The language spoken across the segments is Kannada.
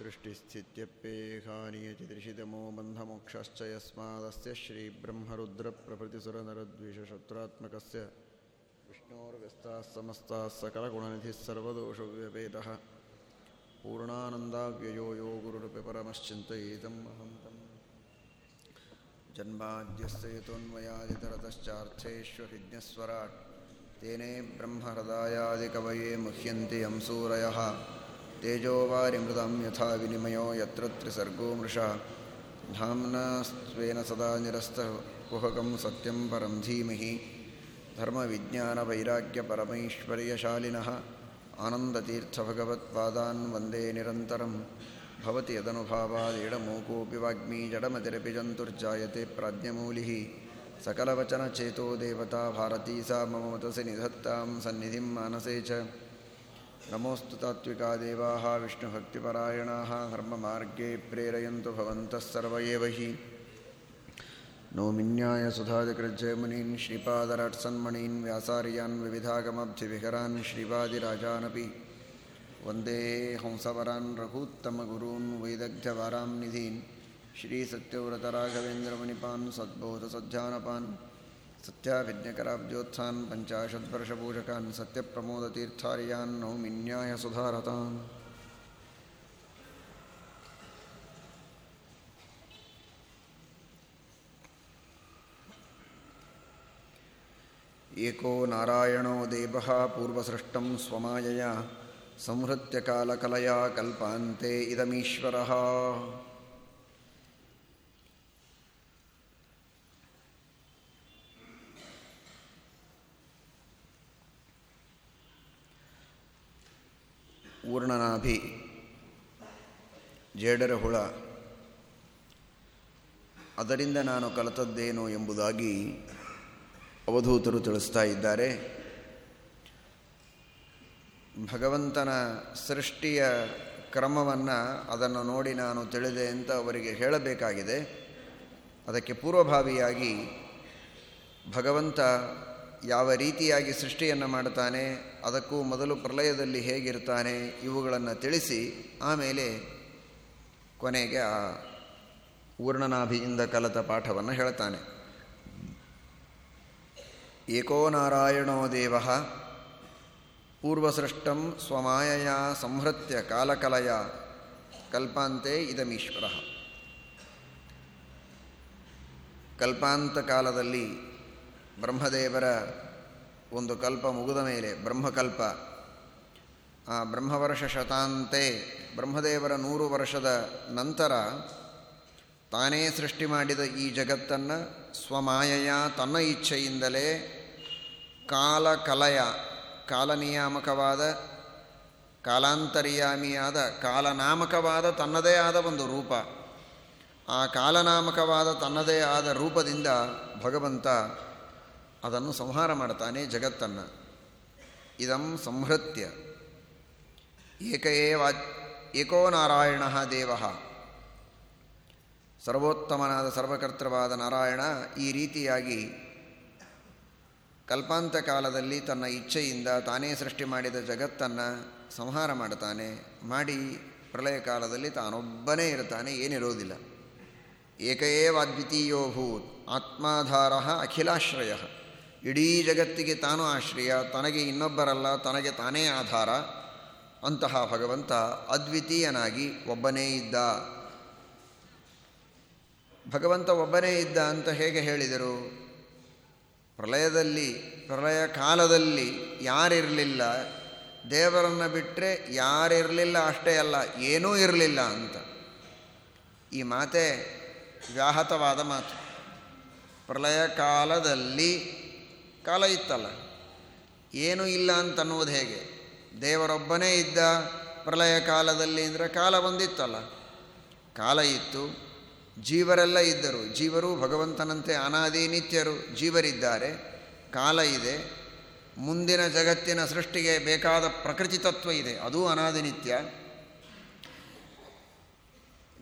सृष्टिस्थित्यप्येहानियचित्रिषितमो बन्धमोक्षश्च यस्मादस्य श्रीब्रह्मरुद्रप्रभृतिसुरनरद्विषशत्रुरात्मकस्य विष्णोर्व्यस्ताः समस्ताः सकलगुणनिधिः सर्वदोषव्यपेतः पूर्णानन्दाव्ययो यो गुरुरपि परमश्चिन्तयेतं महन्तम् जन्माद्यस्य यतोन्मयादितरतश्चार्थेष्वभिज्ञस्वराट् तेने ब्रह्महृदायादिकवये मुह्यन्ति यं सूरयः तेजोवारिमृतं यथा विनिमयो यत्र त्रिसर्गो मृषा धाम्ना स्वेन सदा निरस्तकुहकं सत्यं परं धीमहि धर्मविज्ञानवैराग्यपरमैश्वर्यशालिनः आनन्दतीर्थभगवत्पादान् वन्दे निरन्तरं भवति यदनुभावादेडमूकोऽपि वाग्मी जडमतिरपि जन्तुर्जायते प्राज्ञमूलिः सकलवचनचेतो देवता भारती सा मम मतसि निधत्तां सन्निधिं मानसे च नमोऽस्तु तात्विका देवाः विष्णुभक्तिपरायणाः धर्ममार्गे प्रेरयन्तु भवन्तः सर्व एव हि नौमिन्याय सुधादिकृज्जयमुनीन् श्रीपादराट्सन्मणीन् व्यासार्यान् विविधागमब्धिविहरान् श्रीवादिराजानपि वन्दे हंसवरान् रघूत्तमगुरून् वैदग्ध्यवारां निधीन् श्रीसत्यव्रतराघवेन्द्रमुनिपान् सद्बोधसज्जानपान् सत्याभिज्ञकराब्जोत्थान् पञ्चाशद्वर्षपूजकान् सत्यप्रमोदतीर्थार्यान् नौमिन्याय सुधारतान्। एको नारायणो देवः पूर्वसृष्टं स्वमायया संहृत्य कालकलया कल्पान्ते इदमीश्वरः। ಊರ್ಣನಾಭಿ, ಜೇಡರ ಹುಳ. ಅದರಿಂದ ನಾನು ಕಲಿತದ್ದೇನು ಎಂಬುದಾಗಿ ಅವಧೂತರು ತಿಳಿಸ್ತಾ ಇದ್ದಾರೆ. ಭಗವಂತನ ಸೃಷ್ಟಿಯ ಕ್ರಮವನ್ನು ಅದನ್ನು ನೋಡಿ ನಾನು ತಿಳಿದೆ ಅಂತ ಅವರಿಗೆ ಹೇಳಬೇಕಾಗಿದೆ. ಅದಕ್ಕೆ ಪೂರ್ವಭಾವಿಯಾಗಿ ಭಗವಂತ ಯಾವ ರೀತಿಯಾಗಿ ಸೃಷ್ಟಿಯನ್ನು ಮಾಡ್ತಾನೆ ಅದಕ್ಕೂ ಮೊದಲು ಪ್ರಲಯದಲ್ಲಿ ಹೇಗಿರ್ತಾನೆ ಇವುಗಳನ್ನು ತಿಳಿಸಿ ಆಮೇಲೆ ಕೊನೆಗೆ ಆ ಊರ್ಣನಾಭಿಯಿಂದ ಕಲಿತ ಪಾಠವನ್ನು ಹೇಳ್ತಾನೆ. ಏಕೋ ನಾರಾಯಣೋ ದೇವ. ಪೂರ್ವಸೃಷ್ಟಂ ಸ್ವಮಾಯ ಸಂಹೃತ್ಯ ಕಾಲಕಲಯ ಕಲ್ಪಾಂತೆ ಇದಮೀಶ್ವರ. ಕಲ್ಪಾಂತ ಕಾಲದಲ್ಲಿ ಬ್ರಹ್ಮದೇವರ ಒಂದು ಕಲ್ಪ ಮುಗಿದ ಮೇಲೆ, ಬ್ರಹ್ಮಕಲ್ಪ. ಬ್ರಹ್ಮವರ್ಷ ಶತಾಂತೆ, ಬ್ರಹ್ಮದೇವರ ನೂರು ವರ್ಷದ ನಂತರ ತಾನೇ ಸೃಷ್ಟಿ ಮಾಡಿದ ಈ ಜಗತ್ತನ್ನು ಸ್ವಮಾಯಯ ತನ್ನ ಇಚ್ಛೆಯಿಂದಲೇ ಕಾಲಕಲಯ ಕಾಲನಿಯಾಮಕವಾದ, ಕಾಲಾಂತರ್ಯಾಮಿಯಾದ, ಕಾಲನಾಮಕವಾದ ತನ್ನದೇ ಆದ ಒಂದು ರೂಪ. ಆ ಕಾಲನಾಮಕವಾದ ತನ್ನದೇ ಆದ ರೂಪದಿಂದ ಭಗವಂತ ಅದನ್ನು ಸಂಹಾರ ಮಾಡ್ತಾನೆ ಜಗತ್ತನ್ನು. ಇದಂ ಸಂಹೃತ್ಯ. ಏಕಏವ ಏಕೋ ನಾರಾಯಣ ದೇವ. ಸರ್ವೋತ್ತಮನಾದ ಸರ್ವಕರ್ತೃವಾದ ನಾರಾಯಣ ಈ ರೀತಿಯಾಗಿ ಕಲ್ಪಾಂತ ಕಾಲದಲ್ಲಿ ತನ್ನ ಇಚ್ಛೆಯಿಂದ ತಾನೇ ಸೃಷ್ಟಿ ಮಾಡಿದ ಜಗತ್ತನ್ನು ಸಂಹಾರ ಮಾಡ್ತಾನೆ ಮಾಡಿ ಪ್ರಳಯ ಕಾಲದಲ್ಲಿ ತಾನೊಬ್ಬನೇ ಇರ್ತಾನೆ ಏನಿರೋದಿಲ್ಲ ಏಕಏವ ಅದ್ವಿತೀಯೋ ಭೂತ್, ಆತ್ಮಾಧಾರ ಅಖಿಲಾಶ್ರಯ. ಇಡೀ ಜಗತ್ತಿಗೆ ತಾನು ಆಶ್ರಯ, ತನಗೆ ಇನ್ನೊಬ್ಬರಲ್ಲ, ತನಗೆ ತಾನೇ ಆಧಾರ ಅಂತಹ ಭಗವಂತ ಅದ್ವಿತೀಯನಾಗಿ ಒಬ್ಬನೇ ಇದ್ದ. ಭಗವಂತ ಒಬ್ಬನೇ ಇದ್ದ ಅಂತ ಹೇಗೆ ಹೇಳಿದರು? ಪ್ರಳಯದಲ್ಲಿ, ಪ್ರಳಯ ಕಾಲದಲ್ಲಿ ಯಾರಿರಲಿಲ್ಲ? ದೇವರನ್ನು ಬಿಟ್ಟರೆ ಯಾರಿರಲಿಲ್ಲ ಅಷ್ಟೇ ಅಲ್ಲ, ಏನೂ ಇರಲಿಲ್ಲ ಅಂತ. ಈ ಮಾತೆ ವ್ಯಾಹತವಾದ ಮಾತು. ಪ್ರಳಯ ಕಾಲದಲ್ಲಿ ಕಾಲ ಇತ್ತಲ್ಲ. ಏನೂ ಇಲ್ಲ ಅಂತನ್ನುವುದು ಹೇಗೆ? ದೇವರೊಬ್ಬನೇ ಇದ್ದ ಪ್ರಳಯ ಕಾಲದಲ್ಲಿ ಅಂದರೆ ಕಾಲ ಬಂದಿತ್ತಲ್ಲ. ಕಾಲ ಇತ್ತು, ಜೀವರೆಲ್ಲ ಇದ್ದರು. ಜೀವರು ಭಗವಂತನಂತೆ ಅನಾದಿ ನಿತ್ಯರು ಜೀವರಿದ್ದಾರೆ. ಕಾಲ ಇದೆ, ಮುಂದಿನ ಜಗತ್ತಿನ ಸೃಷ್ಟಿಗೆ ಬೇಕಾದ ಪ್ರಕೃತಿ ತತ್ವ ಇದೆ. ಅದೂ ಅನಾದಿ ನಿತ್ಯ.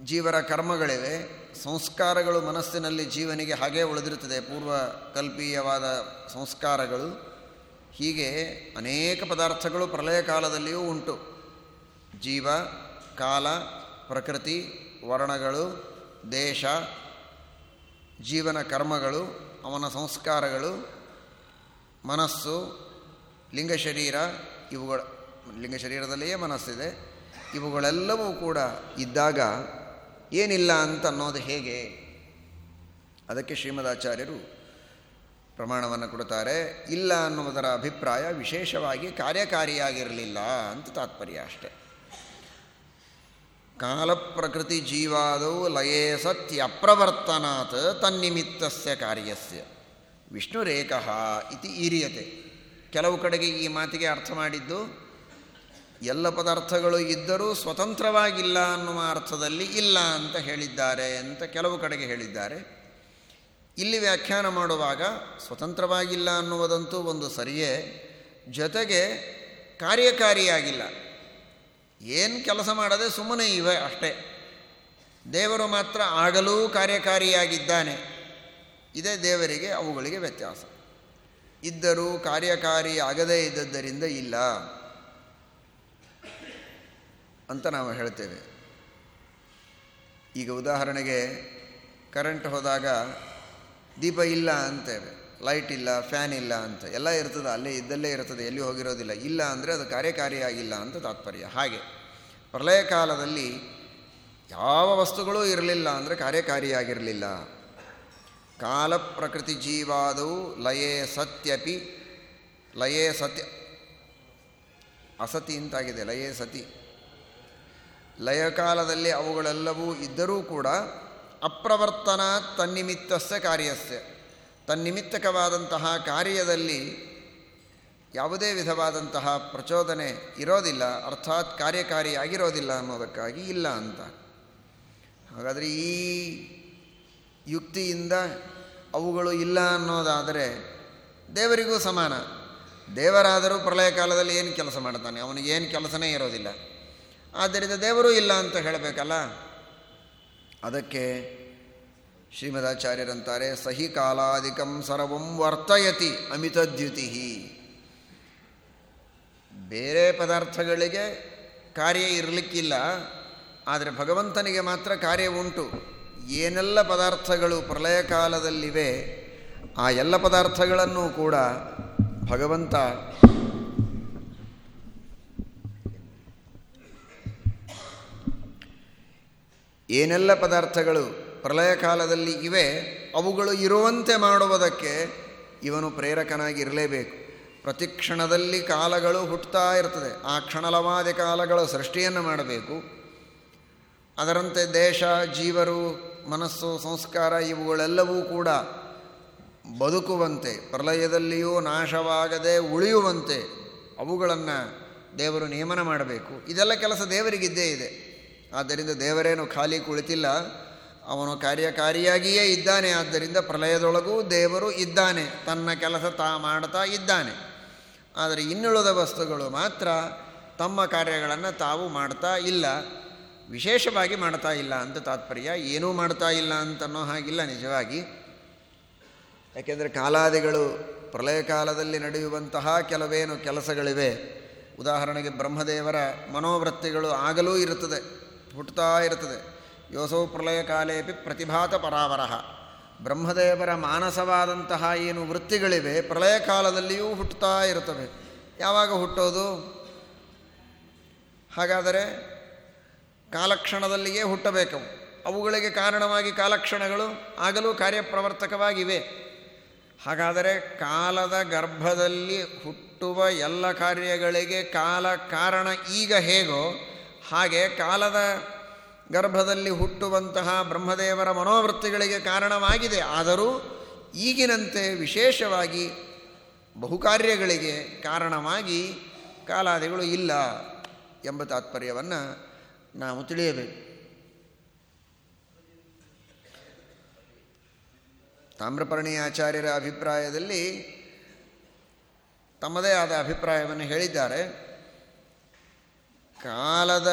ಜೀವರ ಕರ್ಮಗಳಿವೆ, ಸಂಸ್ಕಾರಗಳು ಮನಸ್ಸಿನಲ್ಲಿ ಜೀವನಿಗೆ ಹಾಗೇ ಉಳಿದಿರುತ್ತದೆ ಪೂರ್ವ ಕಲ್ಪೀಯವಾದ ಸಂಸ್ಕಾರಗಳು. ಹೀಗೆ ಅನೇಕ ಪದಾರ್ಥಗಳು ಪ್ರಳಯ ಕಾಲದಲ್ಲಿಯೂ ಉಂಟು. ಜೀವ, ಕಾಲ, ಪ್ರಕೃತಿ, ವರ್ಣಗಳು, ದೇಶ, ಜೀವನ ಕರ್ಮಗಳು, ಅವನ ಸಂಸ್ಕಾರಗಳು, ಮನಸ್ಸು, ಲಿಂಗ ಶರೀರ, ಇವುಗಳ, ಲಿಂಗ ಶರೀರದಲ್ಲಿಯೇ ಮನಸ್ಸಿದೆ. ಇವುಗಳೆಲ್ಲವೂ ಕೂಡ ಇದ್ದಾಗ ಏನಿಲ್ಲ ಅಂತ ಅನ್ನೋದು ಹೇಗೆ? ಅದಕ್ಕೆ ಶ್ರೀಮದಾಚಾರ್ಯರು ಪ್ರಮಾಣವನ್ನು ಕೊಡುತ್ತಾರೆ. ಇಲ್ಲ ಅನ್ನುವುದರ ಅಭಿಪ್ರಾಯ ವಿಶೇಷವಾಗಿ ಕಾರ್ಯಕಾರಿಯಾಗಿರಲಿಲ್ಲ ಅಂತ ತಾತ್ಪರ್ಯ ಅಷ್ಟೆ. ಕಾಲ ಪ್ರಕೃತಿ ಜೀವಾದವು ಲಯೇ ಸತ್ಯಪ್ರವರ್ತನಾತ್ ತನ್ನಿಮಿತ್ತಸ್ಯ ಕಾರ್ಯಸ್ಯ. ವಿಷ್ಣುರೇಕಃ ಇತಿ ಈರಿಯತೆ. ಕೆಲವು ಕಡೆಗೆ ಈ ಮಾತಿಗೆ ಅರ್ಥ ಮಾಡಿದ್ದು ಎಲ್ಲ ಪದಾರ್ಥಗಳು ಇದ್ದರೂ ಸ್ವತಂತ್ರವಾಗಿಲ್ಲ ಅನ್ನುವ ಅರ್ಥದಲ್ಲಿ ಇಲ್ಲ ಅಂತ ಹೇಳಿದ್ದಾರೆ ಅಂತ ಕೆಲವು ಕಡೆಗೆ ಹೇಳಿದ್ದಾರೆ. ಇಲ್ಲಿ ವ್ಯಾಖ್ಯಾನ ಮಾಡುವಾಗ ಸ್ವತಂತ್ರವಾಗಿಲ್ಲ ಅನ್ನುವುದಂತೂ ಒಂದು ಸರಿಯೇ, ಜೊತೆಗೆ ಕಾರ್ಯಕಾರಿಯಾಗಿಲ್ಲ. ಏನು ಕೆಲಸ ಮಾಡದೆ ಸುಮ್ಮನೆ ಇವೆ ಅಷ್ಟೇ. ದೇವರು ಮಾತ್ರ ಆಗಲೂ ಕಾರ್ಯಕಾರಿಯಾಗಿದ್ದಾನೆ. ಇದೇ ದೇವರಿಗೆ ಅವುಗಳಿಗೆ ವ್ಯತ್ಯಾಸ. ಇದ್ದರೂ ಕಾರ್ಯಕಾರಿ ಆಗದೇ ಇದ್ದದ್ದರಿಂದ ಇಲ್ಲ. ಅಂತ ನಾವು ಹೇಳ್ತೇವೆ. ಈಗ ಉದಾಹರಣೆಗೆ ಕರೆಂಟ್ ಹೋದಾಗ ದೀಪ ಇಲ್ಲ ಅಂತೇವೆ. ಲೈಟ್ ಇಲ್ಲ ಫ್ಯಾನ್ ಇಲ್ಲ ಅಂತ. ಎಲ್ಲ ಇರ್ತದೆ, ಅಲ್ಲೇ ಇದ್ದಲ್ಲೇ ಇರ್ತದೆ, ಎಲ್ಲಿ ಹೋಗಿರೋದಿಲ್ಲ. ಇಲ್ಲ ಅಂದರೆ ಅದು ಕಾರ್ಯಕಾರಿಯಾಗಿಲ್ಲ ಅಂತ ತಾತ್ಪರ್ಯ. ಹಾಗೆ ಪ್ರಳಯ ಕಾಲದಲ್ಲಿ ಯಾವ ವಸ್ತುಗಳೂ ಇರಲಿಲ್ಲ ಅಂದರೆ ಕಾರ್ಯಕಾರಿಯಾಗಿರಲಿಲ್ಲ. ಕಾಲ ಪ್ರಕೃತಿ ಜೀವಾದವು ಲಯೇ ಸತ್ಯಪಿ, ಲಯೇ ಸತ್ಯ, ಅಸತಿ ಅಂತಾಗಿದೆ, ಲಯೇ ಸತಿ. ಲಯಕಾಲದಲ್ಲಿ ಅವುಗಳೆಲ್ಲವೂ ಇದ್ದರೂ ಕೂಡ ಅಪ್ರವರ್ತನ ತನ್ನಿಮಿತ್ತಸ್ಯ ಕಾರ್ಯಸ್ಯ. ತನ್ನಿಮಿತ್ತಕವಾದಂತಹ ಕಾರ್ಯದಲ್ಲಿ ಯಾವುದೇ ವಿಧವಾದಂತಹ ಪ್ರಚೋದನೆ ಇರೋದಿಲ್ಲ, ಅರ್ಥಾತ್ ಕಾರ್ಯಕಾರಿಯಾಗಿರೋದಿಲ್ಲ ಅನ್ನೋದಕ್ಕಾಗಿ ಇಲ್ಲ ಅಂತ. ಹಾಗಾದರೆ ಈ ಯುಕ್ತಿಯಿಂದ ಅವುಗಳು ಇಲ್ಲ ಅನ್ನೋದಾದರೆ ದೇವರಿಗೂ ಸಮಾನ. ದೇವರಾದರೂ ಪ್ರಳಯ ಕಾಲದಲ್ಲಿ ಏನು ಕೆಲಸ ಮಾಡ್ತಾನೆ? ಅವನಿಗೇನು ಕೆಲಸನೇ ಇರೋದಿಲ್ಲ. ಆದ್ದರಿಂದ ದೇವರು ಇಲ್ಲ ಅಂತ ಹೇಳಬೇಕಲ್ಲ? ಅದಕ್ಕೆ ಶ್ರೀಮದಾಚಾರ್ಯರಂತಾರೆ, ಸಹಿ ಕಾಲಾಧಿಕಂ ಸರ್ವಂ ವರ್ತಯತಿ ಅಮಿತದ್ಯುತಿ ಬೇರೆ ಪದಾರ್ಥಗಳಿಗೆ ಕಾರ್ಯ ಇರಲಿಕ್ಕಿಲ್ಲ, ಆದರೆ ಭಗವಂತನಿಗೆ ಮಾತ್ರ ಕಾರ್ಯ ಉಂಟು. ಏನೆಲ್ಲ ಪದಾರ್ಥಗಳು ಪ್ರಳಯ ಕಾಲದಲ್ಲಿವೆ, ಆ ಎಲ್ಲ ಪದಾರ್ಥಗಳನ್ನು ಕೂಡ ಭಗವಂತ ಏನೆಲ್ಲ ಪದಾರ್ಥಗಳು ಪ್ರಳಯ ಕಾಲದಲ್ಲಿ ಇವೆ, ಅವುಗಳು ಇರುವಂತೆ ಮಾಡುವುದಕ್ಕೆ ಇವನು ಪ್ರೇರಕನಾಗಿರಲೇಬೇಕು. ಪ್ರತಿ ಕ್ಷಣದಲ್ಲಿ ಕಾಲಗಳು ಹುಟ್ಟುತ್ತಾ ಇರ್ತದೆ ಆ ಕ್ಷಣಲವಾದ ಕಾಲಗಳ ಸೃಷ್ಟಿಯನ್ನು ಮಾಡಬೇಕು. ಅದರಂತೆ ದೇಶ, ಜೀವರು, ಮನಸ್ಸು, ಸಂಸ್ಕಾರ ಇವುಗಳೆಲ್ಲವೂ ಕೂಡ ಬದುಕುವಂತೆ ಪ್ರಲಯದಲ್ಲಿಯೂ ನಾಶವಾಗದೆ ಉಳಿಯುವಂತೆ ಅವುಗಳನ್ನು ದೇವರು ನಿಯಮನ ಮಾಡಬೇಕು. ಇದೆಲ್ಲ ಕೆಲಸ ದೇವರಿಗಿದ್ದೇ ಇದೆ. ಆದ್ದರಿಂದ ದೇವರೇನು ಖಾಲಿ ಕುಳಿತಿಲ್ಲ, ಅವನು ಕಾರ್ಯಕಾರಿಯಾಗಿಯೇ ಇದ್ದಾನೆ. ಆದ್ದರಿಂದ ಪ್ರಲಯದೊಳಗೂ ದೇವರು ಇದ್ದಾನೆ. ತನ್ನ ಕೆಲಸ ತಾ ಮಾಡ್ತಾ ಇದ್ದಾನೆ. ಆದರೆ ಇನ್ನುಳಿದ ವಸ್ತುಗಳು ಮಾತ್ರ ತಮ್ಮ ಕಾರ್ಯಗಳನ್ನು ತಾವು ಮಾಡ್ತಾ ಇಲ್ಲ. ವಿಶೇಷವಾಗಿ ಮಾಡ್ತಾ ಇಲ್ಲ ಅಂತ ತಾತ್ಪರ್ಯ, ಏನೂ ಮಾಡ್ತಾ ಇಲ್ಲ ಅಂತನೋ ಹಾಗಿಲ್ಲ ನಿಜವಾಗಿ. ಯಾಕೆಂದರೆ ಕಾಲಾದಿಗಳು ಪ್ರಲಯ ಕಾಲದಲ್ಲಿ ನಡೆಯುವಂತಹ ಕೆಲವೇನು ಕೆಲಸಗಳಿವೆ. ಉದಾಹರಣೆಗೆ ಬ್ರಹ್ಮದೇವರ ಮನೋವೃತ್ತಿಗಳು ಆಗಲೂ ಇರುತ್ತದೆ. ಹುಟ್ಟುತ್ತಾ ಇರುತ್ತದೆ. ಯೋಸೌ ಪ್ರಳಯ ಕಾಲೇಪಿ ಪ್ರತಿಭಾತ ಪರಾವರಹ. ಬ್ರಹ್ಮದೇವರ ಮಾನಸವಾದಂತಹ ಏನು ವೃತ್ತಿಗಳಿವೆ, ಪ್ರಳಯ ಕಾಲದಲ್ಲಿಯೂ ಹುಟ್ಟುತ್ತಾ ಇರುತ್ತವೆ. ಯಾವಾಗ ಹುಟ್ಟೋದು? ಹಾಗಾದರೆ ಕಾಲಕ್ಷಣದಲ್ಲಿಯೇ ಹುಟ್ಟಬೇಕು. ಅವುಗಳಿಗೆ ಕಾರಣವಾಗಿ ಕಾಲಕ್ಷಣಗಳು ಆಗಲೂ ಕಾರ್ಯಪ್ರವರ್ತಕವಾಗಿವೆ. ಹಾಗಾದರೆ ಕಾಲದ ಗರ್ಭದಲ್ಲಿ ಹುಟ್ಟುವ ಎಲ್ಲ ಕಾರ್ಯಗಳಿಗೆ ಕಾಲ ಕಾರಣ ಈಗ ಹೇಗೋ ಹಾಗೆ ಕಾಲದ ಗರ್ಭದಲ್ಲಿ ಹುಟ್ಟುವಂತಹ ಬ್ರಹ್ಮದೇವರ ಮನೋವೃತ್ತಿಗಳಿಗೆ ಕಾರಣವಾಗಿದೆ. ಆದರೂ ಈಗಿನಂತೆ ವಿಶೇಷವಾಗಿ ಬಹುಕಾರ್ಯಗಳಿಗೆ ಕಾರಣವಾಗಿ ಕಾಲಾದಿಗಳು ಇಲ್ಲ ಎಂಬ ತಾತ್ಪರ್ಯವನ್ನು ನಾವು ತಿಳಿಯಬೇಕು. ತಾಮ್ರಪರ್ಣಿ ಆಚಾರ್ಯರ ಅಭಿಪ್ರಾಯದಲ್ಲಿ ತಮ್ಮದೇ ಆದ ಅಭಿಪ್ರಾಯವನ್ನು ಹೇಳಿದ್ದಾರೆ. ಕಾಲದ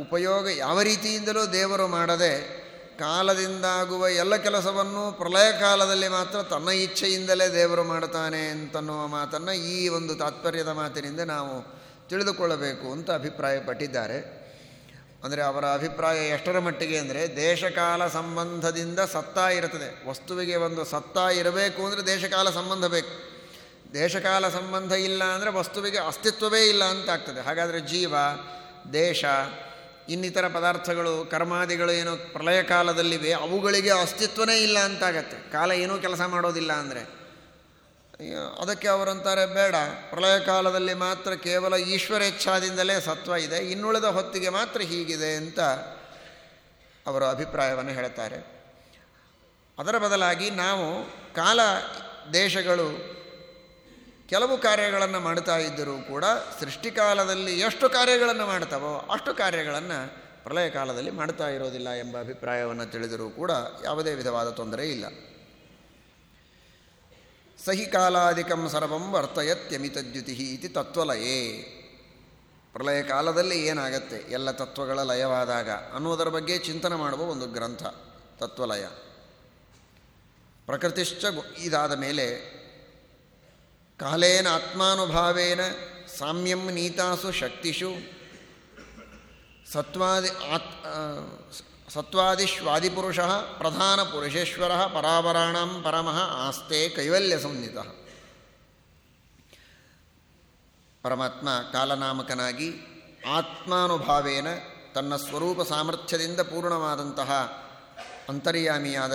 ಉಪಯೋಗ ಯಾವ ರೀತಿಯಿಂದಲೂ ದೇವರು ಮಾಡದೆ ಕಾಲದಿಂದಾಗುವ ಎಲ್ಲ ಕೆಲಸವನ್ನು ಪ್ರಳಯ ಕಾಲದಲ್ಲಿ ಮಾತ್ರ ತನ್ನ ಇಚ್ಛೆಯಿಂದಲೇ ದೇವರು ಮಾಡ್ತಾನೆ ಅಂತನ್ನುವ ಮಾತನ್ನು ಈ ಒಂದು ತಾತ್ಪರ್ಯದ ಮಾತಿನಿಂದ ನಾವು ತಿಳಿದುಕೊಳ್ಳಬೇಕು ಅಂತ ಅಭಿಪ್ರಾಯಪಟ್ಟಿದ್ದಾರೆ. ಅಂದರೆ ಅವರ ಅಭಿಪ್ರಾಯ ಎಷ್ಟರ ಮಟ್ಟಿಗೆ ಅಂದರೆ ದೇಶಕಾಲ ಸಂಬಂಧದಿಂದ ಸತ್ತಾ ಇರುತ್ತದೆ. ವಸ್ತುವಿಗೆ ಒಂದು ಸತ್ತಾ ಇರಬೇಕು ಅಂದರೆ ದೇಶಕಾಲ ಸಂಬಂಧ ಬೇಕು. ದೇಶಕಾಲ ಸಂಬಂಧ ಇಲ್ಲ ಅಂದರೆ ವಸ್ತುವಿಗೆ ಅಸ್ತಿತ್ವವೇ ಇಲ್ಲ ಅಂತ ಆಗ್ತದೆ. ಹಾಗಾದರೆ ಜೀವ, ದೇಶ, ಇನ್ನಿತರ ಪದಾರ್ಥಗಳು, ಕರ್ಮಾದಿಗಳು ಏನು ಪ್ರಳಯ ಕಾಲದಲ್ಲಿವೆ, ಅವುಗಳಿಗೆ ಅಸ್ತಿತ್ವನೇ ಇಲ್ಲ ಅಂತಾಗತ್ತೆ ಕಾಲ ಏನೂ ಕೆಲಸ ಮಾಡೋದಿಲ್ಲ ಅಂದರೆ. ಅದಕ್ಕೆ ಅವರಂತಾರೆ ಬೇಡ. ಪ್ರಳಯ ಕಾಲದಲ್ಲಿ ಮಾತ್ರ ಕೇವಲ ಈಶ್ವರೇಚ್ಛಾದಿಂದಲೇ ಸತ್ವ ಇದೆ, ಇನ್ನುಳಿದ ಹೊತ್ತಿಗೆ ಮಾತ್ರ ಹೀಗಿದೆ ಅಂತ ಅವರ ಅಭಿಪ್ರಾಯವನ್ನು ಹೇಳ್ತಾರೆ. ಅದರ ಬದಲಾಗಿ ನಾವು ಕಾಲ, ದೇಶಗಳು ಕೆಲವು ಕಾರ್ಯಗಳನ್ನು ಮಾಡ್ತಾ ಇದ್ದರೂ ಕೂಡ ಸೃಷ್ಟಿಕಾಲದಲ್ಲಿ ಎಷ್ಟು ಕಾರ್ಯಗಳನ್ನು ಮಾಡ್ತಾವೋ ಅಷ್ಟು ಕಾರ್ಯಗಳನ್ನು ಪ್ರಳಯ ಕಾಲದಲ್ಲಿ ಮಾಡ್ತಾ ಇರೋದಿಲ್ಲ ಎಂಬ ಅಭಿಪ್ರಾಯವನ್ನು ತಿಳಿದರೂ ಕೂಡ ಯಾವುದೇ ವಿಧವಾದ ತೊಂದರೆ ಇಲ್ಲ. ಸಹಿ ಕಾಲಾಧಿಕಂ ಸರ್ವಂ ವರ್ತಯತ್ಯಮಿತದ್ಯುತಿ ಇತಿ ತತ್ವಲಯೇ. ಪ್ರಳಯ ಕಾಲದಲ್ಲಿ ಏನಾಗತ್ತೆ? ಎಲ್ಲ ತತ್ವಗಳ ಲಯವಾದಾಗ ಅನ್ನೋದರ ಬಗ್ಗೆ ಚಿಂತನೆ ಮಾಡುವ ಒಂದು ಗ್ರಂಥ, ತತ್ವಲಯ. ಪ್ರಕೃತಿಶ್ಚ ಇದಾದ ಮೇಲೆ ಕಾಲೇನ ಆತ್ಮಾನುಭಾವೇನ ಸಾಮ್ಯಂ ನೀತಾಸು ಶಕ್ತಿಷು ಸತ್ವಾದಿ ಆತ್ ಸತ್ವಾದಿಷ್ವಾದಿಪುರುಷ ಪ್ರಧಾನ ಪುರುಷೇಶ್ವರ ಪರಾವರಾಣಂ ಪರಮಃ ಆಸ್ತೆ ಕೈವಲ್ಯ ಸಂಹಿತ. ಪರಮಾತ್ಮ ಕಾಲನಾಮಕನಾಗಿ ಆತ್ಮಾನುಭಾವೇನ ತನ್ನ ಸ್ವರೂಪ ಸಾಮರ್ಥ್ಯದಿಂದ ಪೂರ್ಣವಾದಂತಹ ಅಂತರ್ಯಾಮಿಯಾದ,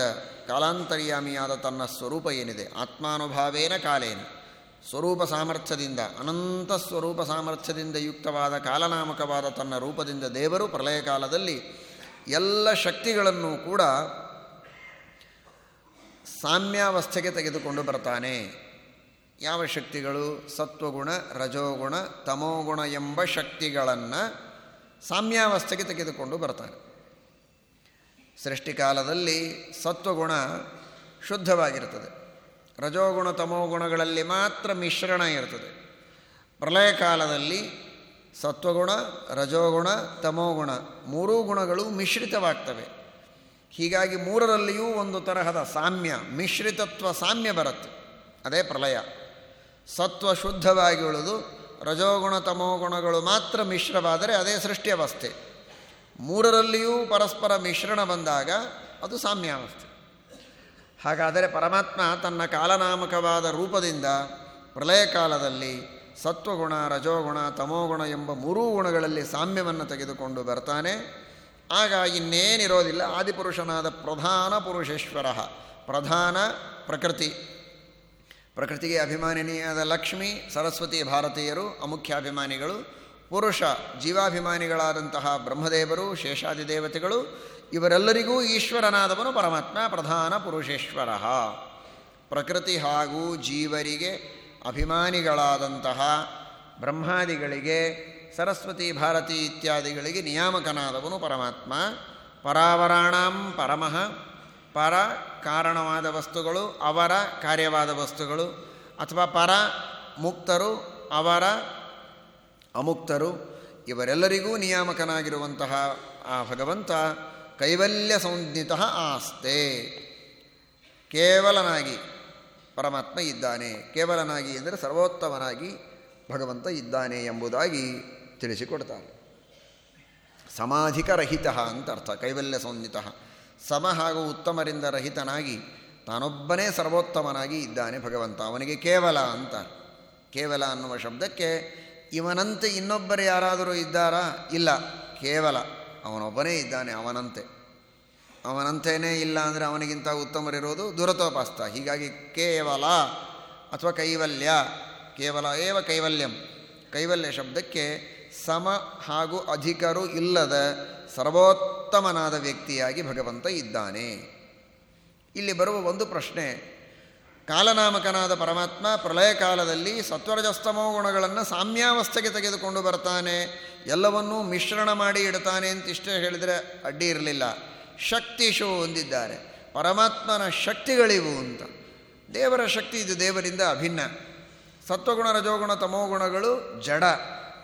ಕಾಲಾಂತರ್ಯಾಮಿಯಾದ ತನ್ನ ಸ್ವರೂಪ ಏನಿದೆ? ಆತ್ಮಾನುಭಾವೇನ ಕಾಲೇನ. ಸ್ವರೂಪ ಸಾಮರ್ಥ್ಯದಿಂದ, ಅನಂತ ಸ್ವರೂಪ ಸಾಮರ್ಥ್ಯದಿಂದ ಯುಕ್ತವಾದ ಕಾಲನಾಮಕವಾದ ತನ್ನ ರೂಪದಿಂದ ದೇವರು ಪ್ರಳಯ ಕಾಲದಲ್ಲಿ ಎಲ್ಲ ಶಕ್ತಿಗಳನ್ನು ಕೂಡ ಸಾಮ್ಯಾವಸ್ಥೆಗೆ ತೆಗೆದುಕೊಂಡು ಬರ್ತಾನೆ. ಯಾವ ಶಕ್ತಿಗಳು? ಸತ್ವಗುಣ, ರಜೋಗುಣ, ತಮೋಗುಣ ಎಂಬ ಶಕ್ತಿಗಳನ್ನು ಸಾಮ್ಯಾವಸ್ಥೆಗೆ ತೆಗೆದುಕೊಂಡು ಬರ್ತಾನೆ. ಸೃಷ್ಟಿಕಾಲದಲ್ಲಿ ಸತ್ವಗುಣ ಶುದ್ಧವಾಗಿರ್ತದೆ. ರಜೋಗುಣ ತಮೋಗುಣಗಳಲ್ಲಿ ಮಾತ್ರ ಮಿಶ್ರಣ ಇರ್ತದೆ. ಪ್ರಳಯ ಕಾಲದಲ್ಲಿ ಸತ್ವಗುಣ, ರಜೋಗುಣ ತಮೋಗುಣ ಮೂರೂ ಗುಣಗಳು ಮಿಶ್ರಿತವಾಗ್ತವೆ. ಹೀಗಾಗಿ ಮೂರರಲ್ಲಿಯೂ ಒಂದು ತರಹದ ಸಾಮ್ಯ, ಮಿಶ್ರಿತತ್ವ ಸಾಮ್ಯ ಬರುತ್ತೆ. ಅದೇ ಪ್ರಳಯ. ಸತ್ವ ಶುದ್ಧವಾಗಿ ಉಳಿದು ರಜೋಗುಣ ತಮೋಗುಣಗಳು ಮಾತ್ರ ಮಿಶ್ರವಾದರೆ ಅದೇ ಸೃಷ್ಟಿಯವಸ್ಥೆ ಮೂರರಲ್ಲಿಯೂ ಪರಸ್ಪರ ಮಿಶ್ರಣ ಬಂದಾಗ ಅದು ಸಾಮ್ಯಾವಸ್ಥೆ. ಹಾಗಾದರೆ ಪರಮಾತ್ಮ ತನ್ನ ಕಾಲನಾಮಕವಾದ ರೂಪದಿಂದ ಪ್ರಳಯ ಕಾಲದಲ್ಲಿ ಸತ್ವಗುಣ, ರಜೋಗುಣ, ತಮೋಗುಣ ಎಂಬ ಮೂರೂ ಗುಣಗಳಲ್ಲಿ ಸಾಮ್ಯವನ್ನು ತೆಗೆದುಕೊಂಡು ಬರ್ತಾನೆ. ಆಗ ಇನ್ನೇನಿರೋದಿಲ್ಲ, ಆದಿಪುರುಷನಾದ ಪ್ರಧಾನ ಪುರುಷೇಶ್ವರ, ಪ್ರಧಾನ ಪ್ರಕೃತಿ. ಪ್ರಕೃತಿಗೆ ಅಭಿಮಾನಿನಿಯಾದ ಲಕ್ಷ್ಮಿ, ಸರಸ್ವತಿ ಭಾರತೀಯರು, ಅಮುಖ್ಯಾಭಿಮಾನಿಗಳು, ಪುರುಷ, ಜೀವಾಭಿಮಾನಿಗಳಾದಂತಹ ಬ್ರಹ್ಮದೇವರು ಶೇಷಾದಿ ದೇವತೆಗಳು ಇವರೆಲ್ಲರಿಗೂ ಈಶ್ವರನಾದವನು ಪರಮಾತ್ಮ, ಪ್ರಧಾನ ಪುರುಷೇಶ್ವರ. ಪ್ರಕೃತಿ ಹಾಗೂ ಜೀವರಿಗೆ ಅಭಿಮಾನಿಗಳಾದಂತಹ ಬ್ರಹ್ಮಾದಿಗಳಿಗೆ, ಸರಸ್ವತಿ ಭಾರತಿ ಇತ್ಯಾದಿಗಳಿಗೆ ನಿಯಾಮಕನಾದವನು ಪರಮಾತ್ಮ. ಪರಾವರಾಣಾಂ ಪರಮಃ. ಪರ ಕಾರಣವಾದ ವಸ್ತುಗಳು, ಅವರ ಕಾರ್ಯವಾದ ವಸ್ತುಗಳು. ಅಥವಾ ಪರ ಮುಕ್ತರು, ಅವರ ಅಮುಕ್ತರು. ಇವರೆಲ್ಲರಿಗೂ ನಿಯಾಮಕನಾಗಿರುವಂತಹ ಆ ಭಗವಂತ ಕೈವಲ್ಯ ಸಂಜ್ಞಿತ ಆಸ್ತೆ. ಕೇವಲನಾಗಿ ಪರಮಾತ್ಮ ಇದ್ದಾನೆ. ಕೇವಲನಾಗಿ ಎಂದರೆ ಸರ್ವೋತ್ತಮನಾಗಿ ಭಗವಂತ ಇದ್ದಾನೆ ಎಂಬುದಾಗಿ ತಿಳಿಸಿಕೊಡ್ತಾರೆ ಸಮಾಧಿಕರಹಿತ ಅಂತ ಅರ್ಥ. ಕೈವಲ್ಯ ಸಂಜ್ಞಿತ ಸಮ ಹಾಗೂ ಉತ್ತಮರಿಂದ ರಹಿತನಾಗಿ ತಾನೊಬ್ಬನೇ ಸರ್ವೋತ್ತಮನಾಗಿ ಇದ್ದಾನೆ ಭಗವಂತ. ಅವನಿಗೆ ಕೇವಲ ಅಂತ. ಕೇವಲ ಅನ್ನುವ ಶಬ್ದಕ್ಕೆ ಇವನಂತೆ ಇನ್ನೊಬ್ಬರು ಯಾರಾದರೂ ಇದ್ದಾರಾ? ಇಲ್ಲ. ಕೇವಲ. ಅವನೊಬ್ಬನೇ ಇದ್ದಾನೆ ಅವನಂತೆ. ಅವನಂತೆಯೇ ಇಲ್ಲ ಅಂದರೆ ಅವನಿಗಿಂತ ಉತ್ತಮರಿರೋದು ದುರತೋಪಾಸ್ತ ಹೀಗಾಗಿ ಕೇವಲ ಅಥವಾ ಕೈವಲ್ಯ, ಕೇವಲ ಏವ ಕೈವಲ್ಯಂ. ಕೈವಲ್ಯ ಶಬ್ದಕ್ಕೆ ಸಮ ಹಾಗೂ ಅಧಿಕರು ಇಲ್ಲದ ಸರ್ವೋತ್ತಮನಾದ ವ್ಯಕ್ತಿಯಾಗಿ ಭಗವಂತ ಇದ್ದಾನೆ. ಇಲ್ಲಿ ಬರುವ ಒಂದು ಪ್ರಶ್ನೆ ಕಾಲನಾಮಕನಾದ ಪರಮಾತ್ಮ ಪ್ರಳಯ ಕಾಲದಲ್ಲಿ ಸತ್ವರಜಸ್ತಮೋ ಗುಣಗಳನ್ನು ಸಾಮ್ಯಾವಸ್ಥೆಗೆ ತೆಗೆದುಕೊಂಡು ಬರ್ತಾನೆ. ಎಲ್ಲವನ್ನೂ ಮಿಶ್ರಣ ಮಾಡಿ ಇಡ್ತಾನೆ ಅಂತ ಇಷ್ಟೇ ಹೇಳಿದರೆ ಅಡ್ಡಿ ಇರಲಿಲ್ಲ. ಶಕ್ತಿಶು ಹೊಂದಿದ್ದಾರೆ. ಪರಮಾತ್ಮನ ಶಕ್ತಿಗಳಿವು ಅಂತ. ದೇವರ ಶಕ್ತಿ ಇದು ದೇವರಿಂದ ಅಭಿನ್ನ. ಸತ್ವಗುಣ, ರಜೋಗುಣ ತಮೋಗುಣಗಳು ಜಡ.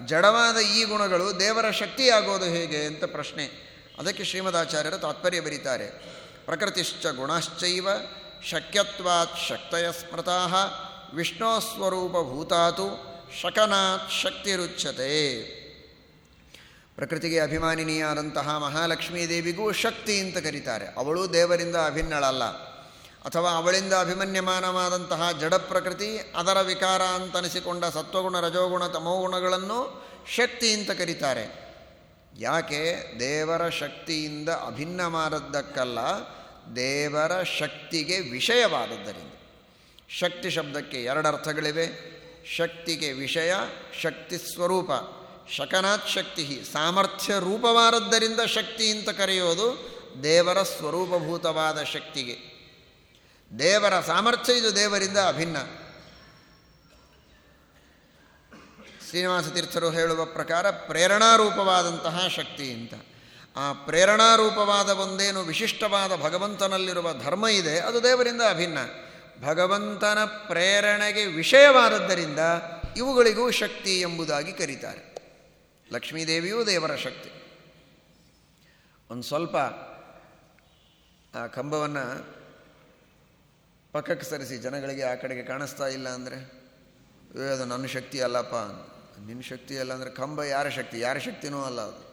ಜಡವಾದ ಈ ಗುಣಗಳು ದೇವರ ಶಕ್ತಿಯಾಗೋದು ಹೇಗೆ ಅಂತ ಪ್ರಶ್ನೆ. ಅದಕ್ಕೆ ಶ್ರೀಮದಾಚಾರ್ಯರು ತಾತ್ಪರ್ಯ ಬರೀತಾರೆ. ಪ್ರಕೃತಿಶ್ಚ ಗುಣಶ್ಚೈವ ಶಕ್ಯತ್ವಾತ್ ಶಕ್ತಯ ಸ್ಮೃತಾ ವಿಷ್ಣೋಸ್ವರೂಪಭೂತಾತು ಶಕನಾತ್ ಶಕ್ತಿರುಚ್ಯತೆ. ಪ್ರಕೃತಿಗೆ ಅಭಿಮಾನಿನಿಯಾದಂತಹ ಮಹಾಲಕ್ಷ್ಮೀ ದೇವಿಗೂ ಶಕ್ತಿ ಅಂತ ಕರೀತಾರೆ. ಅವಳು ದೇವರಿಂದ ಅಭಿನ್ನಳಲ್ಲ. ಅಥವಾ ಅವಳಿಂದ ಅಭಿಮನ್ಯಮಾನವಾದಂತಹ ಜಡ ಪ್ರಕೃತಿ, ಅದರ ವಿಕಾರ ಅಂತನಿಸಿಕೊಂಡ ಸತ್ವಗುಣ, ರಜೋಗುಣ, ತಮೋಗುಣಗಳನ್ನು ಶಕ್ತಿ ಅಂತ ಕರೀತಾರೆ. ಯಾಕೆ? ದೇವರ ಶಕ್ತಿಯಿಂದ ಅಭಿನ್ನ ಮಾಡದ್ದಕ್ಕಲ್ಲ ದೇವರ ಶಕ್ತಿಗೆ ವಿಷಯವಾದದ್ದರಿಂದ. ಶಕ್ತಿ ಶಬ್ದಕ್ಕೆ ಎರಡು ಅರ್ಥಗಳಿವೆ. ಶಕ್ತಿಗೆ ವಿಷಯ, ಶಕ್ತಿ ಸ್ವರೂಪ. ಶಕನಾತ್ ಶಕ್ತಿ ಸಾಮರ್ಥ್ಯ ರೂಪವಾದದ್ದರಿಂದ ಶಕ್ತಿ ಅಂತ ಕರೆಯೋದು ದೇವರ ಸ್ವರೂಪಭೂತವಾದ ಶಕ್ತಿಗೆ. ದೇವರ ಸಾಮರ್ಥ್ಯ ಇದು ದೇವರಿಂದ ಅಭಿನ್ನ. ಶ್ರೀನಿವಾಸ ತೀರ್ಥರು ಹೇಳುವ ಪ್ರಕಾರ ಪ್ರೇರಣಾರೂಪವಾದಂತಹ ಶಕ್ತಿ ಅಂತ. ಆ ಪ್ರೇರಣಾರೂಪವಾದ ಒಂದೇನು ವಿಶಿಷ್ಟವಾದ ಭಗವಂತನಲ್ಲಿರುವ ಧರ್ಮ ಇದೆ, ಅದು ದೇವರಿಂದ ಅಭಿನ್ನ. ಭಗವಂತನ ಪ್ರೇರಣೆಗೆ ವಿಷಯವಾದದ್ದರಿಂದ ಇವುಗಳಿಗೂ ಶಕ್ತಿ ಎಂಬುದಾಗಿ ಕರೀತಾರೆ. ಲಕ್ಷ್ಮೀದೇವಿಯೂ ದೇವರ ಶಕ್ತಿ. ಒಂದು ಸ್ವಲ್ಪ ಆ ಕಂಬವನ್ನು ಪಕ್ಕಕ್ಕೆ ಸರಿಸಿ, ಜನಗಳಿಗೆ ಆ ಕಡೆಗೆ ಕಾಣಿಸ್ತಾ ಇಲ್ಲ ಅಂದರೆ ಅದು ನನ್ನ ಶಕ್ತಿ ಅಲ್ಲಪ್ಪ. ನಿನ್ನ ಶಕ್ತಿ ಅಲ್ಲ ಅಂದರೆ ಕಂಬ ಯಾರ ಶಕ್ತಿ? ಯಾರ ಶಕ್ತಿನೂ ಅಲ್ಲ ಅದು.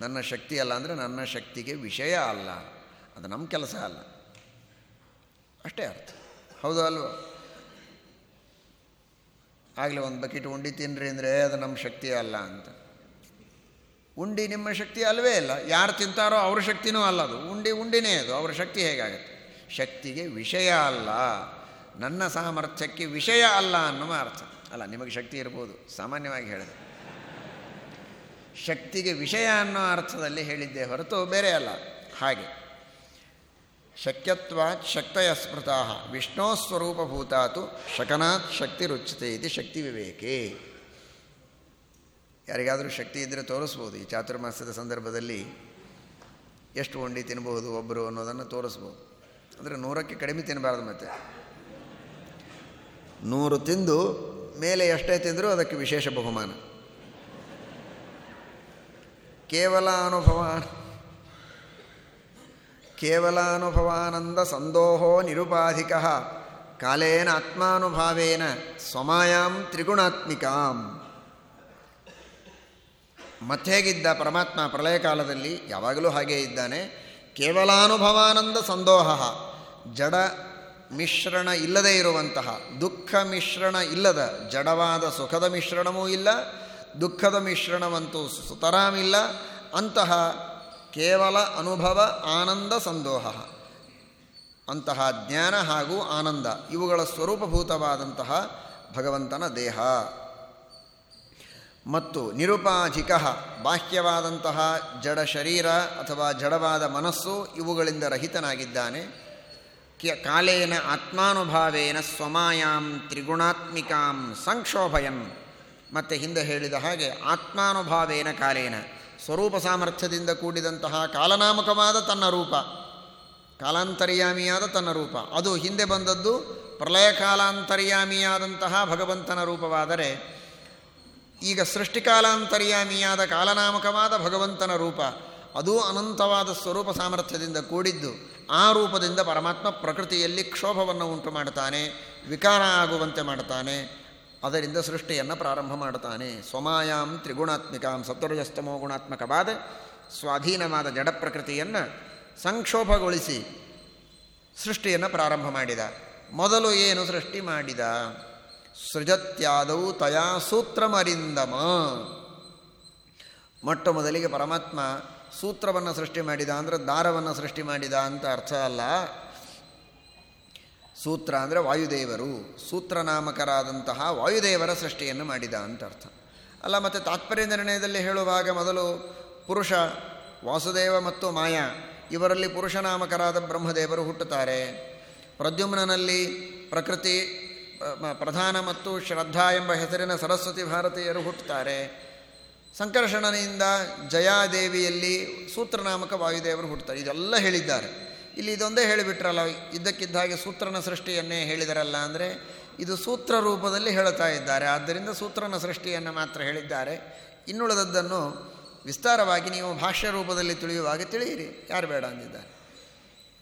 ನನ್ನ ಶಕ್ತಿ ಅಲ್ಲ ಅಂದರೆ ನನ್ನ ಶಕ್ತಿಗೆ ವಿಷಯ ಅಲ್ಲ. ಅದು ನಮ್ಮ ಕೆಲಸ ಅಲ್ಲ. ಅಷ್ಟೇ ಅರ್ಥ. ಹೌದು ಅಲ್ವ? ಆಗಲೇ ಒಂದು ಬಕೆಟ್ ಉಂಡಿ ತಿನ್ನಿರಿ ಅಂದರೆ ಅದು ನಮ್ಮ ಶಕ್ತಿ ಅಲ್ಲ ಅಂತ. ಉಂಡಿ ನಿಮ್ಮ ಶಕ್ತಿ ಅಲ್ಲವೇ ಇಲ್ಲ. ಯಾರು ತಿಂತಾರೋ ಅವ್ರ ಶಕ್ತಿನೂ ಅಲ್ಲ ಅದು. ಉಂಡಿ ಉಂಡಿನೇ ಅದು. ಅವ್ರ ಶಕ್ತಿ ಹೇಗಾಗುತ್ತೆ? ಶಕ್ತಿಗೆ ವಿಷಯ ಅಲ್ಲ. ನನ್ನ ಸಾಮರ್ಥ್ಯಕ್ಕೆ ವಿಷಯ ಅಲ್ಲ ಅನ್ನುವ ಅರ್ಥ. ಅಲ್ಲ, ನಿಮಗೆ ಶಕ್ತಿ ಇರ್ಬೋದು. ಸಾಮಾನ್ಯವಾಗಿ ಹೇಳಿದೆ ಶಕ್ತಿಗೆ ವಿಷಯ ಅನ್ನೋ ಅರ್ಥದಲ್ಲಿ ಹೇಳಿದ್ದೆ ಹೊರತು ಬೇರೆ ಅಲ್ಲ. ಹಾಗೆ. ಶಕ್ಯತ್ವಾತ್ ಶಕ್ತಯ ಸ್ಮೃತಾ ವಿಷ್ಣೋ ಸ್ವರೂಪಭೂತಾತು ಶಕನಾತ್ ಶಕ್ತಿ ರುಚ್ಯತೆ ಇದು ಶಕ್ತಿ ವಿವೇಕೆ. ಯಾರಿಗಾದರೂ ಶಕ್ತಿ ಇದ್ದರೆ ತೋರಿಸ್ಬೋದು. ಈ ಚಾತುರ್ಮಾಸ್ಯದ ಸಂದರ್ಭದಲ್ಲಿ ಎಷ್ಟು ಉಂಡಿ ತಿನ್ನಬಹುದು ಒಬ್ಬರು ಅನ್ನೋದನ್ನು ತೋರಿಸ್ಬೋದು. ಅಂದರೆ ನೂರಕ್ಕೆ ಕಡಿಮೆ ತಿನ್ನಬಾರ್ದು ಮತ್ತೆ. ನೂರು ತಿಂದು ಮೇಲೆ ಎಷ್ಟೇ ತಿಂದರೂ ಅದಕ್ಕೆ ವಿಶೇಷ ಬಹುಮಾನ. ಕೇವಲ ಅನುಭವ ಕೇವಲಾನುಭವಾನಂದ ಸಂದೋಹೋ ನಿರುಪಾಧಿಕ ಕಾಲೇನ ಆತ್ಮಾನುಭಾವೇನ ಸ್ವಮಾಯಾಂ ತ್ರಿಗುಣಾತ್ಮಿಕಾಂ. ಮತ್ತೇಗಿದ್ದ ಪರಮಾತ್ಮ ಪ್ರಳಯ ಕಾಲದಲ್ಲಿ? ಯಾವಾಗಲೂ ಹಾಗೇ ಇದ್ದಾನೆ. ಕೇವಲಾನುಭವಾನಂದ ಸಂದೋಹ, ಜಡ ಮಿಶ್ರಣ ಇಲ್ಲದೇ ಇರುವಂತಹ, ದುಃಖ ಮಿಶ್ರಣ ಇಲ್ಲದ, ಜಡವಾದ, ಸುಖದ ಮಿಶ್ರಣವೂ ಇಲ್ಲ ದುಃಖದ ಮಿಶ್ರಣವಂತೂ ಸುತರಾಮಿಲ್ಲ. ಅಂತಹ ಕೇವಲ ಅನುಭವ, ಆನಂದ, ಸಂದೋಹ. ಅಂತಹ ಜ್ಞಾನ ಹಾಗೂ ಆನಂದ ಇವುಗಳ ಸ್ವರೂಪಭೂತವಾದಂತಹ ಭಗವಂತನ ದೇಹ. ಮತ್ತು ನಿರುಪಾಧಿಕ ಬಾಹ್ಯವಾದಂತಹ ಜಡ ಶರೀರ ಅಥವಾ ಜಡವಾದ ಮನಸ್ಸು ಇವುಗಳಿಂದ ರಹಿತನಾಗಿದ್ದಾನೆ. ಕಾಲೇನ ಆತ್ಮಾನುಭಾವೇನ ಸ್ವಮಾಯಾಂ ತ್ರಿಗುಣಾತ್ಮಿಕಾಂ ಸಂಕ್ಷೋಭಯನ್ ಮತ್ತು ಹಿಂದೆ ಹೇಳಿದ ಹಾಗೆ ಆತ್ಮಾನುಭಾವೇನ ಕಾಲೇನ. ಸ್ವರೂಪ ಸಾಮರ್ಥ್ಯದಿಂದ ಕೂಡಿದಂತಹ ಕಾಲನಾಮಕವಾದ ತನ್ನ ರೂಪ, ಕಾಲಾಂತರ್ಯಾಮಿಯಾದ ತನ್ನ ರೂಪ. ಅದು ಹಿಂದೆ ಬಂದದ್ದು ಪ್ರಲಯ ಕಾಲಾಂತರ್ಯಾಮಿಯಾದಂತಹ ಭಗವಂತನ ರೂಪವಾದರೆ ಈಗ ಸೃಷ್ಟಿಕಾಲಾಂತರ್ಯಾಮಿಯಾದ ಕಾಲನಾಮಕವಾದ ಭಗವಂತನ ರೂಪ, ಅದೂ ಅನಂತವಾದ ಸ್ವರೂಪ ಸಾಮರ್ಥ್ಯದಿಂದ ಕೂಡಿದ್ದು ಆ ರೂಪದಿಂದ ಪರಮಾತ್ಮ ಪ್ರಕೃತಿಯಲ್ಲಿ ಕ್ಷೋಭವನ್ನು ಉಂಟು ಮಾಡ್ತಾನೆ ವಿಕಾರ ಆಗುವಂತೆ ಮಾಡ್ತಾನೆ. ಅದರಿಂದ ಸೃಷ್ಟಿಯನ್ನು ಪ್ರಾರಂಭ ಮಾಡುತ್ತಾನೆ. ಸ್ವಮಾಯಾಂ ತ್ರಿಗುಣಾತ್ಮಿಕಾಂ ಸತ್ವರಜಸ್ತಮೋ ಗುಣಾತ್ಮಕವಾದ ಸ್ವಾಧೀನವಾದ ಜಡ ಪ್ರಕೃತಿಯನ್ನು ಸಂಕ್ಷೋಭಗೊಳಿಸಿ ಸೃಷ್ಟಿಯನ್ನು ಪ್ರಾರಂಭ ಮಾಡಿದ. ಮೊದಲು ಏನು ಸೃಷ್ಟಿ ಮಾಡಿದ? ಸೃಜತ್ಯಾದವು ತಯಾ ಸೂತ್ರಮರಿಂದಮ. ಮೊಟ್ಟ ಮೊದಲಿಗೆ ಪರಮಾತ್ಮ ಸೂತ್ರವನ್ನು ಸೃಷ್ಟಿ ಮಾಡಿದ ಅಂದರೆ ದಾರವನ್ನು ಸೃಷ್ಟಿ ಮಾಡಿದ ಅಂತ ಅರ್ಥ ಅಲ್ಲ. ಸೂತ್ರ ಅಂದರೆ ವಾಯುದೇವರು, ಸೂತ್ರನಾಮಕರಾದಂತಹ ವಾಯುದೇವರ ಸೃಷ್ಟಿಯನ್ನು ಮಾಡಿದ ಅಂತ ಅರ್ಥ. ಅಲ್ಲ, ಮತ್ತು ತಾತ್ಪರ್ಯ ನಿರ್ಣಯದಲ್ಲಿ ಹೇಳುವಾಗ ಮೊದಲು ಪುರುಷ, ವಾಸುದೇವ ಮತ್ತು ಮಾಯಾ, ಇವರಲ್ಲಿ ಪುರುಷನಾಮಕರಾದ ಬ್ರಹ್ಮದೇವರು ಹುಟ್ಟುತ್ತಾರೆ. ಪ್ರದ್ಯುಮ್ನಲ್ಲಿ ಪ್ರಕೃತಿ ಪ್ರಧಾನ ಮತ್ತು ಶ್ರದ್ಧಾ ಎಂಬ ಹೆಸರಿನ ಸರಸ್ವತಿ ಭಾರತೀಯರು ಹುಟ್ಟುತ್ತಾರೆ. ಸಂಕರ್ಷಣನೆಯಿಂದ ಜಯಾದೇವಿಯಲ್ಲಿ ಸೂತ್ರನಾಮಕ ವಾಯುದೇವರು ಹುಟ್ಟುತ್ತಾರೆ. ಇದೆಲ್ಲ ಹೇಳಿದ್ದಾರೆ. ಇಲ್ಲಿ ಇದೊಂದೇ ಹೇಳಿಬಿಟ್ರಲ್ಲ ಇದ್ದಕ್ಕಿದ್ದ ಹಾಗೆ ಸೂತ್ರನ ಸೃಷ್ಟಿಯನ್ನೇ ಹೇಳಿದರಲ್ಲ ಅಂದರೆ ಇದು ಸೂತ್ರ ರೂಪದಲ್ಲಿ ಹೇಳುತ್ತಾ ಇದ್ದಾರೆ. ಆದ್ದರಿಂದ ಸೂತ್ರನ ಸೃಷ್ಟಿಯನ್ನು ಮಾತ್ರ ಹೇಳಿದ್ದಾರೆ. ಇನ್ನುಳಿದದ್ದನ್ನು ವಿಸ್ತಾರವಾಗಿ ನೀವು ಭಾಷ್ಯ ರೂಪದಲ್ಲಿ ತಿಳಿಯುವಾಗ ತಿಳಿಯಿರಿ. ಯಾರು ಬೇಡ ಅಂದಿದ್ದಾರೆ.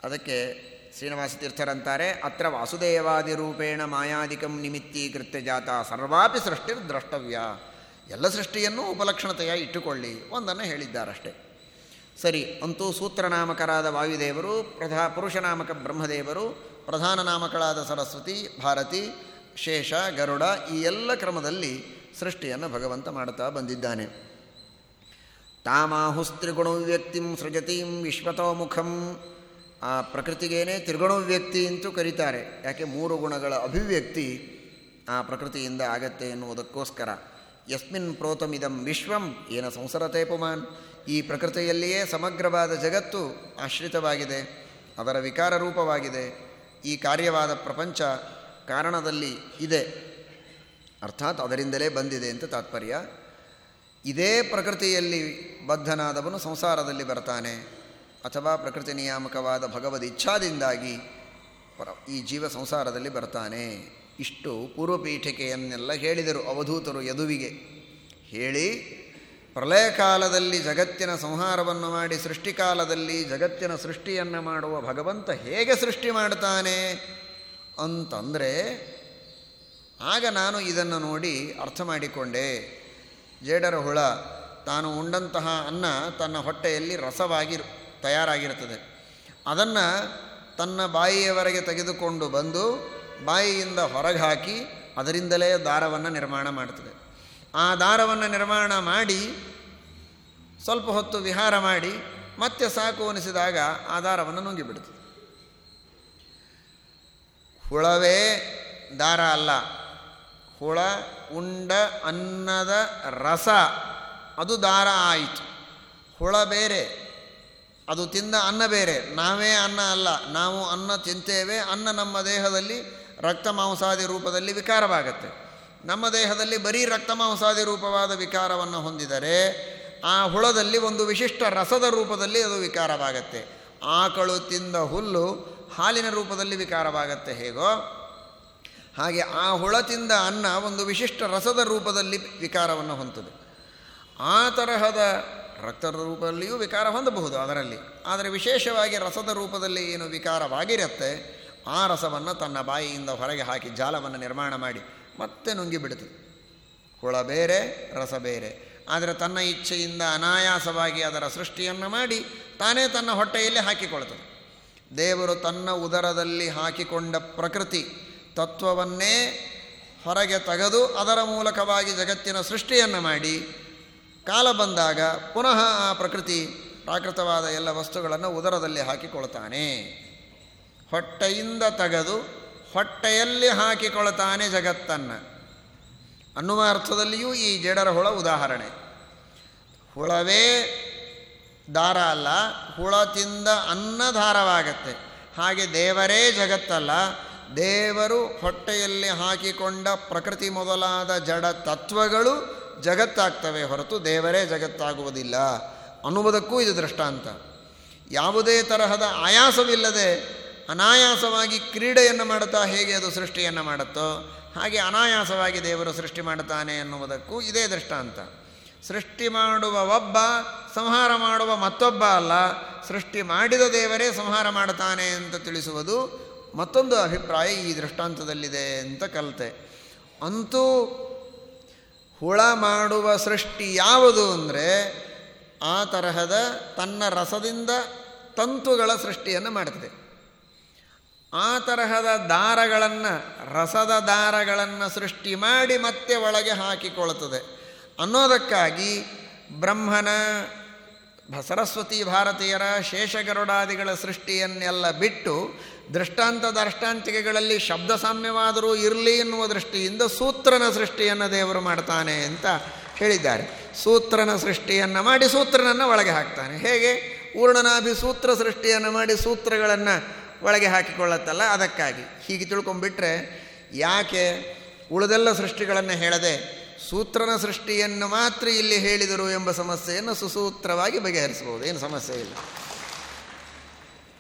ಅದಕ್ಕೆ ಶ್ರೀನಿವಾಸ ತೀರ್ಥರಂತಾರೆ, ಅತ್ರ ವಾಸುದೇವಾದಿ ರೂಪೇಣ ಮಾಯಾಧಿಕಂ ನಿಮಿತ್ತೀಕೃತ್ಯ ಜಾತ ಸರ್ವಾಪಿ ಸೃಷ್ಟಿರ್ ದ್ರಷ್ಟವ್ಯ. ಎಲ್ಲ ಸೃಷ್ಟಿಯನ್ನು ಉಪಲಕ್ಷಣತೆಯ ಇಟ್ಟುಕೊಳ್ಳಿ, ಒಂದನ್ನು ಹೇಳಿದ್ದಾರಷ್ಟೇ. ಸರಿ, ಅಂತೂ ಸೂತ್ರನಾಮಕರಾದ ವಾಯುದೇವರು, ಪ್ರಧಾ, ಪುರುಷನಾಮಕ ಬ್ರಹ್ಮದೇವರು ಪ್ರಧಾನ ನಾಮಕಳಾದ ಸರಸ್ವತಿ, ಭಾರತಿ, ಶೇಷ, ಗರುಡ, ಈ ಎಲ್ಲ ಕ್ರಮದಲ್ಲಿ ಸೃಷ್ಟಿಯನ್ನು ಭಗವಂತ ಮಾಡುತ್ತಾ ಬಂದಿದ್ದಾನೆ. ವ್ಯಕ್ತಿಂ ಸೃಜತೀಂ ವಿಶ್ವತೋಮುಖಂ. ಆ ಪ್ರಕೃತಿಗೇನೆ ವ್ಯಕ್ತಿ ಅಂತೂ ಕರೀತಾರೆ. ಯಾಕೆ? ಮೂರು ಗುಣಗಳ ಅಭಿವ್ಯಕ್ತಿ ಆ ಪ್ರಕೃತಿಯಿಂದ ಆಗತ್ತೆ ಎನ್ನುವುದಕ್ಕೋಸ್ಕರ. ಯಸ್ಮಿನ್ ಪ್ರೋತಮಿದಂ ವಿಶ್ವಂ, ಏನ ಸಂಸರತೆ ಪುಮಾನ್ ಈ ಪ್ರಕೃತಿಯಲ್ಲಿಯೇ ಸಮಗ್ರವಾದ ಜಗತ್ತು ಆಶ್ರಿತವಾಗಿದೆ ಅದರ ವಿಕಾರ ರೂಪವಾಗಿದೆ, ಈ ಕಾರ್ಯವಾದ ಪ್ರಪಂಚ ಕಾರಣದಲ್ಲಿ ಇದೆ. ಅರ್ಥಾತ್ ಅದರಿಂದಲೇ ಬಂದಿದೆ ಅಂತ ತಾತ್ಪರ್ಯ. ಇದೇ ಪ್ರಕೃತಿಯಲ್ಲಿ ಬದ್ಧನಾದವನು ಸಂಸಾರದಲ್ಲಿ ಬರ್ತಾನೆ, ಅಥವಾ ಪ್ರಕೃತಿ ನಿಯಾಮಕವಾದ ಭಗವದ್ ಇಚ್ಛಾದಿಂದಾಗಿ ಈ ಜೀವ ಸಂಸಾರದಲ್ಲಿ ಬರ್ತಾನೆ. ಇಷ್ಟು ಪೂರ್ವಪೀಠಿಕೆಯನ್ನೆಲ್ಲ ಹೇಳಿದರು ಅವಧೂತರು ಯದುವಿಗೆ. ಹೇಳಿ ಪ್ರಳಯ ಕಾಲದಲ್ಲಿ ಜಗತ್ತಿನ ಸಂಹಾರವನ್ನು ಮಾಡಿ ಸೃಷ್ಟಿಕಾಲದಲ್ಲಿ ಜಗತ್ತಿನ ಸೃಷ್ಟಿಯನ್ನು ಮಾಡುವ ಭಗವಂತ ಹೇಗೆ ಸೃಷ್ಟಿ ಮಾಡ್ತಾನೆ ಅಂತಂದರೆ, ಆಗ ನಾನು ಇದನ್ನು ನೋಡಿ ಅರ್ಥ ಮಾಡಿಕೊಂಡೆ. ಜೇಡರ ಹುಳ, ತಾನು ಉಂಡಂತಹ ಅನ್ನ ತನ್ನ ಹೊಟ್ಟೆಯಲ್ಲಿ ರಸವಾಗಿ ತಯಾರಾಗಿರುತ್ತದೆ. ಅದನ್ನು ತನ್ನ ಬಾಯಿಯವರೆಗೆ ತೆಗೆದುಕೊಂಡು ಬಂದು ಬಾಯಿಯಿಂದ ಹೊರಗೆ ಹಾಕಿ ಅದರಿಂದಲೇ ದಾರವನ್ನು ನಿರ್ಮಾಣ ಮಾಡ್ತದೆ. ಆ ದಾರವನ್ನು ನಿರ್ಮಾಣ ಮಾಡಿ, ಸ್ವಲ್ಪ ಹೊತ್ತು ವಿಹಾರ ಮಾಡಿ, ಮತ್ತೆ ಸಾಕು ಅನಿಸಿದಾಗ ಆ ದಾರವನ್ನು ನುಂಗಿಬಿಡ್ತದೆ ಹುಳವೇ ದಾರ ಅಲ್ಲ. ಹುಳ, ಉಂಡ, ಅನ್ನದ ರಸ, ಅದು ದಾರ ಆಯಿತು. ಹುಳ ಬೇರೆ, ಅದು ತಿಂದ ಅನ್ನ ಬೇರೆ. ನಾವೇ ಅನ್ನ ಅಲ್ಲ. ನಾವು ಅನ್ನ ತಿಂತೇವೆ. ಅನ್ನ ನಮ್ಮ ದೇಹದಲ್ಲಿ ರಕ್ತ ಮಾಂಸಾದಿ ರೂಪದಲ್ಲಿ ವಿಕಾರವಾಗತ್ತೆ. ನಮ್ಮ ದೇಹದಲ್ಲಿ ಬರೀ ರಕ್ತ ಮಾಂಸಾದಿ ರೂಪವಾದ ವಿಕಾರವನ್ನು ಹೊಂದಿದರೆ ಆ ಹುಳದಲ್ಲಿ ಒಂದು ವಿಶಿಷ್ಟ ರಸದ ರೂಪದಲ್ಲಿ ಅದು ವಿಕಾರವಾಗತ್ತೆ. ಆಕಳು ತಿಂದ ಹುಲ್ಲು ಹಾಲಿನ ರೂಪದಲ್ಲಿ ವಿಕಾರವಾಗತ್ತೆ ಹೇಗೋ? ಹಾಗೆ ಆ ಹುಳ ತಿಂದ ಅನ್ನ ಒಂದು ವಿಶಿಷ್ಟ ರಸದ ರೂಪದಲ್ಲಿ ವಿಕಾರವನ್ನು ಹೊಂದುತ್ತದೆ ಆ ತರಹದ ರಕ್ತದ ರೂಪದಲ್ಲಿಯೂ ವಿಕಾರ ಹೊಂದಬಹುದು ಅದರಲ್ಲಿ. ಆದರೆ ವಿಶೇಷವಾಗಿ ರಸದ ರೂಪದಲ್ಲಿ ಏನು ವಿಕಾರವಾಗಿರುತ್ತೆ, ಆ ರಸವನ್ನು ತನ್ನ ಬಾಯಿಯಿಂದ ಹೊರಗೆ ಹಾಕಿ ಜಾಲವನ್ನು ನಿರ್ಮಾಣ ಮಾಡಿ. ಮತ್ತೆ ನುಂಗಿಬಿಡುತ್ತದೆ ಹುಳ ಬೇರೆ, ರಸ ಬೇರೆ. ಆದರೆ ತನ್ನ ಇಚ್ಛೆಯಿಂದ ಅನಾಯಾಸವಾಗಿ ಅದರ ಸೃಷ್ಟಿಯನ್ನು ಮಾಡಿ ತಾನೇ ತನ್ನ ಹೊಟ್ಟೆಯಲ್ಲಿ ಹಾಕಿಕೊಳ್ತದೆ. ದೇವರು ತನ್ನ ಉದರದಲ್ಲಿ ಹಾಕಿಕೊಂಡ ಪ್ರಕೃತಿ ತತ್ವವನ್ನೇ ಹೊರಗೆ ತೆಗೆದು ಅದರ ಮೂಲಕವಾಗಿ ಜಗತ್ತಿನ ಸೃಷ್ಟಿಯನ್ನು ಮಾಡಿ ಕಾಲ ಬಂದಾಗ ಪುನಃ ಆ ಪ್ರಕೃತಿ ಪ್ರಾಕೃತವಾದ ಎಲ್ಲ ವಸ್ತುಗಳನ್ನು ಉದರದಲ್ಲಿ ಹಾಕಿಕೊಳ್ತಾನೆ. ಹೊಟ್ಟೆಯಿಂದ ತೆಗೆದು ಹೊಟ್ಟೆಯಲ್ಲಿ ಹಾಕಿಕೊಳ್ತಾನೆ ಜಗತ್ತನ್ನು. ಅನ್ನುವ ಅರ್ಥದಲ್ಲಿಯೂ ಈ ಜಡರ ಹುಳ ಉದಾಹರಣೆ. ಹುಳವೇ ದಾರ ಅಲ್ಲ, ಹುಳ ತಿಂದ ಅನ್ನಧಾರವಾಗತ್ತೆ ಹಾಗೆ ದೇವರೇ ಜಗತ್ತಲ್ಲ, ದೇವರು ಹೊಟ್ಟೆಯಲ್ಲಿ ಹಾಕಿಕೊಂಡ ಪ್ರಕೃತಿ ಮೊದಲಾದ ಜಡ ತತ್ವಗಳು ಜಗತ್ತಾಗ್ತವೆ ಹೊರತು ದೇವರೇ ಜಗತ್ತಾಗುವುದಿಲ್ಲ ಅನ್ನುವುದಕ್ಕೂ ಇದು ದೃಷ್ಟಾಂತ. ಯಾವುದೇ ತರಹದ ಆಯಾಸವಿಲ್ಲದೆ ಅನಾಯಾಸವಾಗಿ ಕ್ರೀಡೆಯನ್ನು ಮಾಡುತ್ತಾ ಹೇಗೆ ಅದು ಸೃಷ್ಟಿಯನ್ನು ಮಾಡುತ್ತೋ, ಹಾಗೆ ಅನಾಯಾಸವಾಗಿ ದೇವರು ಸೃಷ್ಟಿ ಮಾಡುತ್ತಾನೆ ಎನ್ನುವುದಕ್ಕೂ ಇದೇ ದೃಷ್ಟಾಂತ. ಸೃಷ್ಟಿ ಮಾಡುವ ಒಬ್ಬ, ಸಂಹಾರ ಮಾಡುವ ಮತ್ತೊಬ್ಬ ಅಲ್ಲ, ಸೃಷ್ಟಿ ಮಾಡಿದ ದೇವರೇ ಸಂಹಾರ ಮಾಡುತ್ತಾನೆ ಅಂತ ತಿಳಿಸುವುದು ಮತ್ತೊಂದು ಅಭಿಪ್ರಾಯ ಈ ದೃಷ್ಟಾಂತದಲ್ಲಿದೆ ಅಂತ ಕಲಿತೆ. ಅಂತೂ ಹುಳ ಮಾಡುವ ಸೃಷ್ಟಿ ಯಾವುದು ಅಂದರೆ ಆ ತರಹದ ತನ್ನ ರಸದಿಂದ ತಂತುಗಳ ಸೃಷ್ಟಿಯನ್ನು ಮಾಡ್ತದೆ ಆ ತರಹದ ದಾರಗಳನ್ನು, ರಸದ ದಾರಗಳನ್ನು ಸೃಷ್ಟಿ ಮಾಡಿ ಮತ್ತೆ ಒಳಗೆ ಹಾಕಿಕೊಳ್ಳುತ್ತದೆ. ಅನ್ನೋದಕ್ಕಾಗಿ ಬ್ರಹ್ಮನ ಸರಸ್ವತಿ ಭಾರತೀಯರ ಶೇಷಗರುಡಾದಿಗಳ ಸೃಷ್ಟಿಯನ್ನೆಲ್ಲ ಬಿಟ್ಟು ದೃಷ್ಟಾಂತ ದೃಷ್ಟಾಂತಿಕೆಗಳಲ್ಲಿ ಶಬ್ದ ಸಾಮ್ಯವಾದರೂ ಇರಲಿ ಎನ್ನುವ ದೃಷ್ಟಿಯಿಂದ ಸೂತ್ರನ ಸೃಷ್ಟಿಯನ್ನು ದೇವರು ಮಾಡ್ತಾನೆ ಅಂತ ಹೇಳಿದ್ದಾರೆ. ಸೂತ್ರನ ಸೃಷ್ಟಿಯನ್ನು ಮಾಡಿ ಸೂತ್ರನನ್ನು ಒಳಗೆ ಹಾಕ್ತಾನೆ. ಹೇಗೆ? ಪೂರ್ಣನಾಭಿ ಸೂತ್ರ ಸೃಷ್ಟಿಯನ್ನು ಮಾಡಿ ಸೂತ್ರಗಳನ್ನು ಒಳಗೆ ಹಾಕಿಕೊಳ್ಳುತ್ತಲ್ಲ, ಅದಕ್ಕಾಗಿ. ಹೀಗೆ ತಿಳ್ಕೊಂಬಿಟ್ರೆ ಯಾಕೆ ಉಳಿದೆಲ್ಲ ಸೃಷ್ಟಿಗಳನ್ನು ಹೇಳದೆ ಸೂತ್ರನ ಸೃಷ್ಟಿಯನ್ನು ಮಾತ್ರ ಇಲ್ಲಿ ಹೇಳಿದರು ಎಂಬ ಸಮಸ್ಯೆಯನ್ನು ಸುಸೂತ್ರವಾಗಿ ಬಗೆಹರಿಸಬಹುದು? ಏನು ಸಮಸ್ಯೆ ಇಲ್ಲ.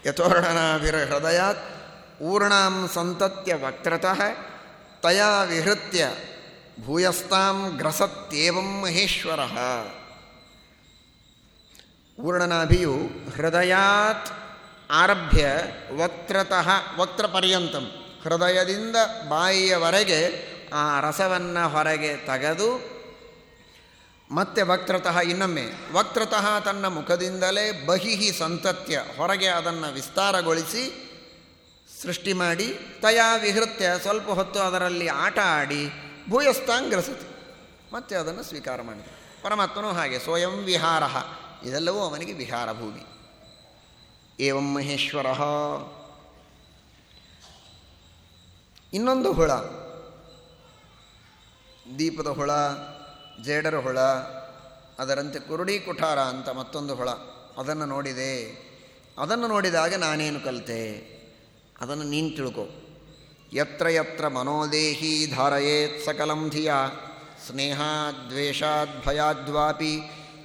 ಯಥೋರ್ಣನಾಭಿರ ಹೃದಯ ಊರ್ಣಾಂ ಸಂತತ್ಯ ವಕ್ರತಃ ತಯಾ ವಿಹೃತ್ಯ ಭೂಯಸ್ತಾಂ ಗ್ರಸತ್ಯೇವಂ ಮಹೇಶ್ವರ. ಊರ್ಣನಾಭಿಯು ಹೃದಯಾತ್ ಆರಭ್ಯ ವಕ್ರತಃ ವಕ್ರಪರ್ಯಂತಂ. ಹೃದಯದಿಂದ ಬಾಯಿಯವರೆಗೆ ಆ ರಸವನ್ನು ಹೊರಗೆ ತೆಗೆದು, ಮತ್ತೆ ವಕ್ರತಃ ಇನ್ನೊಮ್ಮೆ. ವಕ್ರತಃ ತನ್ನ ಮುಖದಿಂದಲೇ ಬಹಿಹಿ ಸಂತತ್ಯ, ಹೊರಗೆ ಅದನ್ನು ವಿಸ್ತಾರಗೊಳಿಸಿ ಸೃಷ್ಟಿ ಮಾಡಿ, ತಯಾ ವಿಹೃತ್ಯ, ಸ್ವಲ್ಪ ಹೊತ್ತು ಅದರಲ್ಲಿ ಆಟ ಆಡಿ ಭೂಯಸ್ಥಾಂಗ್ರಸತಿ ಮತ್ತೆ ಅದನ್ನು ಸ್ವೀಕಾರ ಮಾಡಿದ ಪರಮಾತ್ಮನೂ ಹಾಗೆ, ಸ್ವಯಂ ವಿಹಾರ. ಇದೆಲ್ಲವೂ ಅವನಿಗೆ ವಿಹಾರ ಭೂಮಿ ಏವಂ ಮಹೇಶ್ವರ. ಇನ್ನೊಂದು ಹುಳ. ದೀಪದ ಹುಳ, ಜೇಡರ ಹುಳ, ಅದರಂತೆ ಕುರುಡಿ ಕುಠಾರ ಅಂತ ಮತ್ತೊಂದು ಹುಳ. ಅದನ್ನು ನೋಡಿದೆ. ಅದನ್ನು ನೋಡಿದಾಗ ನಾನೇನು ಕಲಿತೆ? ಅದನ್ನು ನೀನು ತಿಳ್ಕೊ. ಯತ್ರ ಯತ್ರ ಮನೋದೇಹಿ ಧಾರಯೇತ್ ಸಕಲಂ ಧಿಯ. ಸ್ನೇಹಾದ್ವೇಷಾದ್ ಭಯಾದ್ವಾಪಿ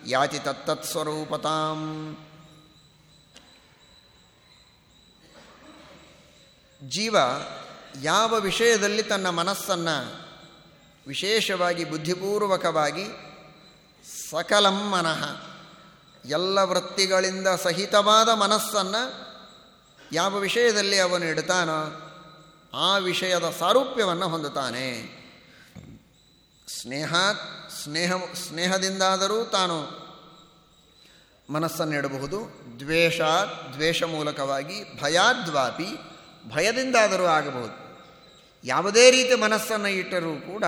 ಯಾತಿ ತತ್ತತ್ಸ್ವರೂಪತಾಂ ಜೀವ ಯಾವ ವಿಷಯದಲ್ಲಿ ತನ್ನ ಮನಸ್ಸನ್ನು ವಿಶೇಷವಾಗಿ ಬುದ್ಧಿಪೂರ್ವಕವಾಗಿ ಸಕಲಂ ಮನಃ, ಎಲ್ಲ ವೃತ್ತಿಗಳಿಂದ ಸಹಿತವಾದ ಮನಸ್ಸನ್ನು ಯಾವ ವಿಷಯದಲ್ಲಿ ಅವನು ಇಡ್ತಾನೋ ಆ ವಿಷಯದ ಸಾರೂಪ್ಯವನ್ನು ಹೊಂದುತ್ತಾನೆ. ಸ್ನೇಹ ಸ್ನೇಹ ಸ್ನೇಹದಿಂದಾದರೂ ತಾನು ಮನಸ್ಸನ್ನು ಇಡಬಹುದು. ದ್ವೇಷ ದ್ವೇಷ ಮೂಲಕವಾಗಿ ಭಯಾದ್ವಾಪಿ ಭಯದಿಂದಾದರೂ ಆಗಬಹುದು. ಯಾವುದೇ ರೀತಿ ಮನಸ್ಸನ್ನು ಇಟ್ಟರೂ ಕೂಡ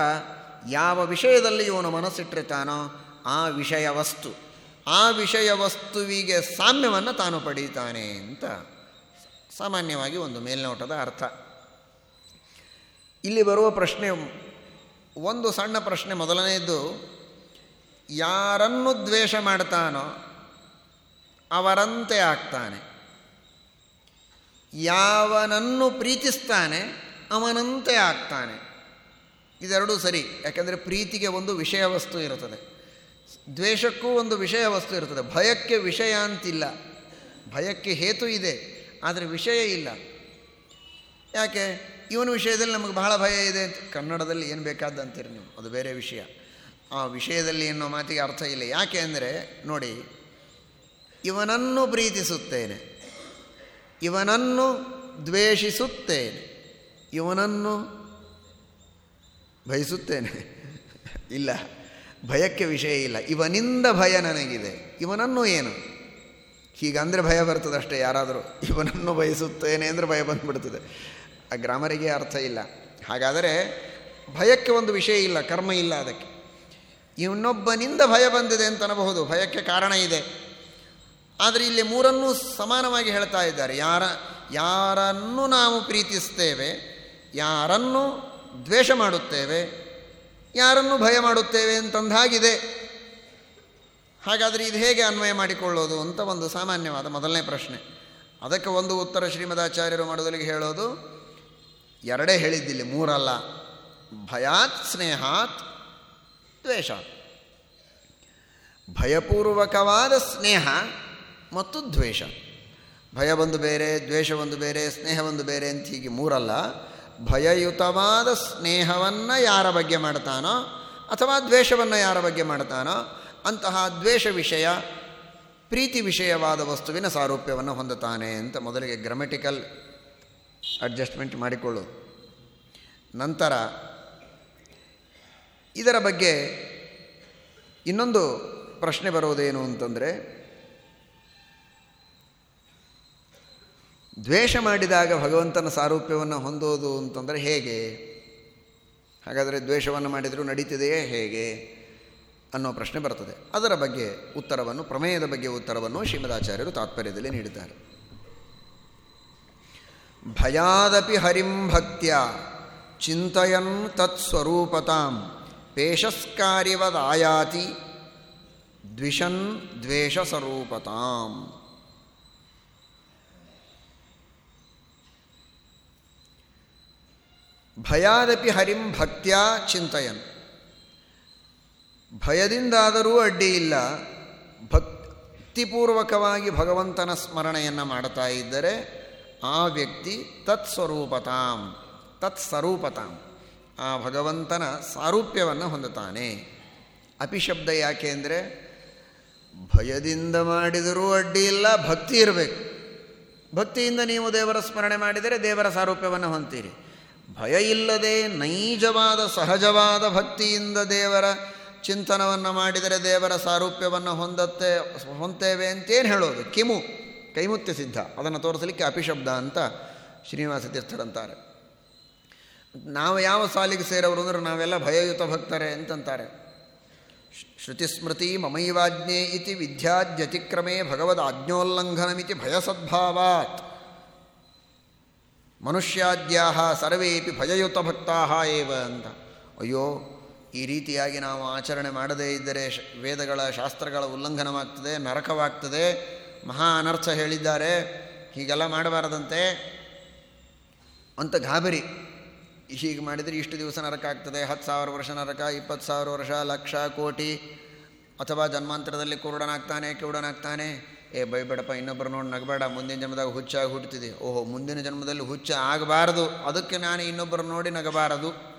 ಯಾವ ವಿಷಯದಲ್ಲಿ ಇವನು ಮನಸ್ಸಿಟ್ಟಿರ್ತಾನೋ ಆ ವಿಷಯ ವಸ್ತು. ಆ ವಿಷಯ ವಸ್ತುವಿಗೆ ಸಾಮ್ಯವನ್ನು ತಾನು ಪಡೀತಾನೆ ಅಂತ ಸಾಮಾನ್ಯವಾಗಿ ಒಂದು ಮೇಲ್ನೋಟದ ಅರ್ಥ. ಇಲ್ಲಿ ಬರುವ ಪ್ರಶ್ನೆ ಒಂದು ಸಣ್ಣ ಪ್ರಶ್ನೆ ಮೊದಲನೆಯದು ಯಾರನ್ನು ದ್ವೇಷ ಮಾಡ್ತಾನೋ ಅವರಂತೆ ಆಗ್ತಾನೆ. ಯಾವನನ್ನು ಪ್ರೀತಿಸ್ತಾನೆ ಅವನಂತೆ ಆಗ್ತಾನೆ. ಇದೆರಡೂ ಸರಿ, ಯಾಕೆಂದರೆ ಪ್ರೀತಿಗೆ ಒಂದು ವಿಷಯ ವಸ್ತು ಇರುತ್ತದೆ. ದ್ವೇಷಕ್ಕೂ ಒಂದು ವಿಷಯ ವಸ್ತು ಇರುತ್ತದೆ. ಭಯಕ್ಕೆ ವಿಷಯ ಅಂತಿಲ್ಲ. ಭಯಕ್ಕೆ ಹೇತು ಇದೆ, ಆದರೆ ವಿಷಯ ಇಲ್ಲ. ಯಾಕೆ? ಇವನ ವಿಷಯದಲ್ಲಿ ನಮಗೆ ಬಹಳ ಭಯ ಇದೆ. ಕನ್ನಡದಲ್ಲಿ ಏನು ಬೇಕಾದ ಅಂತೀರಿ ನೀವು? ಅದು ಬೇರೆ ವಿಷಯ. ಆ ವಿಷಯದಲ್ಲಿ ಎನ್ನೋ ಮಾತಿಗೆ ಅರ್ಥ ಇಲ್ಲ. ಯಾಕೆ ಅಂದರೆ ನೋಡಿ, ಇವನನ್ನು ಪ್ರೀತಿಸುತ್ತೇನೆ. ಇವನನ್ನು ದ್ವೇಷಿಸುತ್ತೇನೆ. ಇವನನ್ನು ಭಯಿಸುತ್ತೇನೆ. ಇಲ್ಲ, ಭಯಕ್ಕೆ ವಿಷಯ ಇಲ್ಲ. ಇವನಿಂದ ಭಯ ನನಗಿದೆ. ಇವನನ್ನು ಏನು? ಹೀಗಂದರೆ ಭಯ ಬರ್ತದಷ್ಟೇ ಯಾರಾದರೂ. ಇವನನ್ನು ಬಯಸುತ್ತೇನೆ ಅಂದರೆ ಭಯ ಬಂದುಬಿಡ್ತದೆ. ಆ ಗ್ರಾಮರಿಗೆ ಅರ್ಥ ಇಲ್ಲ. ಹಾಗಾದರೆ ಭಯಕ್ಕೆ ಒಂದು ವಿಷಯ ಇಲ್ಲ, ಕರ್ಮ ಇಲ್ಲ ಅದಕ್ಕೆ. ಇನ್ನೊಬ್ಬನಿಂದ ಭಯ ಬಂದಿದೆ ಅಂತ ಅನ್ನಬಹುದು ಭಯಕ್ಕೆ ಕಾರಣ ಇದೆ. ಆದರೆ ಇಲ್ಲಿ ಮೂರನ್ನೂ ಸಮಾನವಾಗಿ ಹೇಳ್ತಾ ಇದ್ದಾರೆ. ಯಾರ, ಯಾರನ್ನು ನಾವು ಪ್ರೀತಿಸ್ತೇವೆ, ಯಾರನ್ನು ದ್ವೇಷ ಮಾಡುತ್ತೇವೆ, ಯಾರನ್ನು ಭಯ ಮಾಡುತ್ತೇವೆ ಅಂತಂದಾಗಿದೆ ಹಾಗಾದರೆ ಇದು ಹೇಗೆ ಅನ್ವಯ ಮಾಡಿಕೊಳ್ಳೋದು ಅಂತ ಒಂದು ಸಾಮಾನ್ಯವಾದ ಮೊದಲನೇ ಪ್ರಶ್ನೆ. ಅದಕ್ಕೆ ಒಂದು ಉತ್ತರ ಶ್ರೀಮದಾಚಾರ್ಯರು ಮಾಡೋದಲ್ಲಿಗೆ ಹೇಳೋದು, ಎರಡೇ ಹೇಳಿದ್ದಿಲ್ಲಿ ಮೂರಲ್ಲ. ಭಯಾತ್ ಸ್ನೇಹಾತ್ ದ್ವೇಷ ಭಯಪೂರ್ವಕವಾದ ಸ್ನೇಹ ಮತ್ತು ದ್ವೇಷ. ಭಯ ಒಂದು ಬೇರೆ, ದ್ವೇಷ ಒಂದು ಬೇರೆ, ಸ್ನೇಹ ಒಂದು ಬೇರೆ ಅಂತ ಹೀಗೆ ಮೂರಲ್ಲ. ಭಯಯುತವಾದ ಸ್ನೇಹವನ್ನು ಯಾರ ಬಗ್ಗೆ ಮಾಡ್ತಾನೋ ಅಥವಾ ದ್ವೇಷವನ್ನು ಯಾರ ಬಗ್ಗೆ ಮಾಡ್ತಾನೋ ಅಂತಹ ದ್ವೇಷ ವಿಷಯ, ಪ್ರೀತಿ ವಿಷಯವಾದ ವಸ್ತುವಿನ ಸಾರೂಪ್ಯವನ್ನು ಹೊಂದುತ್ತಾನೆ ಅಂತ ಮೊದಲಿಗೆ ಗ್ರಾಮೆಟಿಕಲ್ ಅಡ್ಜಸ್ಟ್ಮೆಂಟ್ ಮಾಡಿಕೊಳ್ಳು ನಂತರ ಇದರ ಬಗ್ಗೆ ಇನ್ನೊಂದು ಪ್ರಶ್ನೆ ಬರೋದೇನು ಅಂತಂದರೆ ದ್ವೇಷ ಮಾಡಿದಾಗ ಭಗವಂತನ ಸಾರೂಪ್ಯವನ್ನು ಹೊಂದೋದು ಅಂತಂದರೆ ಹೇಗೆ? ಹಾಗಾದರೆ ದ್ವೇಷವನ್ನು ಮಾಡಿದರೂ ನಡೀತಿದೆಯೇ ಹೇಗೆ ಅನ್ನೋ ಪ್ರಶ್ನೆ ಬರ್ತದೆ. ಅದರ ಬಗ್ಗೆ ಉತ್ತರವನ್ನು, ಪ್ರಮೇಯದ ಬಗ್ಗೆ ಉತ್ತರವನ್ನು ಶ್ರೀಮದಾಚಾರ್ಯರು ತಾತ್ಪರ್ಯದಲ್ಲಿ ನೀಡಿದ್ದಾರೆ. ಭಯಾದಪಿ ಹರಿಂ ಭಕ್ತ್ಯ ಚಿಂತಯನ್ ತತ್ಸ್ವರೂಪತಾಂ ಪೇಷಸ್ಕಾರ್ಯವದಾಯಾತಿ ದ್ವಿಷನ್ ದ್ವೇಷ ಸ್ವರೂಪತಾಂ. ಭಯಾದಪಿ ಹರಿಂ ಭಕ್ತ್ಯಾ ಚಿಂತಯನ್. ಭಯದಿಂದಾದರೂ ಅಡ್ಡಿ ಇಲ್ಲ. ಭಕ್ತಿಪೂರ್ವಕವಾಗಿ ಭಗವಂತನ ಸ್ಮರಣೆಯನ್ನು ಮಾಡ್ತಾ ಇದ್ದರೆ ಆ ವ್ಯಕ್ತಿ ತತ್ಸ್ವರೂಪತಾಂ ತತ್ಸ್ವರೂಪತಾಂ ಆ ಭಗವಂತನ ಸಾರೂಪ್ಯವನ್ನು ಹೊಂದುತ್ತಾನೆ. ಅಪಿಶಬ್ದ ಯಾಕೆ ಅಂದರೆ ಭಯದಿಂದ ಮಾಡಿದರೂ ಅಡ್ಡಿ ಇಲ್ಲ, ಭಕ್ತಿ ಇರಬೇಕು. ಭಕ್ತಿಯಿಂದ ನೀವು ದೇವರ ಸ್ಮರಣೆ ಮಾಡಿದರೆ ದೇವರ ಸಾರೂಪ್ಯವನ್ನು ಹೊಂತೀರಿ ಭಯ ಇಲ್ಲದೆ ನೈಜವಾದ ಸಹಜವಾದ ಭಕ್ತಿಯಿಂದ ದೇವರ ಚಿಂತನವನ್ನು ಮಾಡಿದರೆ ದೇವರ ಸಾರೂಪ್ಯವನ್ನು ಹೊಂದತ್ತೆ ಹೊಂತೇವೆ ಅಂತೇನು ಹೇಳೋದು? ಕಿಮು ಕೈಮುತ್ಯ ಸಿದ್ಧ. ಅದನ್ನು ತೋರಿಸಲಿಕ್ಕೆ ಅಪಿಶಬ್ದ ಅಂತ ಶ್ರೀನಿವಾಸ ತೀರ್ಥರಂತಾರೆ ನಾವು ಯಾವ ಸಾಲಿಗೆ ಸೇರವರು ಅಂದ್ರೆ ನಾವೆಲ್ಲ ಭಯಯುತ ಭಕ್ತರೆ ಅಂತಂತಾರೆ. ಶ್ರುತಿಸ್ಮೃತಿ ಮಮೈವಾಜ್ಞೆ ಇತಿ ವಿದ್ಯಾದ್ಯತಿಕ್ರಮೇ ಭಗವದ್ ಆಜ್ಞೋಲ್ಲಂಘನಮಿತಿ ಭಯಸದ್ಭಾವಾತ್. ಮನುಷ್ಯಾದ್ಯಾ ಸರ್ವೇಪಿ ಭಯಯುತ ಭಕ್ತಾ ಏವ ಅಂತ. ಅಯ್ಯೋ, ಈ ರೀತಿಯಾಗಿ ನಾವು ಆಚರಣೆ ಮಾಡದೇ ಇದ್ದರೆ ವೇದಗಳ ಶಾಸ್ತ್ರಗಳ ಉಲ್ಲಂಘನವಾಗ್ತದೆ, ನರಕವಾಗ್ತದೆ. ಮಹಾ ಅನರ್ಥ ಹೇಳಿದ್ದಾರೆ. ಹೀಗೆಲ್ಲ ಮಾಡಬಾರದಂತೆ. ಅಂತ ಗಾಬರಿ. ಹೀಗೆ ಮಾಡಿದರೆ ಇಷ್ಟು ದಿವಸ ನರಕ ಆಗ್ತದೆ. ಹತ್ತು ಸಾವಿರ ವರ್ಷ ನರಕ, ಇಪ್ಪತ್ತು ಸಾವಿರ ವರ್ಷ, ಲಕ್ಷ, ಕೋಟಿ, ಅಥವಾ ಜನ್ಮಾಂತರದಲ್ಲಿ ಕುರುಡನಾಗ್ತಾನೆ, ಕಿವುಡನಾಗ್ತಾನೆ. ಏ ಬೈಬೇಡಪ್ಪ ಇನ್ನೊಬ್ಬರು ನೋಡಿ ನಗಬೇಡ, ಮುಂದಿನ ಜನ್ಮದಾಗ ಹುಚ್ಚಾಗಿ ಹುಟ್ಟುತ್ತಿದೆ ಓಹೋ, ಮುಂದಿನ ಜನ್ಮದಲ್ಲಿ ಹುಚ್ಚ ಆಗಬಾರದು. ಅದಕ್ಕೆ ನಾನು ಇನ್ನೊಬ್ಬರು ನೋಡಿ ನಗಬಾರದು.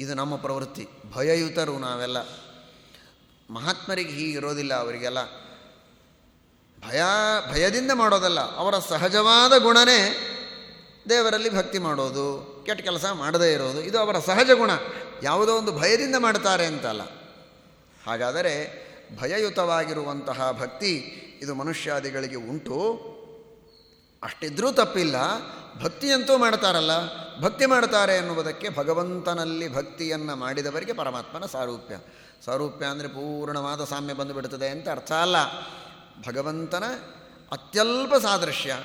ಇದು ನಮ್ಮ ಪ್ರವೃತ್ತಿ. ಭಯಯುತರು ನಾವೆಲ್ಲ. ಮಹಾತ್ಮರಿಗೆ ಹೀಗಿರೋದಿಲ್ಲ ಅವರಿಗೆಲ್ಲ. ಭಯ, ಭಯದಿಂದ ಮಾಡೋದಲ್ಲ. ಅವರ ಸಹಜವಾದ ಗುಣನೇ ದೇವರಲ್ಲಿ ಭಕ್ತಿ ಮಾಡೋದು, ಕೆಟ್ಟ ಕೆಲಸ ಮಾಡದೇ ಇರೋದು. ಇದು ಅವರ ಸಹಜ ಗುಣ. ಯಾವುದೋ ಒಂದು ಭಯದಿಂದ ಮಾಡ್ತಾರೆ ಅಂತಲ್ಲ. ಹಾಗಾದರೆ ಭಯಯುತವಾಗಿರುವಂತಹ ಭಕ್ತಿ ಇದು ಮನುಷ್ಯಾದಿಗಳಿಗೆ ಉಂಟು. ಅಷ್ಟಿದ್ರೂ ತಪ್ಪಿಲ್ಲ. ಭಕ್ತಿಯಂತೂ ಮಾಡ್ತಾರಲ್ಲ. ಭಕ್ತಿ ಮಾಡ್ತಾರೆ ಎನ್ನುವುದಕ್ಕೆ ಭಗವಂತನಲ್ಲಿ ಭಕ್ತಿಯನ್ನು ಮಾಡಿದವರಿಗೆ ಪರಮಾತ್ಮನ ಸಾರೂಪ್ಯ. ಸಾರೂಪ್ಯ ಅಂದರೆ ಪೂರ್ಣವಾದ ಸಾಮ್ಯ ಬಂದುಬಿಡ್ತದೆ ಅಂತ ಅರ್ಥ ಅಲ್ಲ. ಭಗವಂತನ ಅತ್ಯಲ್ಪ ಸಾದೃಶ್ಯ.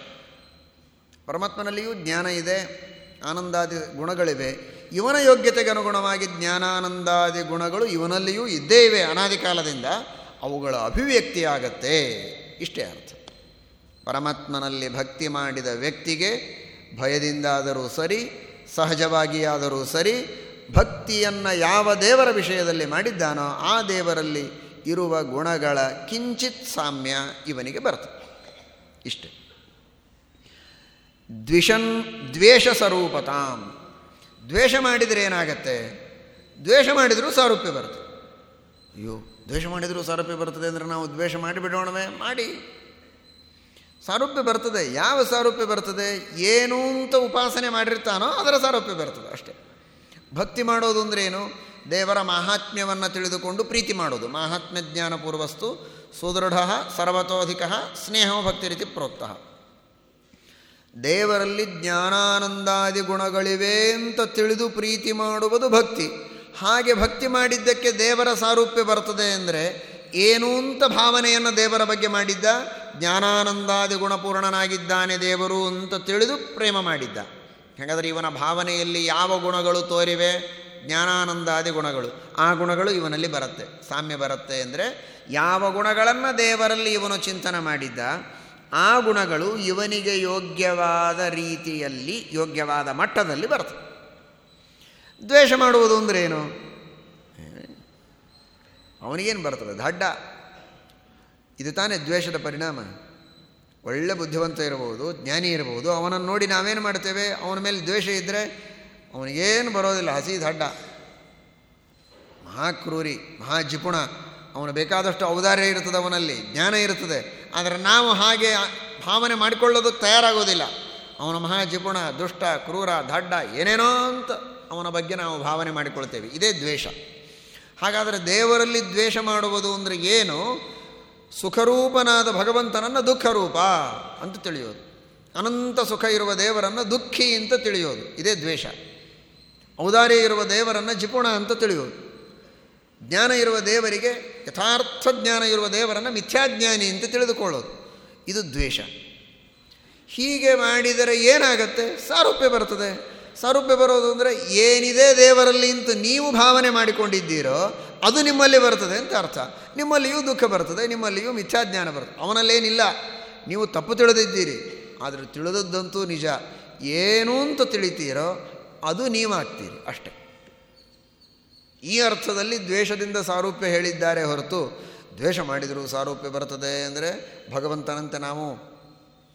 ಪರಮಾತ್ಮನಲ್ಲಿಯೂ ಜ್ಞಾನ ಇದೆ. ಆನಂದಾದಿ ಗುಣಗಳಿವೆ. ಇವನ ಯೋಗ್ಯತೆಗೆ ಅನುಗುಣವಾಗಿ ಜ್ಞಾನಾನಂದಾದಿ ಗುಣಗಳು ಇವನಲ್ಲಿಯೂ ಇದ್ದೇ ಇವೆ ಅನಾದಿ ಕಾಲದಿಂದ ಅವುಗಳ ಅಭಿವ್ಯಕ್ತಿಯಾಗತ್ತೆ ಇಷ್ಟೇ ಅರ್ಥ. ಪರಮಾತ್ಮನಲ್ಲಿ ಭಕ್ತಿ ಮಾಡಿದ ವ್ಯಕ್ತಿಗೆ ಭಯದಿಂದಾದರೂ ಸರಿ, ಸಹಜವಾಗಿಯಾದರೂ ಸರಿ, ಭಕ್ತಿಯನ್ನು ಯಾವ ದೇವರ ವಿಷಯದಲ್ಲಿ ಮಾಡಿದ್ದಾನೋ ಆ ದೇವರಲ್ಲಿ ಇರುವ ಗುಣಗಳ ಕಿಂಚಿತ್ ಸಾಮ್ಯ ಇವನಿಗೆ ಬರ್ತದೆ. ಇಷ್ಟೆ. ದ್ವಿಷನ್ ದ್ವೇಷ ಸ್ವರೂಪತಾಂ. ದ್ವೇಷ ಮಾಡಿದರೆ ಏನಾಗತ್ತೆ? ದ್ವೇಷ ಮಾಡಿದರೂ ಸಾರೂಪ್ಯ ಬರುತ್ತೆ. ಅಯ್ಯೋ ದ್ವೇಷ ಮಾಡಿದರೂ ಸಾರೂಪ್ಯ ಬರ್ತದೆ ಅಂದರೆ ನಾವು ದ್ವೇಷ ಮಾಡಿಬಿಡೋಣವೇ ಮಾಡಿ. ಸಾರೂಪ್ಯ ಬರ್ತದೆ. ಯಾವ ಸಾರೂಪ್ಯ ಬರ್ತದೆ? ಏನು ಅಂತ ಉಪಾಸನೆ ಮಾಡಿರ್ತಾನೋ ಅದರ ಸಾರೂಪ್ಯ ಬರ್ತದೆ ಅಷ್ಟೇ. ಭಕ್ತಿ ಮಾಡೋದು ಅಂದರೆ ಏನು? ದೇವರ ಮಾಹಾತ್ಮ್ಯವನ್ನು ತಿಳಿದುಕೊಂಡು ಪ್ರೀತಿ ಮಾಡೋದು. ಮಾಹಾತ್ಮ್ಯ ಜ್ಞಾನಪೂರ್ವಸ್ತು ಸುದೃಢ ಸರ್ವತೋಧಿಕ ಸ್ನೇಹೋ ಭಕ್ತಿ ರೀತಿ ಪ್ರೋಕ್ತ. ದೇವರಲ್ಲಿ ಜ್ಞಾನಾನಂದಾದಿ ಗುಣಗಳಿವೆ ಅಂತ ತಿಳಿದು ಪ್ರೀತಿ ಮಾಡುವುದು ಭಕ್ತಿ. ಹಾಗೆ ಭಕ್ತಿ ಮಾಡಿದ್ದಕ್ಕೆ ದೇವರ ಸಾರೂಪ್ಯ ಬರ್ತದೆ ಅಂದರೆ ಏನು ಅಂತ ಭಾವನೆಯನ್ನು ದೇವರ ಬಗ್ಗೆ ಮಾಡಿದ್ದ? ಜ್ಞಾನಾನಂದಾದಿ ಗುಣಪೂರ್ಣನಾಗಿದ್ದಾನೆ ದೇವರು ಅಂತ ತಿಳಿದು ಪ್ರೇಮ ಮಾಡಿದ್ದ. ಹಾಗಾದರೆ ಇವನ ಭಾವನೆಯಲ್ಲಿ ಯಾವ ಗುಣಗಳು ತೋರಿವೆ? ಜ್ಞಾನಾನಂದಾದಿ ಗುಣಗಳು. ಆ ಗುಣಗಳು ಇವನಲ್ಲಿ ಬರುತ್ತೆ. ಸಾಮ್ಯ ಬರುತ್ತೆ ಅಂದರೆ ಯಾವ ಗುಣಗಳನ್ನು ದೇವರಲ್ಲಿ ಇವನು ಚಿಂತನೆ ಮಾಡಿದ್ದ? ಆ ಗುಣಗಳು ಇವನಿಗೆ ಯೋಗ್ಯವಾದ ರೀತಿಯಲ್ಲಿ ಯೋಗ್ಯವಾದ ಮಟ್ಟದಲ್ಲಿ ಬರ್ತದೆ. ದ್ವೇಷ ಮಾಡುವುದು ಅಂದ್ರೆ ಏನು? ಅವನಿಗೇನು ಬರ್ತದೆ? ದಡ್ಡ ಇದು ತಾನೇ ದ್ವೇಷದ ಪರಿಣಾಮ. ಒಳ್ಳೆ ಬುದ್ಧಿವಂತ ಇರಬಹುದು, ಜ್ಞಾನಿ ಇರಬಹುದು, ಅವನನ್ನು ನೋಡಿ ನಾವೇನು ಮಾಡ್ತೇವೆ ಅವನ ಮೇಲೆ ದ್ವೇಷ ಇದ್ದರೆ ಅವನಿಗೇನು ಬರೋದಿಲ್ಲ ಹಸಿ ದಡ್ಡ ಮಹಾಕ್ರೂರಿ ಮಹಾ ಜಿಪುಣ ಅವನು ಬೇಕಾದಷ್ಟು ಔದಾರ್ಯ ಇರ್ತದೆ ಅವನಲ್ಲಿ, ಜ್ಞಾನ ಇರ್ತದೆ ಆದರೆ ನಾವು ಹಾಗೆ ಭಾವನೆ ಮಾಡಿಕೊಳ್ಳೋದಕ್ಕೆ ತಯಾರಾಗೋದಿಲ್ಲ. ಅವನ ಮಹಾ ಜಿಪುಣ ದುಷ್ಟ, ಕ್ರೂರ, ದಡ್ಡ, ಏನೇನೋ ಅಂತ. ಅವನ ಬಗ್ಗೆ ನಾವು ಭಾವನೆ ಮಾಡಿಕೊಳ್ತೇವೆ. ಇದೇ ದ್ವೇಷ. ಹಾಗಾದರೆ ದೇವರಲ್ಲಿ ದ್ವೇಷ ಮಾಡುವುದು ಅಂದರೆ ಏನು? ಸುಖರೂಪನಾದ ಭಗವಂತನನ್ನು ದುಃಖರೂಪ ಅಂತ ತಿಳಿಯೋದು. ಅನಂತ ಸುಖ ಇರುವ ದೇವರನ್ನು ದುಃಖಿ ಅಂತ ತಿಳಿಯೋದು. ಇದೇ ದ್ವೇಷ. ಔದಾರ್ಯ ಇರುವ ದೇವರನ್ನು ಜಿಪುಣ ಅಂತ ತಿಳಿಯೋದು. ಜ್ಞಾನ ಇರುವ ದೇವರಿಗೆ ಯಥಾರ್ಥ ಜ್ಞಾನ ಇರುವ ದೇವರನ್ನು ಮಿಥ್ಯಾಜ್ಞಾನಿ ಅಂತ ತಿಳಿದುಕೊಳ್ಳೋದು. ಇದು ದ್ವೇಷ. ಹೀಗೆ ಮಾಡಿದರೆ ಏನಾಗತ್ತೆ? ಸಾರೂಪ್ಯ ಬರ್ತದೆ. ಸಾರೂಪ್ಯ ಬರೋದು ಅಂದರೆ ಏನಿದೆ ದೇವರಲ್ಲಿ ಅಂತ ನೀವು ಭಾವನೆ ಮಾಡಿಕೊಂಡಿದ್ದೀರೋ ಅದು ನಿಮ್ಮಲ್ಲಿ ಬರ್ತದೆ ಅಂತ ಅರ್ಥ. ನಿಮ್ಮಲ್ಲಿಯೂ ದುಃಖ ಬರ್ತದೆ, ನಿಮ್ಮಲ್ಲಿಯೂ ಮಿಥ್ಯಾಜ್ಞಾನ ಬರ್ತದೆ. ಅವನಲ್ಲೇನಿಲ್ಲ. ನೀವು ತಪ್ಪು ತಿಳಿದಿದ್ದೀರಿ. ಆದರೆ ತಿಳಿದದ್ದಂತೂ ನಿಜ. ಏನು ಅಂತ ತಿಳಿತೀರೋ ಅದು ನೀವಾಗ್ತೀರಿ ಅಷ್ಟೆ. ಈ ಅರ್ಥದಲ್ಲಿ ದ್ವೇಷದಿಂದ ಸಾರೂಪ್ಯ ಹೇಳಿದ್ದಾರೆ ಹೊರತು ದ್ವೇಷ ಮಾಡಿದರೂ ಸಾರೂಪ್ಯ ಬರ್ತದೆ ಅಂದರೆ ಭಗವಂತನಂತೆ ನಾವು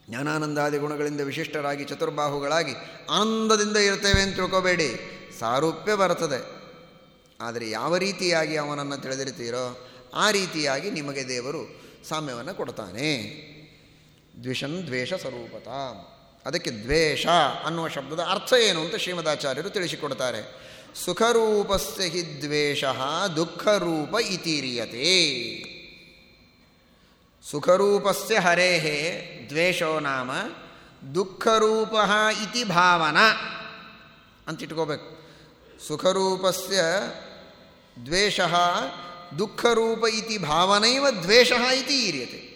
ಜ್ಞಾನಾನಂದಾದಿ ಗುಣಗಳಿಂದ ವಿಶಿಷ್ಟರಾಗಿ ಚತುರ್ಬಾಹುಗಳಾಗಿ ಆನಂದದಿಂದ ಇರ್ತೇವೆ ಅಂತ ತಿಳ್ಕೋಬೇಡಿ. ಸಾರೂಪ್ಯ ಬರ್ತದೆ ಆದರೆ ಯಾವ ರೀತಿಯಾಗಿ ಅವನನ್ನು ತಿಳಿದಿರ್ತೀರೋ ಆ ರೀತಿಯಾಗಿ ನಿಮಗೆ ದೇವರು ಸಾಮ್ಯವನ್ನು ಕೊಡ್ತಾನೆ ದ್ವಿಷನ್ ದ್ವೇಷ ಸ್ವರೂಪತ. ಅದಕ್ಕೆ ದ್ವೇಷ ಅನ್ನುವ ಶಬ್ದದ ಅರ್ಥ ಏನು ಅಂತ ಶ್ರೀಮದಾಚಾರ್ಯರು ತಿಳಿಸಿಕೊಡ್ತಾರೆ. ಸುಖರೂಪಸ್ಯ ಹಿ ದ್ವೇಷ ದುಃಖರೂಪ ಇತೀರಿಯತೆ ಸುಖರೂಪಸ್ಯ ಹರೇ ದ್ವೇಷೋ ನಾಮ ದುಃಖರೂಪ ಇತಿ ಭಾವನಾ ಅಂತ ಇಟ್ಕೋಬೇಕು ಸುಖರೂಪಸ್ಯ ದ್ವೇಷ ದುಃಖರೂಪ ಇತಿ ಭಾವನೈವ ದ್ವೇಷ ಇತಿ ಈರ್ಯತೆ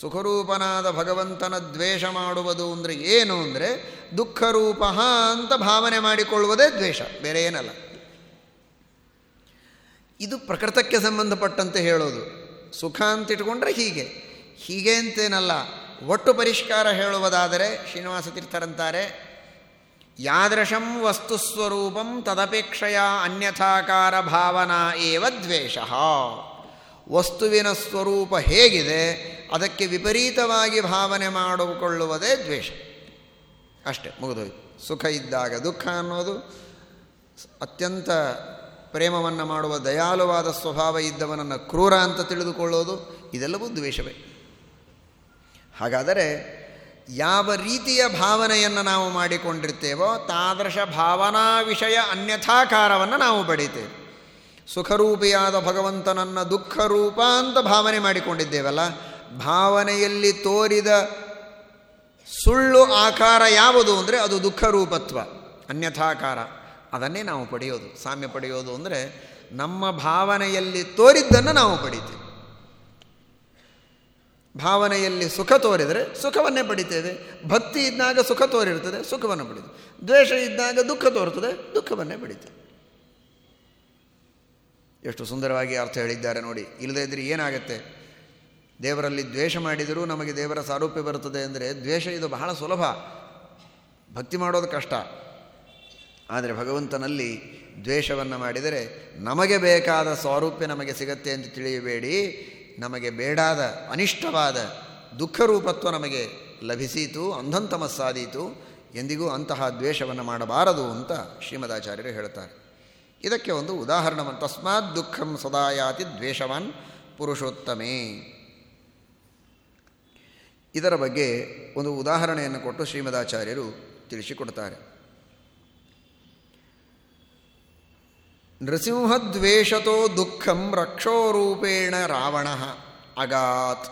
ಸುಖರೂಪನಾದ ಭಗವಂತನ ದ್ವೇಷ ಮಾಡುವುದು ಅಂದರೆ ಏನು ಅಂದರೆ ದುಃಖರೂಪ ಅಂತ ಭಾವನೆ ಮಾಡಿಕೊಳ್ಳುವುದೇ ದ್ವೇಷ, ಬೇರೆ ಏನಲ್ಲ. ಇದು ಪ್ರಕೃತಕ್ಕೆ ಸಂಬಂಧಪಟ್ಟಂತೆ ಹೇಳೋದು. ಸುಖ ಅಂತ ಇಟ್ಕೊಂಡ್ರೆ ಹೀಗೆ. ಹೀಗೆ ಅಂತೇನಲ್ಲ, ಒಟ್ಟು ಪರಿಷ್ಕಾರ ಹೇಳುವುದಾದರೆ ಶ್ರೀನಿವಾಸ ತೀರ್ಥರಂತಾರೆ, ಯಾದೃಶಂ ವಸ್ತುಸ್ವರೂಪಂ ತದಪೇಕ್ಷೆಯ ಅನ್ಯಥಾಕಾರ ಭಾವನಾ ಏವ ದ್ವೇಷ. ವಸ್ತುವಿನ ಸ್ವರೂಪ ಹೇಗಿದೆ, ಅದಕ್ಕೆ ವಿಪರೀತವಾಗಿ ಭಾವನೆ ಮಾಡಿಕೊಳ್ಳುವುದೇ ದ್ವೇಷ. ಅಷ್ಟೇ, ಮುಗಿದೋಯ್ತು. ಸುಖ ಇದ್ದಾಗ ದುಃಖ ಅನ್ನೋದು ಅತ್ಯಂತ ಪ್ರೇಮವನ್ನು ಮಾಡುವ ದಯಾಲುವಾದ ಸ್ವಭಾವ ಇದ್ದವನನ್ನು ಕ್ರೂರ ಅಂತ ತಿಳಿದುಕೊಳ್ಳೋದು, ಇದೆಲ್ಲವೂ ದ್ವೇಷವೇ. ಹಾಗಾದರೆ ಯಾವ ರೀತಿಯ ಭಾವನೆಯನ್ನು ನಾವು ಮಾಡಿಕೊಂಡಿರ್ತೇವೋ ತಾದೃಶ ಭಾವನಾ ವಿಷಯ ಅನ್ಯಥಾಕಾರವನ್ನು ನಾವು ಪಡಿತೇವೆ. ಸುಖರೂಪಿಯಾದ ಭಗವಂತನನ್ನು ದುಃಖರೂಪ ಅಂತ ಭಾವನೆ ಮಾಡಿಕೊಂಡಿದ್ದೇವಲ್ಲ, ಭಾವನೆಯಲ್ಲಿ ತೋರಿದ ಸುಳ್ಳು ಆಕಾರ ಯಾವುದು ಅಂದರೆ ಅದು ದುಃಖರೂಪತ್ವ, ಅನ್ಯಥಾಕಾರ. ಅದನ್ನೇ ನಾವು ಪಡೆಯೋದು, ಸಾಮ್ಯ ಪಡೆಯೋದು ಅಂದರೆ ನಮ್ಮ ಭಾವನೆಯಲ್ಲಿ ತೋರಿದ್ದನ್ನು ನಾವು ಪಡಿತೇವೆ. ಭಾವನೆಯಲ್ಲಿ ಸುಖ ತೋರಿದರೆ ಸುಖವನ್ನೇ ಪಡಿತೇವೆ ಭಕ್ತಿ ಇದ್ದಾಗ ಸುಖ ತೋರಿರ್ತದೆ ಸುಖವನ್ನು ಪಡಿತು ದ್ವೇಷ ಇದ್ದಾಗ ದುಃಖ ತೋರುತ್ತದೆ, ದುಃಖವನ್ನೇ ಪಡಿತೇವೆ ಎಷ್ಟು ಸುಂದರವಾಗಿ ಅರ್ಥ ಹೇಳಿದ್ದಾರೆ ನೋಡಿ. ಇಲ್ಲದೇ ಇದ್ದರೆ ಏನಾಗುತ್ತೆ? ದೇವರಲ್ಲಿ ದ್ವೇಷ ಮಾಡಿದರೂ ನಮಗೆ ದೇವರ ಸಾರೂಪ್ಯ ಬರುತ್ತದೆ ಅಂದರೆ ದ್ವೇಷ ಇದು ಬಹಳ ಸುಲಭ. ಭಕ್ತಿ ಮಾಡೋದು ಕಷ್ಟ. ಆದರೆ ಭಗವಂತನಲ್ಲಿ ದ್ವೇಷವನ್ನು ಮಾಡಿದರೆ ನಮಗೆ ಬೇಕಾದ ಸ್ವಾರೂಪ್ಯ ನಮಗೆ ಸಿಗತ್ತೆ ಅಂತ ತಿಳಿಯಬೇಡಿ. ನಮಗೆ ಬೇಡಾದ, ಅನಿಷ್ಟವಾದ ದುಃಖರೂಪತ್ವ ನಮಗೆ ಲಭಿಸೀತು, ಅಂಧಂತಮಸ್ಸಾದೀತು, ಎಂದಿಗೂ ಅಂತಹ ದ್ವೇಷವನ್ನು ಮಾಡಬಾರದು ಅಂತ ಶ್ರೀಮದಾಚಾರ್ಯರು ಹೇಳ್ತಾರೆ ಇದಕ್ಕೆ ಒಂದು ಉದಾಹರಣವನ್ನು. ತಸ್ಮಾತ್ ದುಃಖಂ ಸದಾಯಾತಿ ದ್ವೇಷವಾನ್ ಪುರುಷೋತ್ತಮೇ. ಇದರ ಬಗ್ಗೆ ಒಂದು ಉದಾಹರಣೆಯನ್ನು ಕೊಟ್ಟು ಶ್ರೀಮದಾಚಾರ್ಯರು ತಿಳಿಸಿಕೊಡ್ತಾರೆ. ನೃಸಿಂಹದ್ವೇಷತೋ ದುಃಖಂ ರಕ್ಷೋರೂಪೇಣ ರಾವಣ ಅಗಾತ್.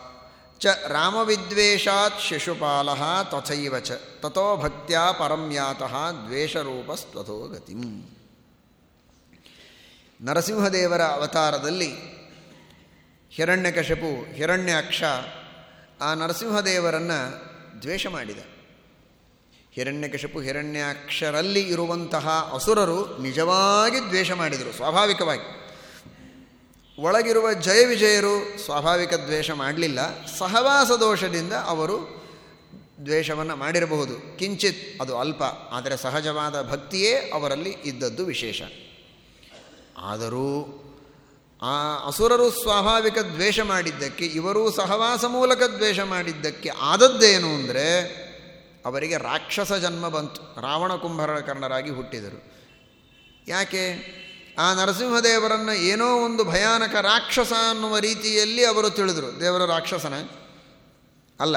ಚ ರಾಮವಿದ್ವೇಷಾತ್ ಶಿಶುಪಾಲ ತಥೈವ ಚ. ತಥೋ ಭಕ್ತ್ಯಾ ಪರಂ ಯಾತಃ ದ್ವೇಷರೂಪಸ್ತ್ವಥೋ ಗತಿಂ. ನರಸಿಂಹದೇವರ ಅವತಾರದಲ್ಲಿ ಹಿರಣ್ಯಕಶಪು, ಹಿರಣ್ಯಾಕ್ಷ ಆ ನರಸಿಂಹದೇವರನ್ನು ದ್ವೇಷ ಮಾಡಿದ. ಹಿರಣ್ಯಕಶಪು ಹಿರಣ್ಯಾಕ್ಷರಲ್ಲಿ ಇರುವಂತಹ ಅಸುರರು ನಿಜವಾಗಿ ದ್ವೇಷ ಮಾಡಿದರು, ಸ್ವಾಭಾವಿಕವಾಗಿ. ಒಳಗಿರುವ ಜಯ ವಿಜಯರು ಸ್ವಾಭಾವಿಕ ದ್ವೇಷ ಮಾಡಲಿಲ್ಲ, ಸಹವಾಸ ದೋಷದಿಂದ ಅವರು ದ್ವೇಷವನ್ನು ಮಾಡಿರಬಹುದು. ಕಿಂಚಿತ್ ಅದು ಅಲ್ಪ, ಆದರೆ ಸಹಜವಾದ ಭಕ್ತಿಯೇ ಅವರಲ್ಲಿ ಇದ್ದದ್ದು ವಿಶೇಷ. ಆದರೂ ಆ ಅಸುರರು ಸ್ವಾಭಾವಿಕ ದ್ವೇಷ ಮಾಡಿದ್ದಕ್ಕೆ, ಇವರು ಸಹವಾಸ ಮೂಲಕ ದ್ವೇಷ ಮಾಡಿದ್ದಕ್ಕೆ ಆದದ್ದೇನು ಅಂದರೆ ಅವರಿಗೆ ರಾಕ್ಷಸ ಜನ್ಮ ಬಂತು. ರಾವಣ ಕುಂಭಕರ್ಣರಾಗಿ ಹುಟ್ಟಿದರು. ಯಾಕೆ? ಆ ನರಸಿಂಹದೇವರನ್ನು ಏನೋ ಒಂದು ಭಯಾನಕ ರಾಕ್ಷಸ ಅನ್ನುವ ರೀತಿಯಲ್ಲಿ ಅವರು ತಿಳಿದರು. ದೇವರ ರಾಕ್ಷಸನ? ಅಲ್ಲ.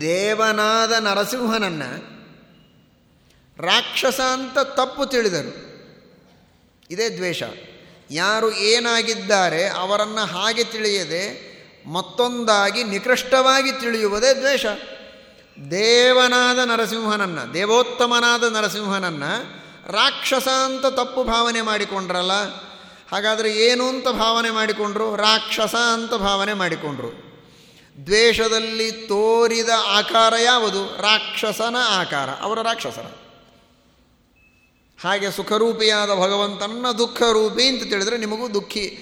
ದೇವನಾದ ನರಸಿಂಹನನ್ನು ರಾಕ್ಷಸ ಅಂತ ತಪ್ಪು ತಿಳಿದರು. ಇದೇ ದ್ವೇಷ. ಯಾರು ಏನಾಗಿದ್ದಾರೆ ಅವರನ್ನು ಹಾಗೆ ತಿಳಿಯದೆ ಮತ್ತೊಂದಾಗಿ ನಿಕೃಷ್ಟವಾಗಿ ತಿಳಿಯುವುದೇ ದ್ವೇಷ. ದೇವನಾದ ನರಸಿಂಹನನ್ನು, ದೇವೋತ್ತಮನಾದ ನರಸಿಂಹನನ್ನು ರಾಕ್ಷಸ ಅಂತ ತಪ್ಪು ಭಾವನೆ ಮಾಡಿಕೊಂಡ್ರಲ್ಲ? ಹಾಗಾದರೆ ಏನು ಅಂತ ಭಾವನೆ ಮಾಡಿಕೊಂಡ್ರು? ರಾಕ್ಷಸ ಅಂತ ಭಾವನೆ ಮಾಡಿಕೊಂಡ್ರು. ದ್ವೇಷದಲ್ಲಿ ತೋರಿದ ಆಕಾರ ಯಾವುದು? ರಾಕ್ಷಸನ ಆಕಾರ. ಅವರ ರಾಕ್ಷಸರ. ಹಾಗೆ ಸುಖರೂಪಿಯಾದ ಭಗವಂತನ ದುಃಖರೂಪಿ ಅಂತ ತಿಳಿದರೆ ನಿಮಗೂ ದುಃಖಿ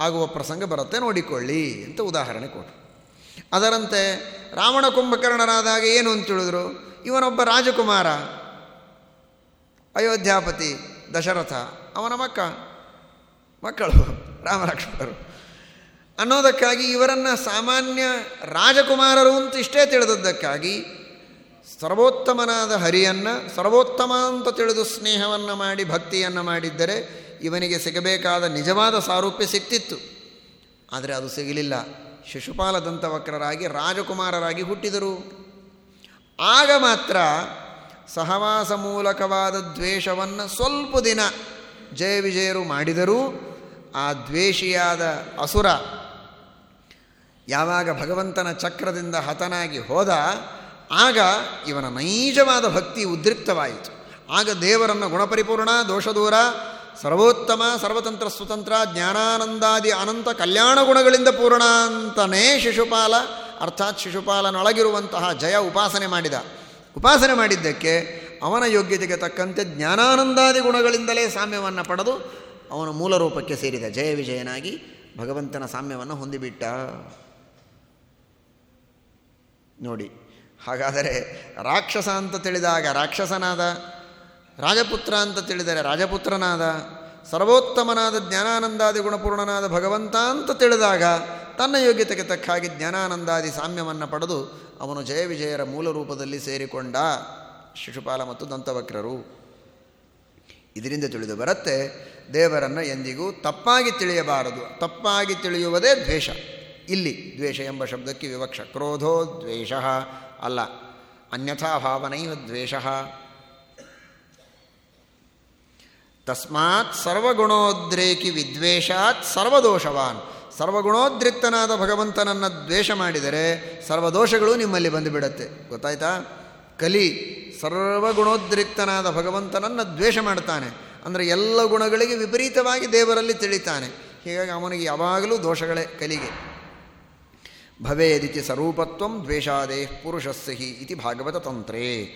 ಆಗುವ ಪ್ರಸಂಗ ಬರುತ್ತೆ. ನೋಡಿಕೊಳ್ಳಿ ಅಂತ ಉದಾಹರಣೆ ಕೊಟ್ಟರು ಅದರಂತೆ ರಾವಣ ಕುಂಭಕರ್ಣರಾದಾಗ ಏನು ಅಂತ ತಿಳಿದ್ರು? ಇವನೊಬ್ಬ ರಾಜಕುಮಾರ, ಅಯೋಧ್ಯಾಪತಿ ದಶರಥ, ಅವನ ಮಕ್ಕ, ಮಕ್ಕಳು, ರಾಮಲಕ್ಷ್ಮಣರು. ಅನ್ನೋದಕ್ಕಾಗಿ ಇವರನ್ನು ಸಾಮಾನ್ಯ ರಾಜಕುಮಾರರು ಅಂತ ಇಷ್ಟೇ ತಿಳಿದದ್ದಕ್ಕಾಗಿ ಸರ್ವೋತ್ತಮನಾದ ಹರಿಯನ್ನು, ಸರ್ವೋತ್ತಮ ಅಂತ ತಿಳಿದು ಸ್ನೇಹವನ್ನು ಮಾಡಿ, ಭಕ್ತಿಯನ್ನು ಮಾಡಿದ್ದರೆ ಇವನಿಗೆ ಸಿಗಬೇಕಾದ ನಿಜವಾದ ಸಾರೂಪ್ಯ ಸಿಕ್ತಿತ್ತು. ಆದರೆ ಅದು ಸಿಗಲಿಲ್ಲ. ಶಿಶುಪಾಲದಂತ ದಂತವಕ್ರರಾಗಿ ರಾಜಕುಮಾರರಾಗಿ ಹುಟ್ಟಿದರು. ಆಗ ಮಾತ್ರ ಸಹವಾಸ ಮೂಲಕವಾದ ದ್ವೇಷವನ್ನು ಸ್ವಲ್ಪ ದಿನ ಜಯ ವಿಜಯರು ಮಾಡಿದರೂ. ಆ ದ್ವೇಷಿಯಾದ ಅಸುರ ಯಾವಾಗ ಭಗವಂತನ ಚಕ್ರದಿಂದ ಹತನಾಗಿ ಹೋದ, ಆಗ ಇವನ ನೈಜವಾದ ಭಕ್ತಿ ಉದ್ರಿಕ್ತವಾಯಿತು. ಆಗ ದೇವರನ್ನು ಗುಣಪರಿಪೂರ್ಣ, ದೋಷದೂರ ಸರ್ವೋತ್ತಮ, ಸರ್ವತಂತ್ರ, ಸ್ವತಂತ್ರ, ಜ್ಞಾನಾನಂದಾದಿ, ಅನಂತ ಕಲ್ಯಾಣ ಗುಣಗಳಿಂದ ಪೂರ್ಣ ಅಂತನೇ ಶಿಶುಪಾಲ, ಅರ್ಥಾತ್ ಶಿಶುಪಾಲನೊಳಗಿರುವಂತಹ ಜಯ ಉಪಾಸನೆ ಮಾಡಿದ. ಉಪಾಸನೆ ಮಾಡಿದ್ದಕ್ಕೆ ಅವನ ಯೋಗ್ಯತೆಗೆ ತಕ್ಕಂತೆ ಜ್ಞಾನಾನಂದಾದಿ ಗುಣಗಳಿಂದಲೇ ಸಾಮ್ಯವನ್ನು ಪಡೆದು ಅವನ ಮೂಲ ರೂಪಕ್ಕೆ ಸೇರಿದ. ಜಯ ವಿಜಯನಾಗಿ ಭಗವಂತನ ಸಾಮ್ಯವನ್ನು ಹೊಂದಿಬಿಟ್ಟ. ನೋಡಿ, ಹಾಗಾದರೆ ರಾಕ್ಷಸ ಅಂತ ತಿಳಿದಾಗ ರಾಕ್ಷಸನಾದ ರಾಜಪುತ್ರ ಅಂತ ತಿಳಿದರೆ ರಾಜಪುತ್ರನಾದ, ಸರ್ವೋತ್ತಮನಾದ ಜ್ಞಾನಾನಂದಾದಿ ಗುಣಪೂರ್ಣನಾದ ಭಗವಂತ ಅಂತ ತಿಳಿದಾಗ ತನ್ನ ಯೋಗ್ಯತೆಗೆ ತಕ್ಕ ಹಾಗೆ ಜ್ಞಾನಾನಂದಾದಿ ಸಾಮ್ಯವನ್ನು ಪಡೆದು ಅವನು ಜಯ ವಿಜಯರ ಮೂಲ ರೂಪದಲ್ಲಿ ಸೇರಿಕೊಂಡ ಶಿಶುಪಾಲ ಮತ್ತು ದಂತವಕ್ರರು. ಇದರಿಂದ ತಿಳಿದು ಬರುತ್ತೆ, ದೇವರನ್ನು ಎಂದಿಗೂ ತಪ್ಪಾಗಿ ತಿಳಿಯಬಾರದು. ತಪ್ಪಾಗಿ ತಿಳಿಯುವುದೇ ದ್ವೇಷ. ಇಲ್ಲಿ ದ್ವೇಷ ಎಂಬ ಶಬ್ದಕ್ಕೆ ವಿವಕ್ಷ. ಕ್ರೋಧೋ ದ್ವೇಷ. ಅಲ್ಲ, ಅನ್ಯಥಾ ಭಾವನೈವ ದ್ವೇಷ. ತಸ್ಮಾತ್ ಸರ್ವಗುಣೋದ್ರೇಕಿ ವಿದ್ವೇಷಾತ್ ಸರ್ವದೋಷವಾನ್. ಸರ್ವಗುಣೋದ್ರಿಕ್ತನಾದ ಭಗವಂತನನ್ನು ದ್ವೇಷ ಮಾಡಿದರೆ ಸರ್ವದೋಷಗಳು ನಿಮ್ಮಲ್ಲಿ ಬಂದುಬಿಡತ್ತೆ. ಗೊತ್ತಾಯ್ತಾ? ಕಲಿ ಸರ್ವಗುಣೋದ್ರಿಕ್ತನಾದ ಭಗವಂತನನ್ನು ದ್ವೇಷ ಮಾಡ್ತಾನೆ. ಅಂದರೆ ಎಲ್ಲ ಗುಣಗಳಿಗೆ ವಿಪರೀತವಾಗಿ ದೇವರಲ್ಲಿ ತಿಳಿತಾನೆ. ಹೀಗಾಗಿ ಅವನಿಗೆ ಯಾವಾಗಲೂ ದೋಷಗಳೇ ಕಲಿಗೆ. ಭವೇದಿತಿ ಸ್ವರೂಪತ್ವಂ ದ್ವೇಷಾದೇ ಪುರುಷಸ್ಸಹಿ ಇತಿ ಭಾಗವತ ತಂತ್ರೇ.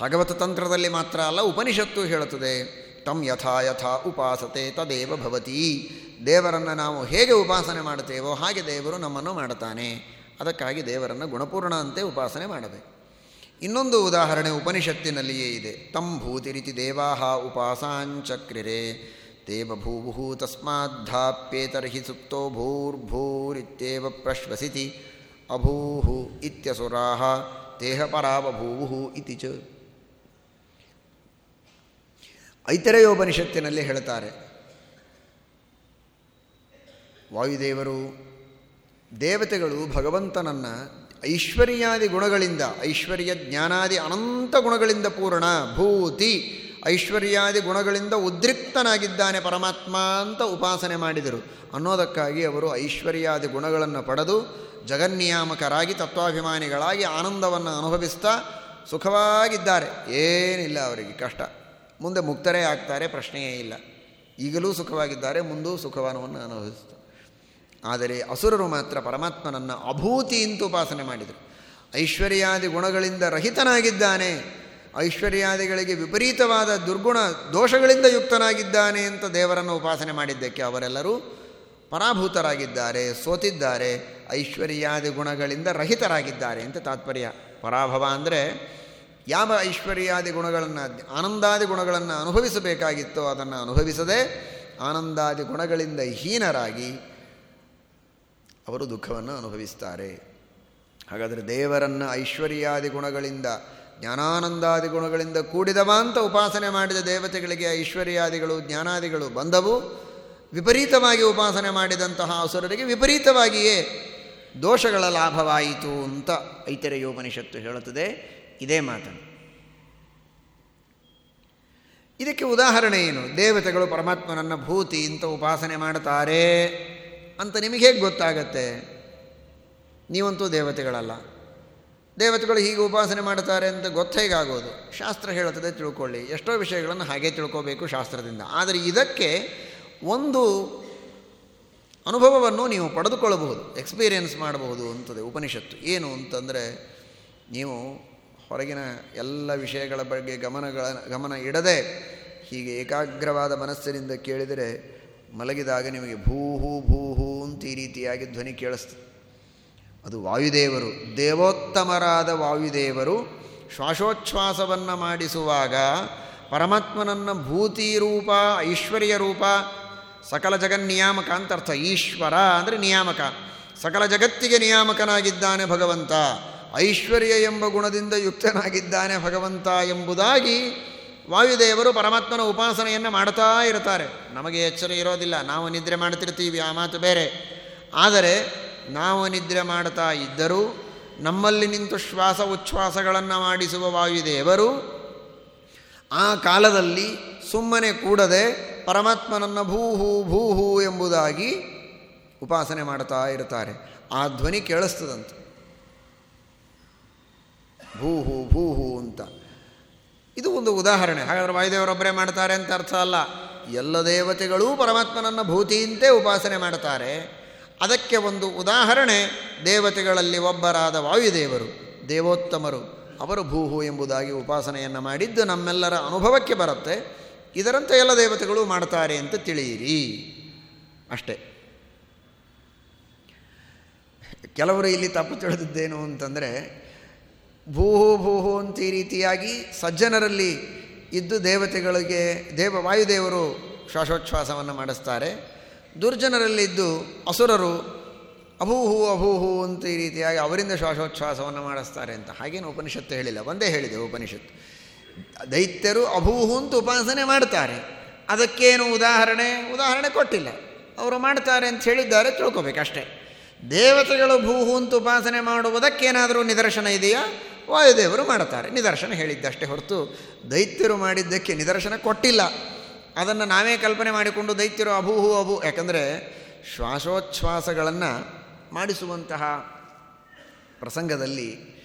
ಭಾಗವತ ತಂತ್ರದಲ್ಲಿ ಮಾತ್ರ ಅಲ್ಲ, ಉಪನಿಷತ್ತು ಹೇಳುತ್ತದೆ. ತಂ ಯಥಾ ಯಥಾ ಉಪಾಸತೆ ತದೇವ ಭವತಿ. ದೇವರನ್ನು ನಾವು ಹೇಗೆ ಉಪಾಸನೆ ಮಾಡುತ್ತೇವೋ ಹಾಗೆ ದೇವರು ನಮ್ಮನ್ನು ಮಾಡುತ್ತಾನೆ. ಅದಕ್ಕಾಗಿ ದೇವರನ್ನು ಗುಣಪೂರ್ಣ ಅಂತೆ ಉಪಾಸನೆ ಮಾಡಬೇಕು. ಇನ್ನೊಂದು ಉದಾಹರಣೆ ಉಪನಿಷತ್ತಿನಲ್ಲಿಯೇ ಇದೆ. ತಂ ಭೂತಿರಿತಿ ದೇವಾಹ ಉಪಾಸಾಂಚಕ್ರಿರೆ ತೇ ಬಭೂವು ತಸ್ಮಾದ್ದಾಪ್ಯೇತರ್ಹಿ ಸುಪ್ತೋ ಭೂರ್ಭೂರಿತ್ಯೇವ ಪ್ರಶ್ವಸಿತಿ. ಅಭೂಹು ಇತ್ಯಸುರಾಹ ತೇಹ ಪರಾವಭೂವು ಇತಿ ಚ. ಐತರೆಯೋಪನಿಷತ್ತಿನಲ್ಲಿ ಹೇಳ್ತಾರೆ. ವಾಯುದೇವರು, ದೇವತೆಗಳು ಭಗವಂತನನ್ನು ಐಶ್ವರ್ಯಾದಿ ಗುಣಗಳಿಂದ, ಐಶ್ವರ್ಯ ಜ್ಞಾನಾದಿ ಅನಂತ ಗುಣಗಳಿಂದ ಪೂರ್ಣ ಭೂತಿ, ಐಶ್ವರ್ಯಾದಿ ಗುಣಗಳಿಂದ ಉದ್ರಿಕ್ತನಾಗಿದ್ದಾನೆ ಪರಮಾತ್ಮ ಅಂತ ಉಪಾಸನೆ ಮಾಡಿದರು. ಅನ್ನೋದಕ್ಕಾಗಿ ಅವರು ಐಶ್ವರ್ಯಾದಿ ಗುಣಗಳನ್ನು ಪಡೆದು ಜಗನ್ನಿಯಾಮಕರಾಗಿ, ತತ್ವಾಭಿಮಾನಿಗಳಾಗಿ ಆನಂದವನ್ನು ಅನುಭವಿಸ್ತಾ ಸುಖವಾಗಿದ್ದಾರೆ. ಏನಿಲ್ಲ ಅವರಿಗೆ ಕಷ್ಟ. ಮುಂದೆ ಮುಕ್ತರೇ ಆಗ್ತಾರೆ, ಪ್ರಶ್ನೆಯೇ ಇಲ್ಲ. ಈಗಲೂ ಸುಖವಾಗಿದ್ದಾರೆ, ಮುಂದೂ ಸುಖವಾನವನ್ನು ಅನುಭವಿಸ್ತು ಆದರೆ ಅಸುರರು ಮಾತ್ರ ಪರಮಾತ್ಮನನ್ನು ಅಭೂತಿ ಉಪಾಸನೆ ಮಾಡಿದರು. ಐಶ್ವರ್ಯಾದಿ ಗುಣಗಳಿಂದ ರಹಿತನಾಗಿದ್ದಾನೆ, ಐಶ್ವರ್ಯಾದಿಗಳಿಗೆ ವಿಪರೀತವಾದ ದುರ್ಗುಣ ದೋಷಗಳಿಂದ ಯುಕ್ತನಾಗಿದ್ದಾನೆ ಅಂತ ದೇವರನ್ನು ಉಪಾಸನೆ ಮಾಡಿದ್ದಕ್ಕೆ ಅವರೆಲ್ಲರೂ ಪರಾಭೂತರಾಗಿದ್ದಾರೆ, ಸೋತಿದ್ದಾರೆ, ಐಶ್ವರ್ಯಾದಿ ಗುಣಗಳಿಂದ ರಹಿತರಾಗಿದ್ದಾರೆ ಅಂತ ತಾತ್ಪರ್ಯ. ಪರಾಭವ ಅಂದರೆ ಯಾವ ಐಶ್ವರ್ಯಾದಿ ಗುಣಗಳನ್ನು, ಆನಂದಾದಿ ಗುಣಗಳನ್ನು ಅನುಭವಿಸಬೇಕಾಗಿತ್ತೋ ಅದನ್ನು ಅನುಭವಿಸದೆ ಆನಂದಾದಿ ಗುಣಗಳಿಂದ ಹೀನರಾಗಿ ಅವರು ದುಃಖವನ್ನು ಅನುಭವಿಸ್ತಾರೆ. ಹಾಗಾದರೆ ದೇವರನ್ನು ಐಶ್ವರ್ಯಾದಿ ಗುಣಗಳಿಂದ, ಜ್ಞಾನಾನಂದಾದಿ ಗುಣಗಳಿಂದ ಕೂಡಿದವ ಅಂತ ಉಪಾಸನೆ ಮಾಡಿದ ದೇವತೆಗಳಿಗೆ ಐಶ್ವರ್ಯಾದಿಗಳು, ಜ್ಞಾನಾದಿಗಳು ಬಂದವು. ವಿಪರೀತವಾಗಿ ಉಪಾಸನೆ ಮಾಡಿದಂತಹ ಅಸುರರಿಗೆ ವಿಪರೀತವಾಗಿಯೇ ದೋಷಗಳ ಲಾಭವಾಯಿತು ಅಂತ ಐತರೆಯೋಪನಿಷತ್ತು ಹೇಳುತ್ತದೆ. ಇದೇ ಮಾತನ್ನು ಇದಕ್ಕೆ ಉದಾಹರಣೆ ಏನು? ದೇವತೆಗಳು ಪರಮಾತ್ಮನನ್ನು ಭೂತಿ ಅಂತ ಉಪಾಸನೆ ಮಾಡ್ತಾರೆ ಅಂತ ನಿಮಗೆ ಹೇಗೆ ಗೊತ್ತಾಗತ್ತೆ? ನೀವಂತೂ ದೇವತೆಗಳಲ್ಲ. ದೇವತೆಗಳು ಹೀಗೆ ಉಪಾಸನೆ ಮಾಡ್ತಾರೆ ಅಂತ ಗೊತ್ತೇಗಾಗೋದು ಶಾಸ್ತ್ರ ಹೇಳುತ್ತದೆ ತಿಳ್ಕೊಳ್ಳಿ. ಎಷ್ಟೋ ವಿಷಯಗಳನ್ನು ಹಾಗೆ ತಿಳ್ಕೋಬೇಕು ಶಾಸ್ತ್ರದಿಂದ. ಆದರೆ ಇದಕ್ಕೆ ಒಂದು ಅನುಭವವನ್ನು ನೀವು ಪಡೆದುಕೊಳ್ಳಬಹುದು, ಎಕ್ಸ್ಪೀರಿಯೆನ್ಸ್ ಮಾಡಬಹುದು ಅಂತದೆ ಉಪನಿಷತ್ತು. ಏನು ಅಂತಂದರೆ, ನೀವು ಹೊರಗಿನ ಎಲ್ಲ ವಿಷಯಗಳ ಬಗ್ಗೆ ಗಮನಗಳ, ಗಮನ ಇಡದೆ ಹೀಗೆ ಏಕಾಗ್ರವಾದ ಮನಸ್ಸಿನಿಂದ ಕೇಳಿದರೆ ಮಲಗಿದಾಗ ನಿಮಗೆ ಭೂಹು ಭೂಹು ಅಂತ ಈ ರೀತಿಯಾಗಿ ಧ್ವನಿ ಕೇಳಿಸ್ತದೆ ಅದು ವಾಯುದೇವರು, ದೇವೋತ್ತಮರಾದ ವಾಯುದೇವರು ಶ್ವಾಸೋಚ್ಛ್ವಾಸವನ್ನು ಮಾಡಿಸುವಾಗ ಪರಮಾತ್ಮನನ್ನು ಭೂತಿ ರೂಪ, ಐಶ್ವರ್ಯ ರೂಪ, ಸಕಲ ಜಗನ್ನಿಯಾಮಕ ಅಂತ ಅರ್ಥ. ಈಶ್ವರ ಅಂದರೆ ನಿಯಾಮಕ. ಸಕಲ ಜಗತ್ತಿಗೆ ನಿಯಾಮಕನಾಗಿದ್ದಾನೆ ಭಗವಂತ. ಐಶ್ವರ್ಯ ಎಂಬ ಗುಣದಿಂದ ಯುಕ್ತನಾಗಿದ್ದಾನೆ ಭಗವಂತ ಎಂಬುದಾಗಿ ವಾಯುದೇವರು ಪರಮಾತ್ಮನ ಉಪಾಸನೆಯನ್ನು ಮಾಡ್ತಾ ಇರ್ತಾರೆ ನಮಗೆ ಎಚ್ಚರ ಇರೋದಿಲ್ಲ. ನಾವು ನಿದ್ರೆ ಮಾಡ್ತಿರ್ತೀವಿ, ಆ ಮಾತು ಬೇರೆ. ಆದರೆ ನಾವು ನಿದ್ರೆ ಮಾಡ್ತಾ ಇದ್ದರೂ ನಮ್ಮಲ್ಲಿ ನಿಂತು ಶ್ವಾಸ ಉಚ್ಛ್ವಾಸಗಳನ್ನು ಮಾಡಿಸುವ ವಾಯುದೇವರು ಆ ಕಾಲದಲ್ಲಿ ಸುಮ್ಮನೆ ಕೂಡದೆ ಪರಮಾತ್ಮನನ್ನು ಭೂಹು ಭೂಹು ಎಂಬುದಾಗಿ ಉಪಾಸನೆ ಮಾಡ್ತಾ ಇರ್ತಾರೆ ಆ ಧ್ವನಿ ಕೇಳಿಸ್ತದಂತೆ. ಭೂಹು ಭೂಹು ಅಂತ. ಇದು ಒಂದು ಉದಾಹರಣೆ. ಹಾಗಾದ್ರೆ ವಾಯುದೇವರೊಬ್ಬರೇ ಮಾಡ್ತಾರೆ ಅಂತ ಅರ್ಥ ಅಲ್ಲ. ಎಲ್ಲ ದೇವತೆಗಳೂ ಪರಮಾತ್ಮನನ್ನು ಭೂತಿಯಂತೆ ಉಪಾಸನೆ ಮಾಡ್ತಾರೆ. ಅದಕ್ಕೆ ಒಂದು ಉದಾಹರಣೆ. ದೇವತೆಗಳಲ್ಲಿ ಒಬ್ಬರಾದ ವಾಯುದೇವರು, ದೇವೋತ್ತಮರು, ಅವರು ಭೂಹು ಎಂಬುದಾಗಿ ಉಪಾಸನೆಯನ್ನು ಮಾಡಿದ್ದು ನಮ್ಮೆಲ್ಲರ ಅನುಭವಕ್ಕೆ ಬರುತ್ತೆ. ಇದರಂತೆ ಎಲ್ಲ ದೇವತೆಗಳು ಮಾಡ್ತಾರೆ ಅಂತ ತಿಳಿಯಿರಿ. ಅಷ್ಟೇ. ಕೆಲವರು ಇಲ್ಲಿ ತಪ್ಪು ತಿಳಿದಿದ್ದೇನು ಅಂತಂದರೆ ಭೂಹು ಭೂಹು ಅಂತ ಈ ರೀತಿಯಾಗಿ ಸಜ್ಜನರಲ್ಲಿ ಇದ್ದು ದೇವತೆಗಳಿಗೆ ದೇವ ವಾಯುದೇವರು ಶ್ವಾಸೋಚ್ಛ್ವಾಸವನ್ನು ಮಾಡಿಸ್ತಾರೆ. ದುರ್ಜನರಲ್ಲಿದ್ದು ಅಸುರರು ಅಭೂಹು ಅಭೂಹು ಅಂತ ಈ ರೀತಿಯಾಗಿ ಅವರಿಂದ ಶ್ವಾಸೋಚ್ಛ್ವಾಸವನ್ನು ಮಾಡಿಸ್ತಾರೆ ಅಂತ. ಹಾಗೇನು ಉಪನಿಷತ್ತು ಹೇಳಿಲ್ಲ. ಒಂದೇ ಹೇಳಿದೆ ಉಪನಿಷತ್ತು. ದೈತ್ಯರು ಅಭೂಹು ಅಂತ ಉಪಾಸನೆ ಮಾಡ್ತಾರೆ. ಅದಕ್ಕೇನು ಉದಾಹರಣೆ? ಉದಾಹರಣೆ ಕೊಟ್ಟಿಲ್ಲ. ಅವರು ಮಾಡ್ತಾರೆ ಅಂತ ಹೇಳಿದ್ದಾರೆ, ತಿಳ್ಕೊಬೇಕಷ್ಟೇ. ದೇವತೆಗಳು ಭೂಹು ಅಂತ ಉಪಾಸನೆ ಮಾಡುವುದಕ್ಕೇನಾದರೂ ನಿದರ್ಶನ ಇದೆಯಾ? ವಾಯುದೇವರು ಮಾಡುತ್ತಾರೆ. ನಿದರ್ಶನ ಹೇಳಿದ್ದಷ್ಟೇ ಹೊರತು ದೈತ್ಯರು ಮಾಡಿದ್ದಕ್ಕೆ ನಿದರ್ಶನ ಕೊಟ್ಟಿಲ್ಲ. ಅದನ್ನು ನಾವೇ ಕಲ್ಪನೆ ಮಾಡಿಕೊಂಡು ದೈತ್ಯರು ಅಭೂಹು ಅಭು, ಯಾಕಂದರೆ ಶ್ವಾಸೋಚ್ಛ್ವಾಸಗಳನ್ನು ಮಾಡಿಸುವಂತಹ ಪ್ರಸಂಗದಲ್ಲಿ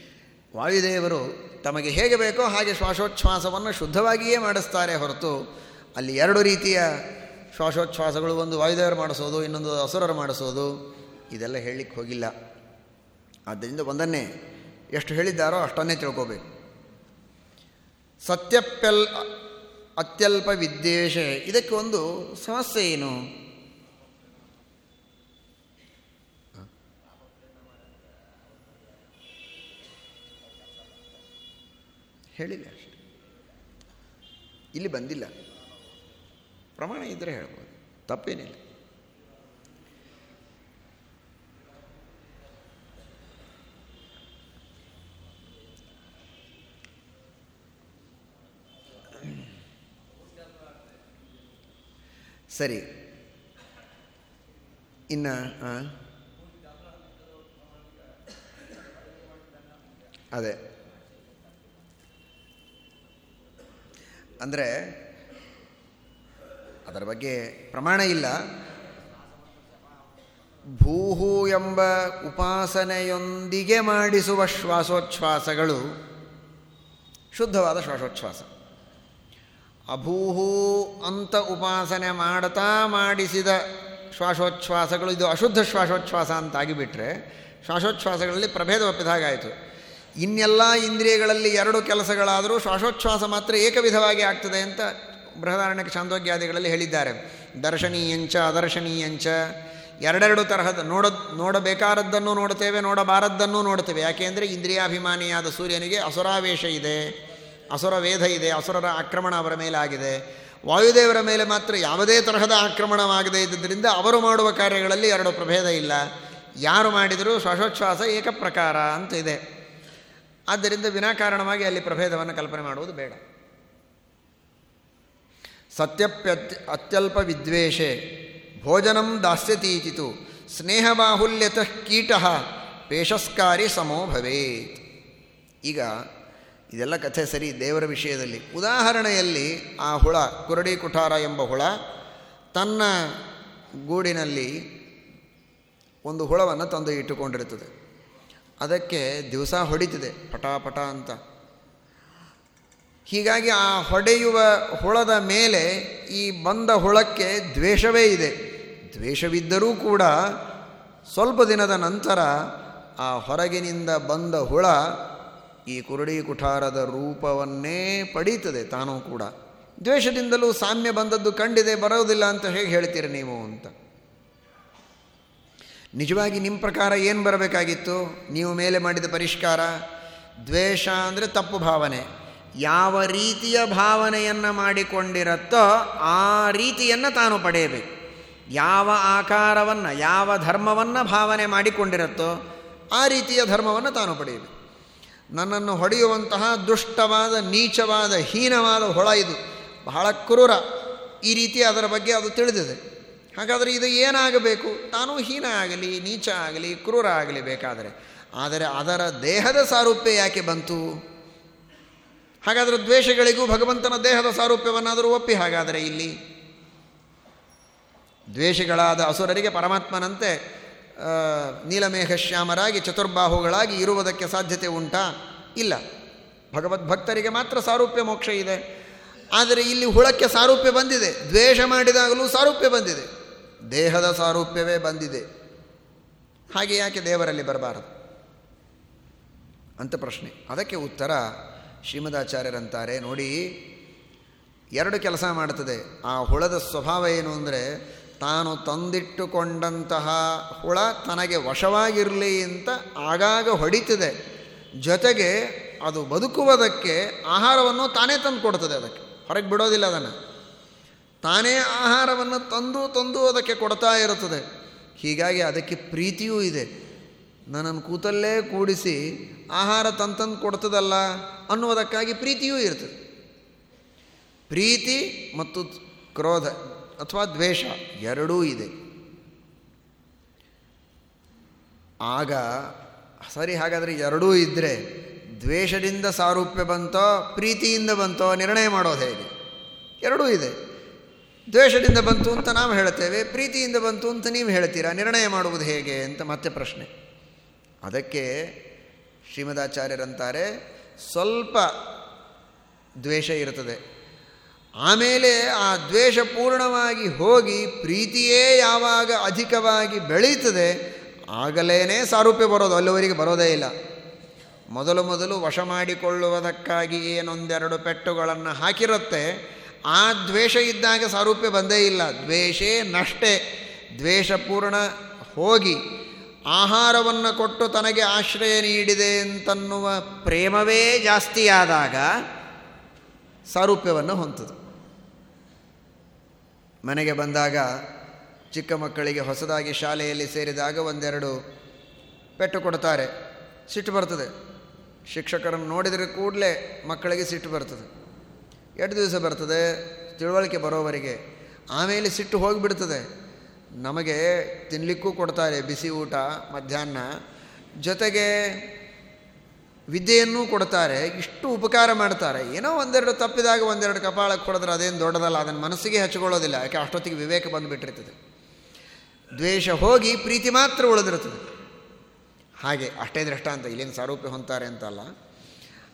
ವಾಯುದೇವರು ತಮಗೆ ಹೇಗೆ ಬೇಕೋ ಹಾಗೆ ಶ್ವಾಸೋಚ್ಛ್ವಾಸವನ್ನು ಶುದ್ಧವಾಗಿಯೇ ಮಾಡಿಸ್ತಾರೆ ಹೊರತು ಅಲ್ಲಿ ಎರಡು ರೀತಿಯ ಶ್ವಾಸೋಚ್ಛ್ವಾಸಗಳು, ಒಂದು ವಾಯುದೇವರು ಮಾಡಿಸೋದು, ಇನ್ನೊಂದು ಅಸುರರು ಮಾಡಿಸೋದು, ಇದೆಲ್ಲ ಹೇಳಲಿಕ್ಕೆ ಹೋಗಿಲ್ಲ. ಆದ್ದರಿಂದ ಒಂದನ್ನೇ ಎಷ್ಟು ಹೇಳಿದ್ದಾರೋ ಅಷ್ಟನ್ನೇ ತಿಳ್ಕೋಬೇಕು. ಸತ್ಯಪ್ಯಲ್ ಅತ್ಯಲ್ಪ ವಿದ್ವೇಷ, ಇದಕ್ಕೆ ಒಂದು ಸಮಸ್ಯೆ ಏನು? ಹೇಳಿಲ್ಲ ಅಷ್ಟೆ. ಇಲ್ಲಿ ಬಂದಿಲ್ಲ. ಪ್ರಮಾಣ ಇದ್ದರೆ ಹೇಳ್ಬೋದು. ತಪ್ಪೇನಿಲ್ಲ. ಸರಿ. ಇನ್ನು ಅದೇ. ಅಂದರೆ, ಅದರ ಬಗ್ಗೆ ಪ್ರಮಾಣ ಇಲ್ಲ. ಭೂಹು ಎಂಬ ಉಪಾಸನೆಯೊಂದಿಗೆ ಮಾಡಿಸುವ ಶ್ವಾಸೋಚ್ಛ್ವಾಸಗಳು ಶುದ್ಧವಾದ ಶ್ವಾಸೋಚ್ಛ್ವಾಸ. ಅಭೂಹು ಅಂತ ಉಪಾಸನೆ ಮಾಡ್ತಾ ಮಾಡಿಸಿದ ಶ್ವಾಸೋಚ್ಛ್ವಾಸಗಳು, ಇದು ಅಶುದ್ಧ ಶ್ವಾಸೋಚ್ಛ್ವಾಸ ಅಂತಾಗಿಬಿಟ್ರೆ ಶ್ವಾಸೋಚ್ಛ್ವಾಸಗಳಲ್ಲಿ ಪ್ರಭೇದ ಒಪ್ಪಿದಾಗಾಯಿತು ಇನ್ನೆಲ್ಲ ಇಂದ್ರಿಯಗಳಲ್ಲಿ ಎರಡು ಕೆಲಸಗಳಾದರೂ ಶ್ವಾಸೋಚ್ಛ್ವಾಸ ಮಾತ್ರ ಏಕವಿಧವಾಗಿ ಆಗ್ತದೆ ಅಂತ ಬೃಹದಾರಣ್ಯಕ ಛಾಂದೋಗ್ಯಾದಿಗಳಲ್ಲಿ ಹೇಳಿದ್ದಾರೆ. ದರ್ಶನೀಯಂಚ, ಅದರ್ಶನೀಯಂಚ, ಎರಡೆರಡು ತರಹದ ನೋಡ, ನೋಡಬೇಕಾದದ್ದನ್ನು ನೋಡ್ತೇವೆ ನೋಡಬಾರದ್ದನ್ನು ನೋಡ್ತೇವೆ ಯಾಕೆಂದರೆ ಇಂದ್ರಿಯಾಭಿಮಾನಿಯಾದ ಸೂರ್ಯನಿಗೆ ಅಸುರಾವೇಶ ಇದೆ. ಅಸುರ ವೇಧ ಇದೆ, ಅಸುರರ ಆಕ್ರಮಣ ಅವರ ಮೇಲೆ ಆಗಿದೆ ವಾಯುದೇವರ ಮೇಲೆ ಮಾತ್ರ ಯಾವುದೇ ತರಹದ ಆಕ್ರಮಣವಾಗದೆ ಇದ್ದುದರಿಂದ ಅವರು ಮಾಡುವ ಕಾರ್ಯಗಳಲ್ಲಿ ಎರಡು ಪ್ರಭೇದ ಇಲ್ಲ. ಯಾರು ಮಾಡಿದರೂ ಶ್ವಾಸೋಚ್ಛ್ವಾಸ ಏಕಪ್ರಕಾರ ಅಂತ ಇದೆ. ಆದ್ದರಿಂದ ವಿನಾಕಾರಣವಾಗಿ ಅಲ್ಲಿ ಪ್ರಭೇದವನ್ನು ಕಲ್ಪನೆ ಮಾಡುವುದು ಬೇಡ. ಸತ್ಯಪ್ಯತ್ ಅತ್ಯಲ್ಪ ವಿದ್ವೇಷೆ, ಭೋಜನಂ ದಾಸ್ಯತೀತಿತು, ಸ್ನೇಹಬಾಹುಲ್ಯತಃ ಕೀಟ, ಪೇಷಸ್ಕಾರಿ ಸಮೋ ಭವೇತ್. ಈಗ ಇದೆಲ್ಲ ಕಥೆ ಸರಿ ದೇವರ ವಿಷಯದಲ್ಲಿ. ಉದಾಹರಣೆಯಲ್ಲಿ ಆ ಹುಳ, ಕುರಡಿ ಕುಠಾರ ಎಂಬ ಹುಳ, ತನ್ನ ಗೂಡಿನಲ್ಲಿ ಒಂದು ಹುಳವನ್ನು ತಂದು ಇಟ್ಟುಕೊಂಡಿರುತ್ತದೆ. ಅದಕ್ಕೆ ದಿವಸ ಹೊಡಿತಿದೆ ಪಟಾಪಟ ಪಟ ಅಂತ. ಹೀಗಾಗಿ ಆ ಹೊಡೆಯುವ ಹುಳದ ಮೇಲೆ ಈ ಬಂದ ಹುಳಕ್ಕೆ ದ್ವೇಷವೇ ಇದೆ. ದ್ವೇಷವಿದ್ದರೂ ಕೂಡ ಸ್ವಲ್ಪ ದಿನದ ನಂತರ ಆ ಹೊರಗಿನಿಂದ ಬಂದ ಹುಳ ಈ ಕುರುಡಿ ಕುಠಾರದ ರೂಪವನ್ನೇ ಪಡೀತದೆ ತಾನೂ ಕೂಡ. ದ್ವೇಷದಿಂದಲೂ ಸಾಮ್ಯ ಬಂದದ್ದು ಕಂಡಿದೆ, ಬರೋದಿಲ್ಲ ಅಂತ ಹೇಗೆ ಹೇಳ್ತೀರಿ ನೀವು ಅಂತ. ನಿಜವಾಗಿ ನಿಮ್ಮ ಪ್ರಕಾರ ಏನು ಬರಬೇಕಾಗಿತ್ತು? ನೀವು ಮೇಲೆ ಮಾಡಿದ ಪರಿಷ್ಕಾರ? ದ್ವೇಷ ಅಂದರೆ ತಪ್ಪು ಭಾವನೆ. ಯಾವ ರೀತಿಯ ಭಾವನೆಯನ್ನು ಮಾಡಿಕೊಂಡಿರತ್ತೋ ಆ ರೀತಿಯನ್ನು ತಾನು ಪಡೆಯಬೇಕು. ಯಾವ ಆಕಾರವನ್ನು, ಯಾವ ಧರ್ಮವನ್ನು ಭಾವನೆ ಮಾಡಿಕೊಂಡಿರತ್ತೋ ಆ ರೀತಿಯ ಧರ್ಮವನ್ನು ತಾನು ಪಡೆಯಬೇಕು. ನನ್ನನ್ನು ಹೊಡೆಯುವಂತಹ ದುಷ್ಟವಾದ, ನೀಚವಾದ, ಹೀನವಾದ ಹೊಳ ಇದು. ಬಹಳ ಕ್ರೂರ. ಈ ರೀತಿ ಅದರ ಬಗ್ಗೆ ಅದು ತಿಳಿದಿದೆ. ಹಾಗಾದರೆ ಇದು ಏನಾಗಬೇಕು? ತಾನೂ ಹೀನ ಆಗಲಿ, ನೀಚ ಆಗಲಿ, ಕ್ರೂರ ಆಗಲಿ ಬೇಕಾದರೆ. ಆದರೆ ಅದರ ದೇಹದ ಸಾರೂಪ್ಯ ಯಾಕೆ ಬಂತು? ಹಾಗಾದರೆ ದ್ವೇಷಗಳಿಗೂ ಭಗವಂತನ ದೇಹದ ಸಾರೂಪ್ಯವನ್ನಾದರೂ ಒಪ್ಪಿ ಹಾಗಾದರೆ ಇಲ್ಲಿ? ದ್ವೇಷಗಳಾದ ಅಸುರರಿಗೆ ಪರಮಾತ್ಮನಂತೆ ನೀಲಮೇಘ ಶ್ಯಾಮರಾಗಿ ಚತುರ್ಬಾಹುಗಳಾಗಿ ಇರುವುದಕ್ಕೆ ಸಾಧ್ಯತೆ ಉಂಟಾ? ಇಲ್ಲ. ಭಗವದ್ಭಕ್ತರಿಗೆ ಮಾತ್ರ ಸಾರೂಪ್ಯ ಮೋಕ್ಷ ಇದೆ. ಆದರೆ ಇಲ್ಲಿ ಹುಳಕ್ಕೆ ಸಾರೂಪ್ಯ ಬಂದಿದೆ. ದ್ವೇಷ ಮಾಡಿದಾಗಲೂ ಸಾರೂಪ್ಯ ಬಂದಿದೆ. ದೇಹದ ಸಾರೂಪ್ಯವೇ ಬಂದಿದೆ. ಹಾಗೆ ಯಾಕೆ ದೇವರಲ್ಲಿ ಬರಬಾರದು? ಅಂತ ಪ್ರಶ್ನೆ. ಅದಕ್ಕೆ ಉತ್ತರ ಶ್ರೀಮದಾಚಾರ್ಯರಂತಾರೆ, ನೋಡಿ, ಎರಡು ಕೆಲಸ ಮಾಡುತ್ತದೆ ಆ ಹುಳದ ಸ್ವಭಾವ ಏನು ಅಂದರೆ ತಾನು ತಂದಿಟ್ಟುಕೊಂಡಂತಹ ಹುಳ ತನಗೆ ವಶವಾಗಿರಲಿ ಅಂತ ಆಗಾಗ ಹೊಡಿತದೆ. ಜೊತೆಗೆ ಅದು ಬದುಕುವುದಕ್ಕೆ ಆಹಾರವನ್ನು ತಾನೇ ತಂದು ಕೊಡ್ತದೆ ಅದಕ್ಕೆ. ಹೊರಗೆ ಬಿಡೋದಿಲ್ಲ ಅದನ್ನು. ತಾನೇ ಆಹಾರವನ್ನು ತಂದು ತಂದು ಅದಕ್ಕೆ ಕೊಡ್ತಾ ಇರುತ್ತದೆ. ಹೀಗಾಗಿ ಅದಕ್ಕೆ ಪ್ರೀತಿಯೂ ಇದೆ. ನನ್ನನ್ನು ಕೂತಲ್ಲೇ ಕೂಡಿಸಿ ಆಹಾರ ತಂತಂದು ಕೊಡ್ತದಲ್ಲ ಅನ್ನುವುದಕ್ಕಾಗಿ ಪ್ರೀತಿಯೂ ಇರ್ತದೆ. ಪ್ರೀತಿ ಮತ್ತು ಕ್ರೋಧ ಅಥವಾ ದ್ವೇಷ? ಎರಡೂ ಇದೆ. ಆಗ, ಸರಿ ಹಾಗಾದರೆ ಎರಡೂ ಇದ್ದರೆ ದ್ವೇಷದಿಂದ ಸಾರೂಪ್ಯ ಬಂತೋ, ಪ್ರೀತಿಯಿಂದ ಬಂತೋ, ನಿರ್ಣಯ ಮಾಡೋದು ಹೇಗೆ? ಎರಡೂ ಇದೆ. ದ್ವೇಷದಿಂದ ಬಂತು ಅಂತ ನಾವು ಹೇಳ್ತೇವೆ ಪ್ರೀತಿಯಿಂದ ಬಂತು ಅಂತ ನೀವು ಹೇಳ್ತೀರಾ ನಿರ್ಣಯ ಮಾಡುವುದು ಹೇಗೆ ಅಂತ ಮತ್ತೆ ಪ್ರಶ್ನೆ. ಅದಕ್ಕೆ ಶ್ರೀಮದಾಚಾರ್ಯರಂತಾರೆ, ಸ್ವಲ್ಪ ದ್ವೇಷ ಇರುತ್ತದೆ. ಆಮೇಲೆ ಆ ದ್ವೇಷ ಪೂರ್ಣವಾಗಿ ಹೋಗಿ ಪ್ರೀತಿಯೇ ಯಾವಾಗ ಅಧಿಕವಾಗಿ ಬೆಳೀತದೆ ಆಗಲೇ ಸಾರೂಪ್ಯ ಬರೋದು, ಅಲ್ಲಿವರೆಗೆ ಬರೋದೇ ಇಲ್ಲ. ಮೊದಲು ಮೊದಲು ವಶ ಮಾಡಿಕೊಳ್ಳುವುದಕ್ಕಾಗಿ ಏನೊಂದೆರಡು ಪೆಟ್ಟುಗಳನ್ನು ಹಾಕಿರುತ್ತೆ, ಆ ದ್ವೇಷ ಇದ್ದಾಗ ಸಾರೂಪ್ಯ ಬಂದೇ ಇಲ್ಲ. ದ್ವೇಷೇ ನಷ್ಟೇ. ದ್ವೇಷಪೂರ್ಣ ಹೋಗಿ ಆಹಾರವನ್ನು ಕೊಟ್ಟು ತನಗೆ ಆಶ್ರಯ ನೀಡಿದೆ ಅಂತನ್ನುವ ಪ್ರೇಮವೇ ಜಾಸ್ತಿಯಾದಾಗ ಸಾರೂಪ್ಯವನ್ನು ಹೊಂತದು. ಮನೆಗೆ ಬಂದಾಗ ಚಿಕ್ಕ ಮಕ್ಕಳಿಗೆ ಹೊಸದಾಗಿ ಶಾಲೆಯಲ್ಲಿ ಸೇರಿದಾಗ ಒಂದೆರಡು ಪೆಟ್ಟು ಕೊಡ್ತಾರೆ. ಸಿಟ್ಟು ಬರ್ತದೆ. ಶಿಕ್ಷಕರನ್ನು ನೋಡಿದರೆ ಕೂಡಲೇ ಮಕ್ಕಳಿಗೆ ಸಿಟ್ಟು ಬರ್ತದೆ. ಎರಡು ದಿವಸ ಬರ್ತದೆ, ತಿಳುವಳಿಕೆ ಬರೋವರೆಗೆ. ಆಮೇಲೆ ಸಿಟ್ಟು ಹೋಗಿಬಿಡ್ತದೆ. ನಮಗೆ ತಿನ್ನಲಿಕ್ಕೂ ಕೊಡ್ತಾರೆ ಬಿಸಿ ಊಟ, ಮಧ್ಯಾಹ್ನ. ಜೊತೆಗೆ ವಿದ್ಯೆಯನ್ನೂ ಕೊಡ್ತಾರೆ, ಇಷ್ಟು ಉಪಕಾರ ಮಾಡ್ತಾರೆ. ಏನೋ ಒಂದೆರಡು ತಪ್ಪಿದಾಗ ಒಂದೆರಡು ಕಪಾಳಕ್ಕೆ ಕೊಡಿದ್ರೆ ಅದೇನು ದೊಡ್ಡದಲ್ಲ, ಅದನ್ನು ಮನಸ್ಸಿಗೆ ಹಚ್ಕೊಳ್ಳೋದಿಲ್ಲ, ಯಾಕೆ ಅಷ್ಟೊತ್ತಿಗೆ ವಿವೇಕ ಬಂದುಬಿಟ್ಟಿರ್ತದೆ. ದ್ವೇಷ ಹೋಗಿ ಪ್ರೀತಿ ಮಾತ್ರ ಉಳಿದಿರ್ತದೆ ಹಾಗೆ, ಅಷ್ಟೇ ದೃಷ್ಟಾಂತ, ಇಲ್ಲಿನ ಸಾರೂಪ್ಯ ಹೊಂತಾರೆ ಅಂತಲ್ಲ.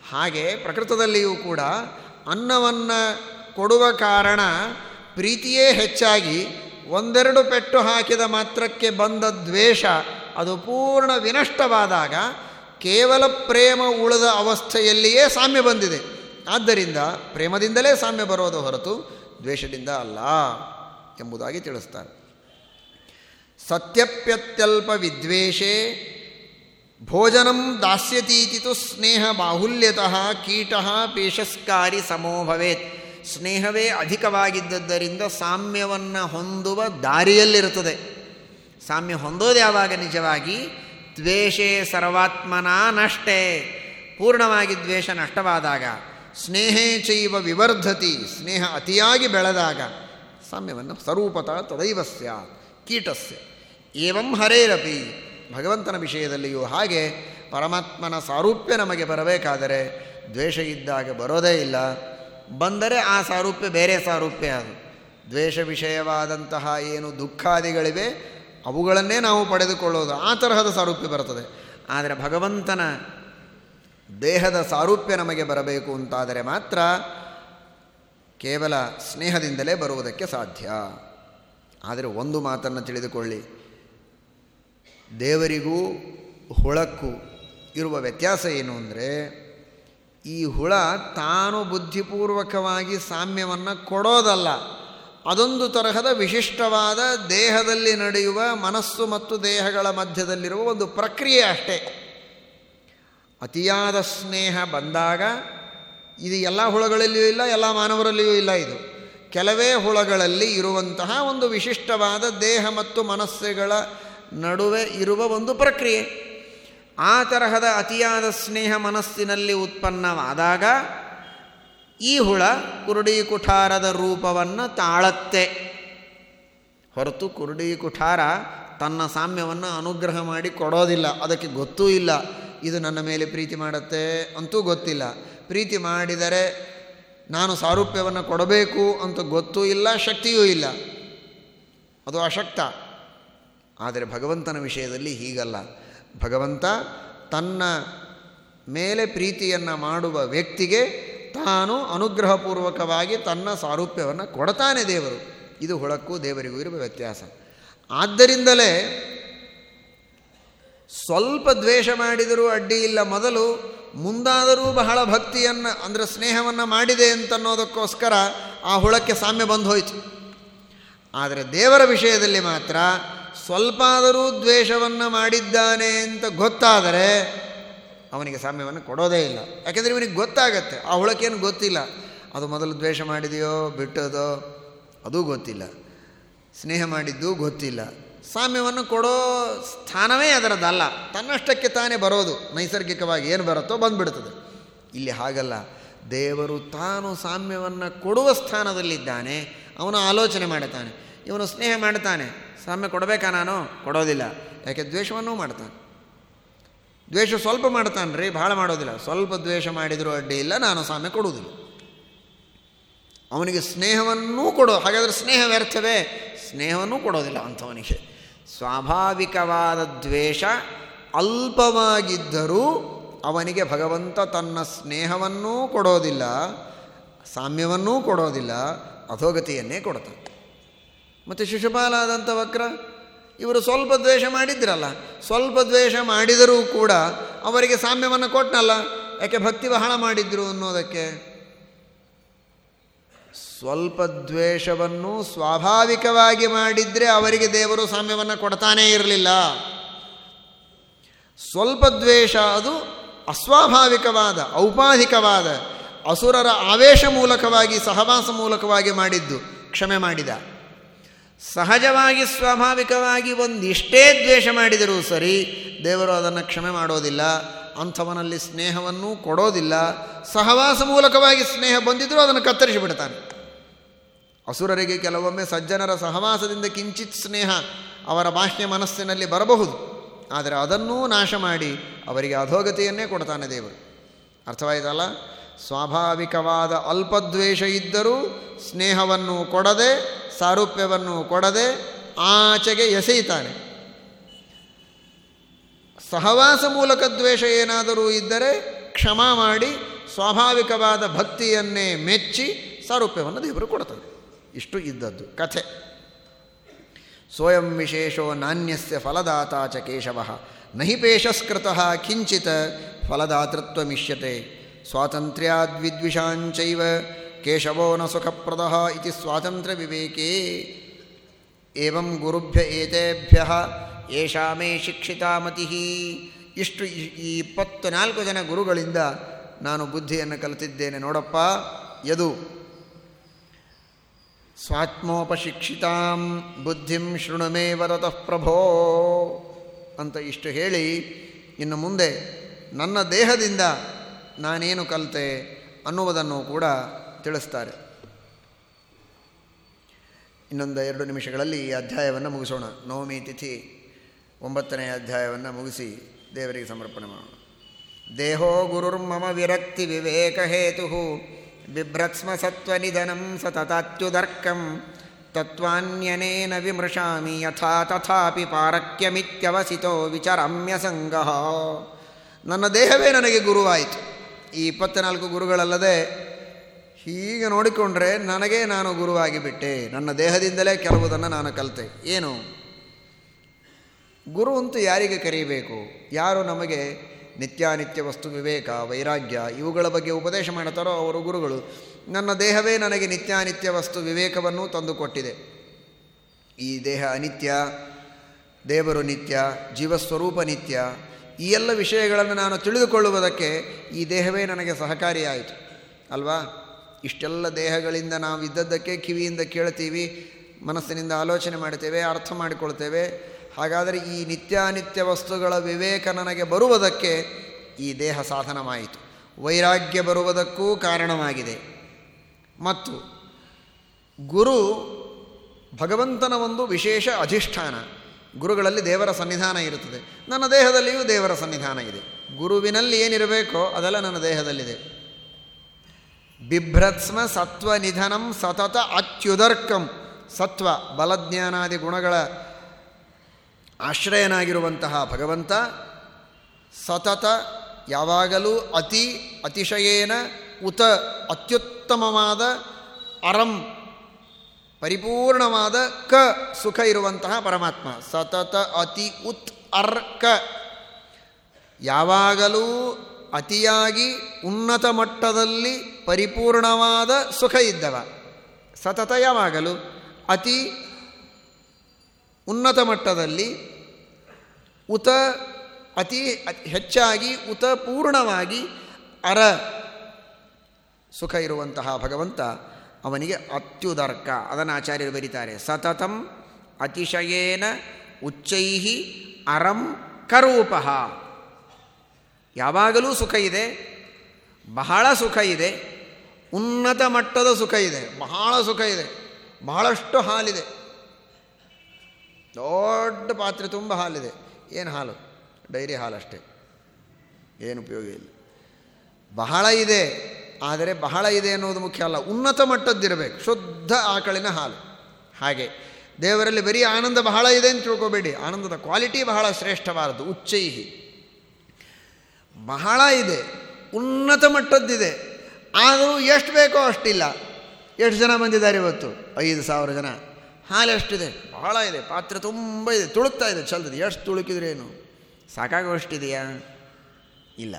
ಹಾಗೆ, ಪ್ರಕೃತದಲ್ಲಿಯೂ ಕೂಡ ಅನ್ನವನ್ನು ಕೊಡುವ ಕಾರಣ ಪ್ರೀತಿಯೇ ಹೆಚ್ಚಾಗಿ ಒಂದೆರಡು ಪೆಟ್ಟು ಹಾಕಿದ ಮಾತ್ರಕ್ಕೆ ಬಂದ ದ್ವೇಷ, ಅದು ಪೂರ್ಣ ವಿನಷ್ಟವಾದಾಗ ಕೇವಲ ಪ್ರೇಮ ಉಳಿದ ಅವಸ್ಥೆಯಲ್ಲಿಯೇ ಸಾಮ್ಯ ಬಂದಿದೆ. ಆದ್ದರಿಂದ ಪ್ರೇಮದಿಂದಲೇ ಸಾಮ್ಯ ಬರೋದು ಹೊರತು ದ್ವೇಷದಿಂದ ಅಲ್ಲ ಎಂಬುದಾಗಿ ತಿಳಿಸ್ತಾರೆ. ಸತ್ಯಪ್ಯತ್ಯಲ್ಪ ವಿದ್ವೇಷೇ ಭೋಜನಂ ದಾಸ್ಯತೀತಿತು ಸ್ನೇಹ ಬಾಹುಲ್ಯತಃ ಕೀಟ ಪೇಶಸ್ಕಾರಿ ಸಮೋ ಭವೇತ್. ಸ್ನೇಹವೇ ಅಧಿಕವಾಗಿದ್ದದ್ದರಿಂದ ಸಾಮ್ಯವನ್ನು ಹೊಂದುವ ದಾರಿಯಲ್ಲಿರುತ್ತದೆ. ಸಾಮ್ಯ ಹೊಂದೋದು ಯಾವಾಗ ನಿಜವಾಗಿ? ದ್ವೇಷೇ ಸರ್ವಾತ್ಮನ ನಷ್ಟೇ. ಪೂರ್ಣವಾಗಿ ದ್ವೇಷ ನಷ್ಟವಾದಾಗ ಸ್ನೇಹೇ ಚೈವ ವಿವರ್ಧತಿ, ಸ್ನೇಹ ಅತಿಯಾಗಿ ಬೆಳೆದಾಗ ಸಾಮ್ಯವನ್ನು ಸ್ವರೂಪತ ತದೈವಸ್ಯ ಕೀಟಸ್ಯ. ಏವಂ ಹರೇರಪಿ. ಭಗವಂತನ ವಿಷಯದಲ್ಲಿಯೂ ಹಾಗೆ ಪರಮಾತ್ಮನ ಸಾರೂಪ್ಯ ನಮಗೆ ಬರಬೇಕಾದರೆ ದ್ವೇಷ ಇದ್ದಾಗ ಬರೋದೇ ಇಲ್ಲ. ಬಂದರೆ ಆ ಸಾರೂಪ್ಯ ಬೇರೆ ಸಾರೂಪ್ಯ ಅದು. ದ್ವೇಷ ವಿಷಯವಾದಂತಹ ಏನು ದುಃಖಾದಿಗಳಿವೆ ಅವುಗಳನ್ನೇ ನಾವು ಪಡೆದುಕೊಳ್ಳೋದು ಆ ತರಹದ ಸಾರೂಪ್ಯ ಬರ್ತದೆ. ಆದರೆ ಭಗವಂತನ ದೇಹದ ಸಾರೂಪ್ಯ ನಮಗೆ ಬರಬೇಕು ಅಂತಾದರೆ ಮಾತ್ರ ಕೇವಲ ಸ್ನೇಹದಿಂದಲೇ ಬರುವುದಕ್ಕೆ ಸಾಧ್ಯ. ಆದರೆ ಒಂದು ಮಾತನ್ನು ತಿಳಿದುಕೊಳ್ಳಿ. ದೇವರಿಗೂ ಹುಳಕ್ಕೂ ಇರುವ ವ್ಯತ್ಯಾಸ ಏನು ಅಂದರೆ, ಈ ಹುಳ ತಾನು ಬುದ್ಧಿಪೂರ್ವಕವಾಗಿ ಸಾಮ್ಯವನ್ನು ಕೊಡೋದಲ್ಲ. ಅದೊಂದು ತರಹದ ವಿಶಿಷ್ಟವಾದ ದೇಹದಲ್ಲಿ ನಡೆಯುವ ಮನಸ್ಸು ಮತ್ತು ದೇಹಗಳ ಮಧ್ಯದಲ್ಲಿರುವ ಒಂದು ಪ್ರಕ್ರಿಯೆ ಅಷ್ಟೇ. ಅತಿಯಾದ ಸ್ನೇಹ ಬಂದಾಗ ಇದು ಎಲ್ಲ ಹುಳಗಳಲ್ಲಿಯೂ ಇಲ್ಲ, ಎಲ್ಲ ಮಾನವರಲ್ಲಿಯೂ ಇಲ್ಲ ಇದು. ಕೆಲವೇ ಹುಳಗಳಲ್ಲಿ ಇರುವಂತಹ ಒಂದು ವಿಶಿಷ್ಟವಾದ ದೇಹ ಮತ್ತು ಮನಸ್ಸುಗಳ ನಡುವೆ ಇರುವ ಒಂದು ಪ್ರಕ್ರಿಯೆ. ಆ ತರಹದ ಅತಿಯಾದ ಸ್ನೇಹ ಮನಸ್ಸಿನಲ್ಲಿ ಉತ್ಪನ್ನವಾದಾಗ ಈ ಹುಳ ಕುರುಡಿ ಕುಠಾರದ ರೂಪವನ್ನು ತಾಳತ್ತೆ. ಹೊರತು ಕುರುಡಿ ಕುಠಾರ ತನ್ನ ಸಾಮ್ಯವನ್ನು ಅನುಗ್ರಹ ಮಾಡಿ ಕೊಡೋದಿಲ್ಲ. ಅದಕ್ಕೆ ಗೊತ್ತೂ ಇಲ್ಲ. ಇದು ನನ್ನ ಮೇಲೆ ಪ್ರೀತಿ ಮಾಡುತ್ತೆ ಅಂತೂ ಗೊತ್ತಿಲ್ಲ. ಪ್ರೀತಿ ಮಾಡಿದರೆ ನಾನು ಸಾರೂಪ್ಯವನ್ನು ಕೊಡಬೇಕು ಅಂತ ಗೊತ್ತೂ ಇಲ್ಲ, ಶಕ್ತಿಯೂ ಇಲ್ಲ. ಅದು ಅಶಕ್ತ. ಆದರೆ ಭಗವಂತನ ವಿಷಯದಲ್ಲಿ ಹೀಗಲ್ಲ. ಭಗವಂತ ತನ್ನ ಮೇಲೆ ಪ್ರೀತಿಯನ್ನು ಮಾಡುವ ವ್ಯಕ್ತಿಗೆ ತಾನು ಅನುಗ್ರಹಪೂರ್ವಕವಾಗಿ ತನ್ನ ಸಾರೂಪ್ಯವನ್ನು ಕೊಡ್ತಾನೆ ದೇವರು. ಇದು ಹುಳಕ್ಕೂ ದೇವರಿಗೂ ಇರುವ ವ್ಯತ್ಯಾಸ. ಆದ್ದರಿಂದಲೇ ಸ್ವಲ್ಪ ದ್ವೇಷ ಮಾಡಿದರೂ ಅಡ್ಡಿ ಇಲ್ಲ. ಮೊದಲು ಮುಂದಾದರೂ ಬಹಳ ಭಕ್ತಿಯನ್ನು, ಅಂದರೆ ಸ್ನೇಹವನ್ನು ಮಾಡಿದೆ ಅಂತನ್ನೋದಕ್ಕೋಸ್ಕರ ಆ ಹುಳಕ್ಕೆ ಸಾಮ್ಯ ಬಂದು ಹೋಯಿತು. ಆದರೆ ದೇವರ ವಿಷಯದಲ್ಲಿ ಮಾತ್ರ ಸ್ವಲ್ಪ ಆದರೂ ದ್ವೇಷವನ್ನು ಮಾಡಿದ್ದಾನೆ ಅಂತ ಗೊತ್ತಾದರೆ ಅವನಿಗೆ ಸಾಮ್ಯವನ್ನು ಕೊಡೋದೇ ಇಲ್ಲ. ಯಾಕೆಂದರೆ ಇವನಿಗೆ ಗೊತ್ತಾಗತ್ತೆ. ಆ ಹುಳಕ್ಕೇನು ಗೊತ್ತಿಲ್ಲ. ಅದು ಮೊದಲು ದ್ವೇಷ ಮಾಡಿದೆಯೋ, ಬಿಟ್ಟದೋ, ಅದೂ ಗೊತ್ತಿಲ್ಲ. ಸ್ನೇಹ ಮಾಡಿದ್ದು ಗೊತ್ತಿಲ್ಲ. ಸಾಮ್ಯವನ್ನು ಕೊಡೋ ಸ್ಥಾನವೇ ಅದರದ್ದಲ್ಲ. ತನ್ನಷ್ಟಕ್ಕೆ ತಾನೇ ಬರೋದು. ನೈಸರ್ಗಿಕವಾಗಿ ಏನು ಬರುತ್ತೋ ಬಂದುಬಿಡ್ತದೆ. ಇಲ್ಲಿ ಹಾಗಲ್ಲ. ದೇವರು ತಾನು ಸಾಮ್ಯವನ್ನು ಕೊಡುವ ಸ್ಥಾನದಲ್ಲಿದ್ದಾನೆ. ಅವನು ಆಲೋಚನೆ ಮಾಡುತ್ತಾನೆ. ಇವನು ಸ್ನೇಹ ಮಾಡ್ತಾನೆ ಸಾಮ್ಯ ಕೊಡಬೇಕಾ ನಾನು? ಕೊಡೋದಿಲ್ಲ. ಯಾಕೆ ದ್ವೇಷವನ್ನೂ ಮಾಡ್ತಾನೆ. ದ್ವೇಷ ಸ್ವಲ್ಪ ಮಾಡ್ತಾನೆ ರೀ ಭಾಳ ಮಾಡೋದಿಲ್ಲ. ಸ್ವಲ್ಪ ದ್ವೇಷ ಮಾಡಿದರೂ ಅಡ್ಡಿ ಇಲ್ಲ, ನಾನು ಸಾಮ್ಯ ಕೊಡುವುದಿಲ್ಲ. ಅವನಿಗೆ ಸ್ನೇಹವನ್ನೂ ಕೊಡೋ, ಹಾಗಾದರೆ ಸ್ನೇಹ ವ್ಯರ್ಥವೇ? ಸ್ನೇಹವನ್ನೂ ಕೊಡೋದಿಲ್ಲ ಅಂಥವನಿಗೆ. ಸ್ವಾಭಾವಿಕವಾದ ದ್ವೇಷ ಅಲ್ಪವಾಗಿದ್ದರೂ ಅವನಿಗೆ ಭಗವಂತ ತನ್ನ ಸ್ನೇಹವನ್ನೂ ಕೊಡೋದಿಲ್ಲ, ಸಾಮ್ಯವನ್ನೂ ಕೊಡೋದಿಲ್ಲ, ಅಧೋಗತಿಯನ್ನೇ ಕೊಡ್ತಾನೆ. ಮತ್ತು ಶಿಶುಪಾಲಾದಂಥ ವಕ್ರ ಇವರು ಸ್ವಲ್ಪ ದ್ವೇಷ ಮಾಡಿದ್ರಲ್ಲ, ಸ್ವಲ್ಪ ದ್ವೇಷ ಮಾಡಿದರೂ ಕೂಡ ಅವರಿಗೆ ಸಾಮ್ಯವನ್ನು ಕೊಟ್ಟನಲ್ಲ ಯಾಕೆ ಭಕ್ತಿ ಬಹಳ ಮಾಡಿದ್ರು ಅನ್ನೋದಕ್ಕೆ? ಸ್ವಲ್ಪ ದ್ವೇಷವನ್ನು ಸ್ವಾಭಾವಿಕವಾಗಿ ಮಾಡಿದರೆ ಅವರಿಗೆ ದೇವರು ಸಾಮ್ಯವನ್ನು ಕೊಡ್ತಾನೇ ಇರಲಿಲ್ಲ. ಸ್ವಲ್ಪ ದ್ವೇಷ ಅದು ಅಸ್ವಾಭಾವಿಕವಾದ, ಔಪಾಧಿಕವಾದ, ಅಸುರರ ಆವೇಶ ಮೂಲಕವಾಗಿ, ಸಹವಾಸ ಮೂಲಕವಾಗಿ ಮಾಡಿದ್ದು, ಕ್ಷಮೆ ಮಾಡಿದ. ಸಹಜವಾಗಿ, ಸ್ವಾಭಾವಿಕವಾಗಿ ಒಂದಿಷ್ಟೇ ದ್ವೇಷ ಮಾಡಿದರೂ ಸರಿ, ದೇವರು ಅದನ್ನು ಕ್ಷಮೆ ಮಾಡೋದಿಲ್ಲ, ಅಂಥವನಲ್ಲಿ ಸ್ನೇಹವನ್ನು ಕೊಡೋದಿಲ್ಲ, ಸಹವಾಸ ಮೂಲಕವಾಗಿ ಸ್ನೇಹ ಬಂದಿದ್ದರೂ ಅದನ್ನು ಕತ್ತರಿಸಿ ಬಿಡ್ತಾನೆ. ಅಸುರರಿಗೆ ಕೆಲವೊಮ್ಮೆ ಸಜ್ಜನರ ಸಹವಾಸದಿಂದ ಕಿಂಚಿತ್ ಸ್ನೇಹ ಅವರ ಬಾಹ್ಯ ಮನಸ್ಸಿನಲ್ಲಿ ಬರಬಹುದು, ಆದರೆ ಅದನ್ನೂ ನಾಶ ಮಾಡಿ ಅವರಿಗೆ ಅಧೋಗತಿಯನ್ನೇ ಕೊಡ್ತಾನೆ ದೇವರು. ಅರ್ಥವಾಯಿತಲ್ಲ? ಸ್ವಾಭಾವಿಕವಾದ ಅಲ್ಪದ್ವೇಷ ಇದ್ದರೂ ಸ್ನೇಹವನ್ನು ಕೊಡದೆ, ಸಾರೂಪ್ಯವನ್ನು ಕೊಡದೆ ಆಚೆಗೆ ಎಸೆಯುತ್ತಾನೆ. ಸಹವಾಸ ಮೂಲಕ ದ್ವೇಷ ಏನಾದರೂ ಇದ್ದರೆ ಕ್ಷಮ ಮಾಡಿ, ಸ್ವಾಭಾವಿಕವಾದ ಭಕ್ತಿಯನ್ನೇ ಮೆಚ್ಚಿ ಸಾರೂಪ್ಯವನ್ನು ದೇವರು ಕೊಡ್ತದೆ ಇಷ್ಟು ಇದ್ದದ್ದು ಕಥೆ. ಸ್ವಯಂ ವಿಶೇಷೋ ನಾಣ್ಯಸ್ಯ ಫಲದಾತ ಚ ಕೇಶವ, ನಹಿ ಪೇಶಸ್ಕೃತ ಕಿಂಚಿತ್ ಫಲದಾತೃತ್ವಮಿಷ್ಯತೆ. ಸ್ವಾತಂತ್ರ್ಯಾದ್ವಿದ್ವಿಷಾಂಚೈವ ಕೇಶವೋ ನ ಸುಖಪ್ರದ ಇತಿ ಸ್ವಾತಂತ್ರ್ಯ ವಿವೇಕೇ ಏವಂ ಗುರುಭ್ಯ ಏತೇಭ್ಯ, ಏಷಾ ಮೇ ಶಿಕ್ಷಿತಾ ಮತಿ ಇಷ್ಟು ಈ ಇಪ್ಪತ್ತು ನಾಲ್ಕು ಜನ ಗುರುಗಳಿಂದ ನಾನು ಬುದ್ಧಿಯನ್ನು ಕಲಿತಿದ್ದೇನೆ ನೋಡಪ್ಪ. ಯದು? ಸ್ವಾತ್ಮೋಪಶಿಕ್ಷಿತಾಂ ಬುದ್ಧಿಂ ಶೃಣುಮೇ ವದತಃ ಪ್ರಭೋ ಅಂತ ಇಷ್ಟು ಹೇಳಿ ಇನ್ನು ಮುಂದೆ ನನ್ನ ದೇಹದಿಂದ ನಾನೇನು ಕಲಿತೆ ಅನ್ನುವುದನ್ನು ಕೂಡ ತಿಳಿಸ್ತಾರೆ. ಇನ್ನೊಂದು ಎರಡು ನಿಮಿಷಗಳಲ್ಲಿ ಈ ಅಧ್ಯಾಯವನ್ನು ಮುಗಿಸೋಣ. ನವಮಿ ತಿಥಿ ಒಂಬತ್ತನೆಯ ಅಧ್ಯಾಯವನ್ನು ಮುಗಿಸಿ ದೇವರಿಗೆ ಸಮರ್ಪಣೆ ಮಾಡೋಣ. ದೇಹೋ ಗುರುರ್ಮಮ ವಿರಕ್ತಿ ವಿವೇಕ ಹೇತು ಬಿಭ್ರತ್ಸ್ಮ ಸತ್ವನಿಧನಂ ಸತತಾತ್ಯುದರ್ಕಂ ತತ್ವಾನ್ಯನೇನ ವಿಮೃಶಾಮಿ ಯಥಾ ತಥಾಪಿ ಪಾರಕ್ಯಮಿತ್ಯವಸಿತೋ ವಿಚರಮ್ಯ ಸಂಗ ನನ್ನ ದೇಹವೇ ನನಗೆ ಗುರುವಾಯಿತು. ಈ ಇಪ್ಪತ್ತ್ನಾಲ್ಕು ಗುರುಗಳಲ್ಲದೆ ಹೀಗೆ ನೋಡಿಕೊಂಡ್ರೆ ನನಗೇ ನಾನು ಗುರುವಾಗಿ ಬಿಟ್ಟೆ ನನ್ನ ದೇಹದಿಂದಲೇ ಕೆಲವುದನ್ನು ನಾನು ಕಲಿತೆ. ಏನು? ಗುರು ಅಂತೂ ಯಾರಿಗೆ ಕರೀಬೇಕು? ಯಾರು ನಮಗೆ ನಿತ್ಯಾನಿತ್ಯ ವಸ್ತು ವಿವೇಕ, ವೈರಾಗ್ಯ ಇವುಗಳ ಬಗ್ಗೆ ಉಪದೇಶ ಮಾಡುತ್ತಾರೋ ಅವರು ಗುರುಗಳು. ನನ್ನ ದೇಹವೇ ನನಗೆ ನಿತ್ಯಾನಿತ್ಯ ವಸ್ತು ವಿವೇಕವನ್ನು ತಂದುಕೊಟ್ಟಿದೆ. ಈ ದೇಹ ಅನಿತ್ಯ, ದೇವರು ನಿತ್ಯ, ಜೀವಸ್ವರೂಪ ನಿತ್ಯ ಈ ಎಲ್ಲ ವಿಷಯಗಳನ್ನು ನಾನು ತಿಳಿದುಕೊಳ್ಳುವುದಕ್ಕೆ ಈ ದೇಹವೇ ನನಗೆ ಸಹಕಾರಿಯಾಯಿತು. ಅಲ್ವಾ? ಇಷ್ಟೆಲ್ಲ ದೇಹಗಳಿಂದ ನಾವು ಇದ್ದದ್ದಕ್ಕೆ ಕಿವಿಯಿಂದ ಕೇಳ್ತೀವಿ, ಮನಸ್ಸಿನಿಂದ ಆಲೋಚನೆ ಮಾಡ್ತೇವೆ, ಅರ್ಥ ಮಾಡಿಕೊಳ್ತೇವೆ. ಹಾಗಾದರೆ ಈ ನಿತ್ಯಾನಿತ್ಯ ವಸ್ತುಗಳ ವಿವೇಕ ನನಗೆ ಬರುವುದಕ್ಕೆ ಈ ದೇಹ ಸಾಧನವಾಯಿತು. ವೈರಾಗ್ಯ ಬರುವುದಕ್ಕೂ ಕಾರಣವಾಗಿದೆ. ಮತ್ತು ಗುರು ಭಗವಂತನ ಒಂದು ವಿಶೇಷ ಅಧಿಷ್ಠಾನ. ಗುರುಗಳಲ್ಲಿ ದೇವರ ಸನ್ನಿಧಾನ ಇರುತ್ತದೆ. ನನ್ನ ದೇಹದಲ್ಲಿಯೂ ದೇವರ ಸನ್ನಿಧಾನ ಇದೆ. ಗುರುವಿನಲ್ಲಿ ಏನಿರಬೇಕೋ ಅದೆಲ್ಲ ನನ್ನ ದೇಹದಲ್ಲಿದೆ. ಬಿಭ್ರತ್ಸ್ಮ ಸತ್ವ ನಿಧನಂ ಸತತ ಅತ್ಯುದರ್ಕಂ. ಸತ್ವ ಬಲಜ್ಞಾನಾದಿ ಗುಣಗಳ ಆಶ್ರಯನಾಗಿರುವಂತಹ ಭಗವಂತ. ಸತತ ಯಾವಾಗಲೂ ಅತಿ ಅತಿಶಯೇನ ಉತ ಅತ್ಯುತ್ತಮವಾದ ಅರಂ ಪರಿಪೂರ್ಣವಾದ ಕ ಸುಖ ಇರುವಂತಹ ಪರಮಾತ್ಮ. ಸತತ ಅತಿ ಉತ್ ಅರ್ ಕ. ಯಾವಾಗಲೂ ಅತಿಯಾಗಿ ಉನ್ನತ ಮಟ್ಟದಲ್ಲಿ ಪರಿಪೂರ್ಣವಾದ ಸುಖ ಇದ್ದವ. ಸತತ ಯಾವಾಗಲೂ ಅತಿ ಉನ್ನತ ಮಟ್ಟದಲ್ಲಿ ಉತ ಅತಿ ಹೆಚ್ಚಾಗಿ ಉತ ಪೂರ್ಣವಾಗಿ ಅರ ಸುಖ ಇರುವಂತಹ ಭಗವಂತ. ಅವನಿಗೆ ಅತ್ಯುದರ್ಕ. ಅದನ್ನು ಆಚಾರ್ಯರು ಬರೀತಾರೆ. ಸತತಂ ಅತಿಶಯೇನ ಉಚ್ಚೈಹಿ ಅರಂ ಕರೂಪಃ. ಯಾವಾಗಲೂ ಸುಖ ಇದೆ, ಬಹಳ ಸುಖ ಇದೆ, ಉನ್ನತ ಮಟ್ಟದ ಸುಖ ಇದೆ, ಬಹಳ ಸುಖ ಇದೆ, ಬಹಳಷ್ಟು ಹಾಲಿದೆ. ದೊಡ್ಡ ಪಾತ್ರೆ ತುಂಬ ಹಾಲಿದೆ. ಏನು ಹಾಲು? ಡೈರಿ ಹಾಲಷ್ಟೇ. ಏನು ಉಪಯೋಗ ಇಲ್ಲ. ಬಹಳ ಇದೆ. ಆದರೆ ಬಹಳ ಇದೆ ಅನ್ನೋದು ಮುಖ್ಯ ಅಲ್ಲ. ಉನ್ನತ ಮಟ್ಟದ್ದಿರಬೇಕು. ಶುದ್ಧ ಆಕಳಿನ ಹಾಲು. ಹಾಗೆ. ದೇವರಲ್ಲಿ ಬರೀ ಆನಂದ ಬಹಳ ಇದೆ ಅಂತ ತಿಳ್ಕೊಬೇಡಿ. ಆನಂದದ ಕ್ವಾಲಿಟಿ ಬಹಳ ಶ್ರೇಷ್ಠವಾದದ್ದು. ಉಚ್ಚೈಹಿ. ಬಹಳ ಇದೆ. ಉನ್ನತ ಮಟ್ಟದ್ದಿದೆ. ಆದರೂ ಎಷ್ಟು ಬೇಕೋ ಅಷ್ಟಿಲ್ಲ. ಎಷ್ಟು ಜನ ಬಂದಿದ್ದಾರೆ ಇವತ್ತು? ಐದು ಸಾವಿರ ಜನ. ಹಾಲು ಎಷ್ಟಿದೆ? ಬಹಳ ಇದೆ. ಪಾತ್ರೆ ತುಂಬ ಇದೆ. ತುಳುಕ್ತಾ ಇದೆ ಚಲ್ತದೆ ಎಷ್ಟು ತುಳುಕಿದ್ರೇನು? ಸಾಕಾಗುವಷ್ಟಿದೆಯಾ? ಇಲ್ಲ.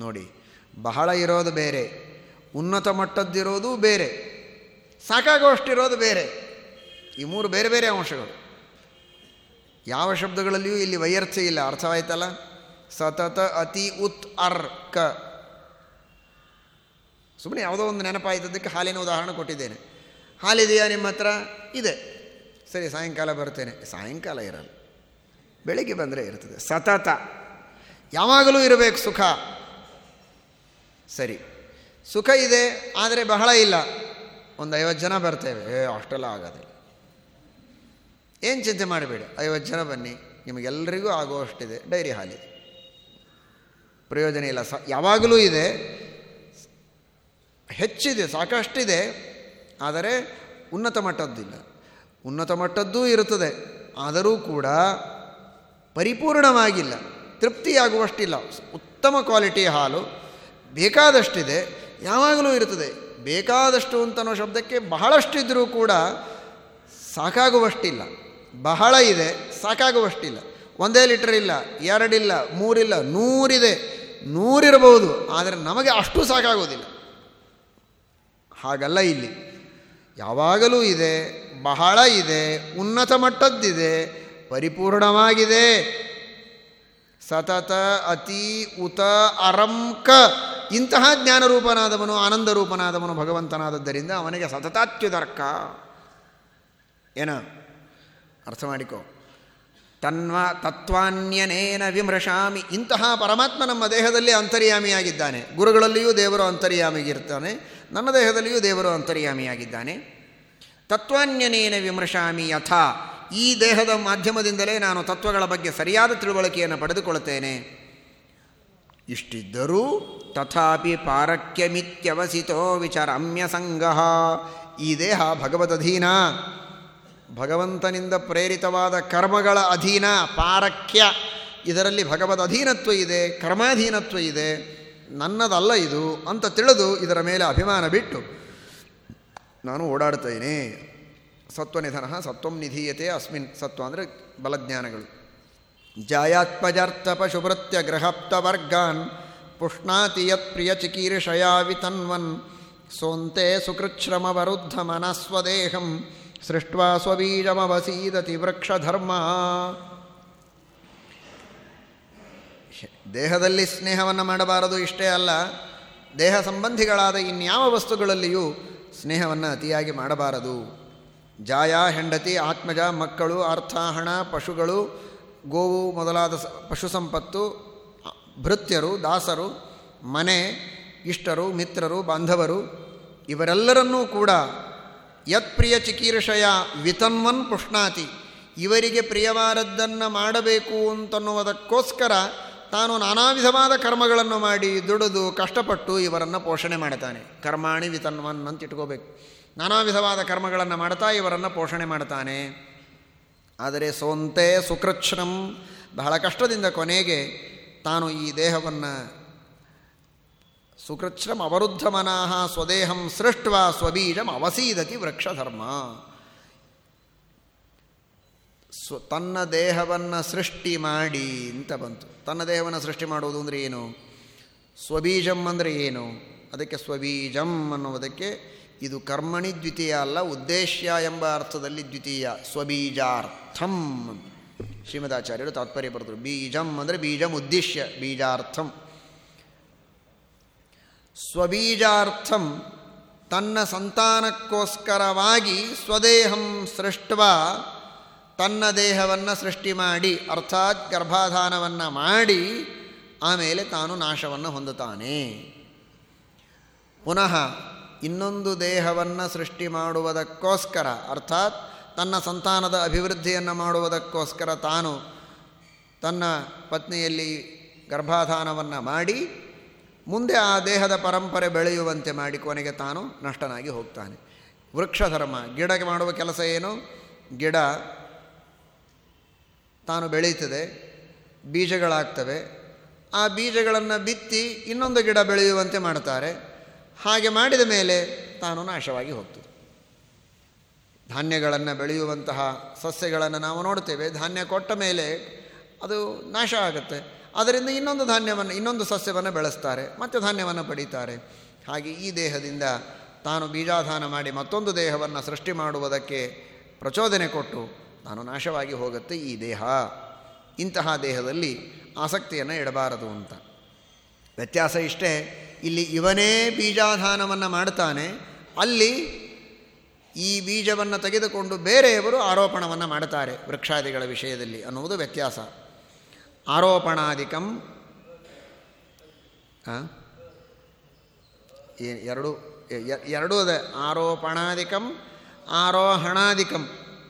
ನೋಡಿ. ಬಹಳ ಇರೋದು ಬೇರೆ. ಉನ್ನತ ಮಟ್ಟದ್ದಿರೋದು ಬೇರೆ. ಸಾಕಾಗುವಷ್ಟಿರೋದು ಬೇರೆ. ಈ ಮೂರು ಬೇರೆ ಬೇರೆ ಅಂಶಗಳು. ಯಾವ ಶಬ್ದಗಳಲ್ಲಿಯೂ ಇಲ್ಲಿ ವೈಯರ್ಥ ಇಲ್ಲ. ಅರ್ಥವಾಯ್ತಲ್ಲ? ಸತತ ಅತಿ ಉತ್ ಅರ್ ಕ. ಸುಮ್ಮನೆ ಯಾವುದೋ ಒಂದು ನೆನಪಾಯ್ತದಕ್ಕೆ ಹಾಲಿನ ಉದಾಹರಣೆ ಕೊಟ್ಟಿದ್ದೇನೆ. ಹಾಲಿದೆಯಾ ನಿಮ್ಮ ಹತ್ರ? ಇದೆ. ಸರಿ, ಸಾಯಂಕಾಲ ಬರ್ತೇನೆ. ಸಾಯಂಕಾಲ ಇರಲ್ಲ. ಬೆಳಿಗ್ಗೆ ಬಂದರೆ ಇರ್ತದೆ. ಸತತ. ಯಾವಾಗಲೂ ಇರಬೇಕು ಸುಖ. ಸರಿ. ಸುಖ ಇದೆ, ಆದರೆ ಬಹಳ ಇಲ್ಲ. ಒಂದು ಐವತ್ತು ಜನ ಬರ್ತೇವೆ. ಏ, ಅಷ್ಟೆಲ್ಲ ಆಗೋದಿಲ್ಲ. ಏನು ಚಿಂತೆ ಮಾಡಬೇಡಿ. ಐವತ್ತು ಜನ ಬನ್ನಿ. ನಿಮಗೆಲ್ಲರಿಗೂ ಆಗುವಷ್ಟಿದೆ. ಡೈರಿ ಹಾಲಿದೆ ಪ್ರಯೋಜನ ಇಲ್ಲ. ಸ, ಯಾವಾಗಲೂ ಇದೆ. ಹೆಚ್ಚಿದೆ, ಸಾಕಷ್ಟಿದೆ. ಆದರೆ ಉನ್ನತ ಮಟ್ಟದ್ದಿಲ್ಲ. ಉನ್ನತ ಮಟ್ಟದ್ದೂ ಇರುತ್ತದೆ. ಆದರೂ ಕೂಡ ಪರಿಪೂರ್ಣವಾಗಿಲ್ಲ. ತೃಪ್ತಿಯಾಗುವಷ್ಟಿಲ್ಲ. ಉತ್ತಮ ಕ್ವಾಲಿಟಿಯ ಹಾಲು. ಬೇಕಾದಷ್ಟಿದೆ, ಯಾವಾಗಲೂ ಇರುತ್ತದೆ. ಬೇಕಾದಷ್ಟು ಅಂತನೋ ಶಬ್ದಕ್ಕೆ ಬಹಳಷ್ಟಿದ್ದರೂ ಕೂಡ ಸಾಕಾಗುವಷ್ಟಿಲ್ಲ. ಬಹಳ ಇದೆ, ಸಾಕಾಗುವಷ್ಟಿಲ್ಲ. ಒಂದೇ ಲೀಟರ್ ಇಲ್ಲ, ಎರಡಿಲ್ಲ, ಮೂರಿಲ್ಲ, ನೂರಿದೆ. ನೂರಿರಬಹುದು, ಆದರೆ ನಮಗೆ ಅಷ್ಟು ಸಾಕಾಗೋದಿಲ್ಲ ಹಾಗಲ್ಲ ಇಲ್ಲಿ. ಯಾವಾಗಲೂ ಇದೆ, ಬಹಳ ಇದೆ, ಉನ್ನತ ಮಟ್ಟದ್ದಿದೆ, ಪರಿಪೂರ್ಣವಾಗಿದೆ. ಸತತ ಅತಿ ಉತ ಅರಂಕ ಇಂತಹ ಜ್ಞಾನರೂಪನಾದವನು ಆನಂದ ರೂಪನಾದವನು ಭಗವಂತನಾದದ್ದರಿಂದ ಅವನಿಗೆ ಸತತಾತ್ಯುದರ್ಕ ಏನ? ಅರ್ಥ ಮಾಡಿಕೋ. ತನ್ವ ತತ್ವಾನ್ಯನೇನ ವಿಮೃಶಾಮಿ. ಇಂತಹ ಪರಮಾತ್ಮ ನಮ್ಮ ದೇಹದಲ್ಲಿ ಅಂತರ್ಯಾಮಿಯಾಗಿದ್ದಾನೆ. ಗುರುಗಳಲ್ಲಿಯೂ ದೇವರು ಅಂತರ್ಯಾಮಿಗಿರ್ತಾನೆ. ನನ್ನ ದೇಹದಲ್ಲಿಯೂ ದೇವರು ಅಂತರ್ಯಾಮಿಯಾಗಿದ್ದಾನೆ. ತತ್ವಾನ್ಯನೇನ ವಿಮೃಶಾಮಿ ಯಥಾ. ಈ ದೇಹದ ಮಾಧ್ಯಮದಿಂದಲೇ ನಾನು ತತ್ವಗಳ ಬಗ್ಗೆ ಸರಿಯಾದ ತಿಳುವಳಿಕೆಯನ್ನು ಪಡೆದುಕೊಳ್ಳುತ್ತೇನೆ. ಇಷ್ಟಿದ್ದರೂ ತಥಾಪಿ ಪಾರಕ್ಯಮಿತ್ಯವಸಿತೋ ವಿಚಾರಮ್ಯ ಸಂಗ. ಈ ದೇಹ ಭಗವದಧೀನ ಭಗವಂತನಿಂದ ಪ್ರೇರಿತವಾದ ಕರ್ಮಗಳ ಅಧೀನ, ಪಾರಕ್ಯ. ಇದರಲ್ಲಿ ಭಗವದ್ ಅಧೀನತ್ವ ಇದೆ, ಕರ್ಮಾಧೀನತ್ವ ಇದೆ. ನನ್ನದಲ್ಲ ಇದು ಅಂತ ತಿಳಿದು ಇದರ ಮೇಲೆ ಅಭಿಮಾನ ಬಿಟ್ಟು ನಾನು ಓಡಾಡ್ತೇನೆ ಸತ್ವನಿಧನ ಸತ್ವಂ ನಿಧೀಯತೆ ಅಸ್ಮಿನ್ ಸತ್ವ ಅಂದರೆ ಬಲಜ್ಞಾನಗಳು. ಜಾಯಾತ್ಮಜರ್ಥ ಪಶುಭೃತ್ಯ ಗೃಹಪ್ತವರ್ಗಾನ್ ಪುಷ್ಣಾತಿ ಯತ್ ಪ್ರಿಯ ಚಿಕೀರ್ಷಯಾ ವಿತನ್ವನ್ ಸೋಂತೆ ಸುಕೃಚ್ಶ್ರಮವರುದ್ಧ ಮನಸ್ವದೇಹಂ ಸೃಷ್ಟ್ವಾ ಸ್ವಬೀಜಮವಸೀದತಿ ವೃಕ್ಷಧರ್ಮ. ದೇಹದಲ್ಲಿ ಸ್ನೇಹವನ್ನು ಮಾಡಬಾರದು ಇಷ್ಟೇ ಅಲ್ಲ, ದೇಹ ಸಂಬಂಧಿಗಳಾದ ಇನ್ಯಾವ ವಸ್ತುಗಳಲ್ಲಿಯೂ ಸ್ನೇಹವನ್ನು ಅತಿಯಾಗಿ ಮಾಡಬಾರದು. ಜಾಯ ಹೆಂಡತಿ, ಆತ್ಮಜ, ಮಕ್ಕಳು, ಅರ್ಥ, ಹಣ, ಪಶುಗಳು, ಗೋವು ಮೊದಲಾದ ಪಶು ಸಂಪತ್ತು, ಭೃತ್ಯರು, ದಾಸರು, ಮನೆ, ಇಷ್ಟರು, ಮಿತ್ರರು, ಬಾಂಧವರು, ಇವರೆಲ್ಲರನ್ನೂ ಕೂಡ ಯತ್ಪ್ರಿಯ ಚಿಕೀರ್ಷಯ ವಿತನ್ವನ್ ಪುಷ್ಣಾತಿ, ಇವರಿಗೆ ಪ್ರಿಯವಾದದ್ದನ್ನು ಮಾಡಬೇಕು ಅಂತನ್ನುವುದಕ್ಕೋಸ್ಕರ ತಾನು ನಾನಾ ವಿಧವಾದ ಕರ್ಮಗಳನ್ನು ಮಾಡಿ ದುಡಿದು ಕಷ್ಟಪಟ್ಟು ಇವರನ್ನು ಪೋಷಣೆ ಮಾಡ್ತಾನೆ. ಕರ್ಮಾಣಿ ವಿತನ್ವನ್ ಅಂತ ಇಟ್ಕೋಬೇಕು. ನಾನಾ ವಿಧವಾದ ಕರ್ಮಗಳನ್ನು ಮಾಡ್ತಾ ಇವರನ್ನು ಪೋಷಣೆ ಮಾಡ್ತಾನೆ. ಆದರೆ ಸೋಂತೆ ಸುಕೃಚ್ಛ್ರಂ. ಬಹಳ ಕಷ್ಟದಿಂದ ಕೊನೆಗೆ ತಾನು ಈ ದೇಹವನ್ನು ಸುಕೃಚ್ಛ್ರಂ ಅವರುದ್ಧ ಮನಃ ಸ್ವದೇಹಂ ಸೃಷ್ಟ ಸ್ವಬೀಜಂ ಅವಸೀದತಿ ವೃಕ್ಷಧರ್ಮ. ಸ್ವ ತನ್ನ ದೇಹವನ್ನು ಸೃಷ್ಟಿ ಮಾಡಿ ಅಂತ ಬಂತು. ತನ್ನ ದೇಹವನ್ನು ಸೃಷ್ಟಿ ಮಾಡುವುದು ಅಂದರೆ ಏನು? ಸ್ವಬೀಜಂ ಅಂದರೆ ಏನು? ಅದಕ್ಕೆ ಸ್ವಬೀಜಂ ಅನ್ನುವುದಕ್ಕೆ ಇದು ಕರ್ಮಣಿ ದ್ವಿತೀಯ ಅಲ್ಲ, ಉದ್ದೇಶ್ಯ ಎಂಬ ಅರ್ಥದಲ್ಲಿ ದ್ವಿತೀಯ. ಸ್ವಬೀಜಾರ್ಥಂ. ಶ್ರೀಮದಾಚಾರ್ಯರು ತಾತ್ಪರ್ಯ ಬರೆದರು ಬೀಜಂ ಅಂದರೆ ಬೀಜಂ ಉದ್ದೇಶ್ಯ, ಬೀಜಾರ್ಥಂ. ಸ್ವಬೀಜಾರ್ಥಂ ತನ್ನ ಸಂತಾನಕ್ಕೋಸ್ಕರವಾಗಿ ಸ್ವದೇಹಂ ಸೃಷ್ಟ ತನ್ನ ದೇಹವನ್ನು ಸೃಷ್ಟಿ ಮಾಡಿ, ಅರ್ಥಾತ್ ಗರ್ಭಾಧಾನವನ್ನು ಮಾಡಿ, ಆಮೇಲೆ ತಾನು ನಾಶವನ್ನು ಹೊಂದುತ್ತಾನೆ. ಪುನಃ ಇನ್ನೊಂದು ದೇಹವನ್ನು ಸೃಷ್ಟಿ ಮಾಡುವುದಕ್ಕೋಸ್ಕರ, ಅರ್ಥಾತ್ ತನ್ನ ಸಂತಾನದ ಅಭಿವೃದ್ಧಿಯನ್ನು ಮಾಡುವುದಕ್ಕೋಸ್ಕರ ತಾನು ತನ್ನ ಪತ್ನಿಯಲ್ಲಿ ಗರ್ಭಾಧಾನವನ್ನು ಮಾಡಿ, ಮುಂದೆ ಆ ದೇಹದ ಪರಂಪರೆ ಬೆಳೆಯುವಂತೆ ಮಾಡಿ ಕೊನೆಗೆ ತಾನು ನಷ್ಟನಾಗಿ ಹೋಗ್ತಾನೆ. ವೃಕ್ಷಧರ್ಮ ಗಿಡಕ್ಕೆ ಮಾಡುವ ಕೆಲಸ ಏನು? ಗಿಡ ತಾನು ಬೆಳೀತದೆ ಬೀಜಗಳಾಗ್ತವೆ. ಆ ಬೀಜಗಳನ್ನು ಬಿತ್ತಿ ಇನ್ನೊಂದು ಗಿಡ ಬೆಳೆಯುವಂತೆ ಮಾಡ್ತಾರೆ ಹಾಗೆ ಮಾಡಿದ ಮೇಲೆ ತಾನು ನಾಶವಾಗಿ ಹೋಗ್ತದೆ. ಧಾನ್ಯಗಳನ್ನು ಬೆಳೆಯುವಂತಹ ಸಸ್ಯಗಳನ್ನು ನಾವು ನೋಡ್ತೇವೆ. ಧಾನ್ಯ ಕೊಟ್ಟ ಮೇಲೆ ಅದು ನಾಶ ಆಗುತ್ತೆ. ಅದರಿಂದ ಇನ್ನೊಂದು ಧಾನ್ಯವನ್ನು, ಇನ್ನೊಂದು ಸಸ್ಯವನ್ನು ಬೆಳೆಸ್ತಾರೆ, ಮತ್ತು ಧಾನ್ಯವನ್ನು ಪಡೀತಾರೆ. ಹಾಗೆ ಈ ದೇಹದಿಂದ ತಾನು ಬೀಜಾಧಾನ ಮಾಡಿ ಮತ್ತೊಂದು ದೇಹವನ್ನು ಸೃಷ್ಟಿ ಮಾಡುವುದಕ್ಕೆ ಪ್ರಚೋದನೆ ಕೊಟ್ಟು ನಾನು ನಾಶವಾಗಿ ಹೋಗುತ್ತೆ ಈ ದೇಹ. ಇಂತಹ ದೇಹದಲ್ಲಿ ಆಸಕ್ತಿಯನ್ನು ಇಡಬಾರದು ಅಂತ. ವ್ಯತ್ಯಾಸ ಇಷ್ಟೇ, ಇಲ್ಲಿ ಇವನೇ ಬೀಜಾಧಾನವನ್ನು ಮಾಡ್ತಾನೆ, ಅಲ್ಲಿ ಈ ಬೀಜವನ್ನು ತೆಗೆದುಕೊಂಡು ಬೇರೆಯವರು ಆರೋಪಣವನ್ನು ಮಾಡ್ತಾರೆ ವೃಕ್ಷಾದಿಗಳ ವಿಷಯದಲ್ಲಿ ಅನ್ನುವುದು ವ್ಯತ್ಯಾಸ. ಆರೋಪಣಾಧಿಕಂ ಎರಡು ಎರಡೂ ಅದೇ. ಆರೋಪಣಾಧಿಕಂ, ಆರೋಹಣಾಧಿಕಂ.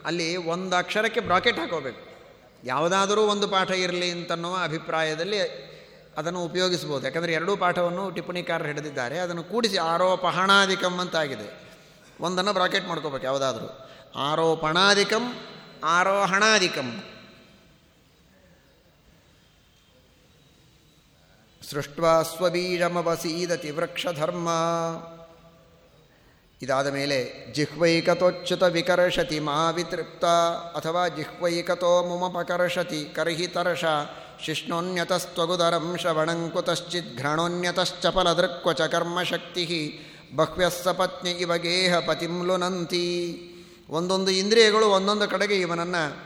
ಅಲ್ಲಿ ಒಂದು ಅಕ್ಷರಕ್ಕೆ ಬ್ರಾಕೆಟ್ ಹಾಕೋಬೇಕು. ಯಾವುದಾದರೂ ಒಂದು ಪಾಠ ಇರಲಿ ಅಂತನ್ನುವ ಅಭಿಪ್ರಾಯದಲ್ಲಿ ಅದನ್ನು ಉಪಯೋಗಿಸ್ಬೋದು. ಯಾಕಂದರೆ ಎರಡೂ ಪಾಠವನ್ನು ಟಿಪ್ಪಣಿಕಾರರು ಹಿಡಿದಿದ್ದಾರೆ. ಅದನ್ನು ಕೂಡಿಸಿ ಆರೋಪಹಣಾಧಿಕಂ ಅಂತಾಗಿದೆ. ಒಂದನ್ನು ಬ್ರಾಕೆಟ್ ಮಾಡ್ಕೋಬೇಕು ಯಾವುದಾದರೂ. ಆರೋಪಣಾಧಿಕಂ, ಆರೋಹಣಾಧಿಕಂ. ಸೃಷ್ಟ್ವಾ ಸ್ವಬೀಜಮವಸೀದತಿ ವೃಕ್ಷಧರ್ಮ. ಇದಾದ ಮೇಲೆ ಜಿಹ್ವೈಕತೋಚ್ಯುತ ವಿಕರ್ಷತಿ ಮಹಾವಿತೃಪ್ತ ಅಥವಾ ಜಿಹ್ವೈಕತೋ ಮುಮಪಕರ್ಷತಿ ಕರ್ಹಿ ತರ್ಷ ಶಿಷ್ಣೋನ್ಯತಸ್ತ್ವಗುದರಂ ಶ್ರವಣಂಕುತಶ್ಚಿತ್ ಘ್ರಣೋನ್ಯತಶ್ಚಪಲದೃಕ್ವಚ ಕರ್ಮಶಕ್ತಿ ಬಹ್ವ್ಯಸ್ಸ ಪತ್ನಿ ಇವ ಗೇಹ ಪತಿಂ ಲುನಂತಿ. ಒಂದೊಂದು ಇಂದ್ರಿಯಗಳು ಒಂದೊಂದು ಕಡೆಗೆ ಇವನನ್ನು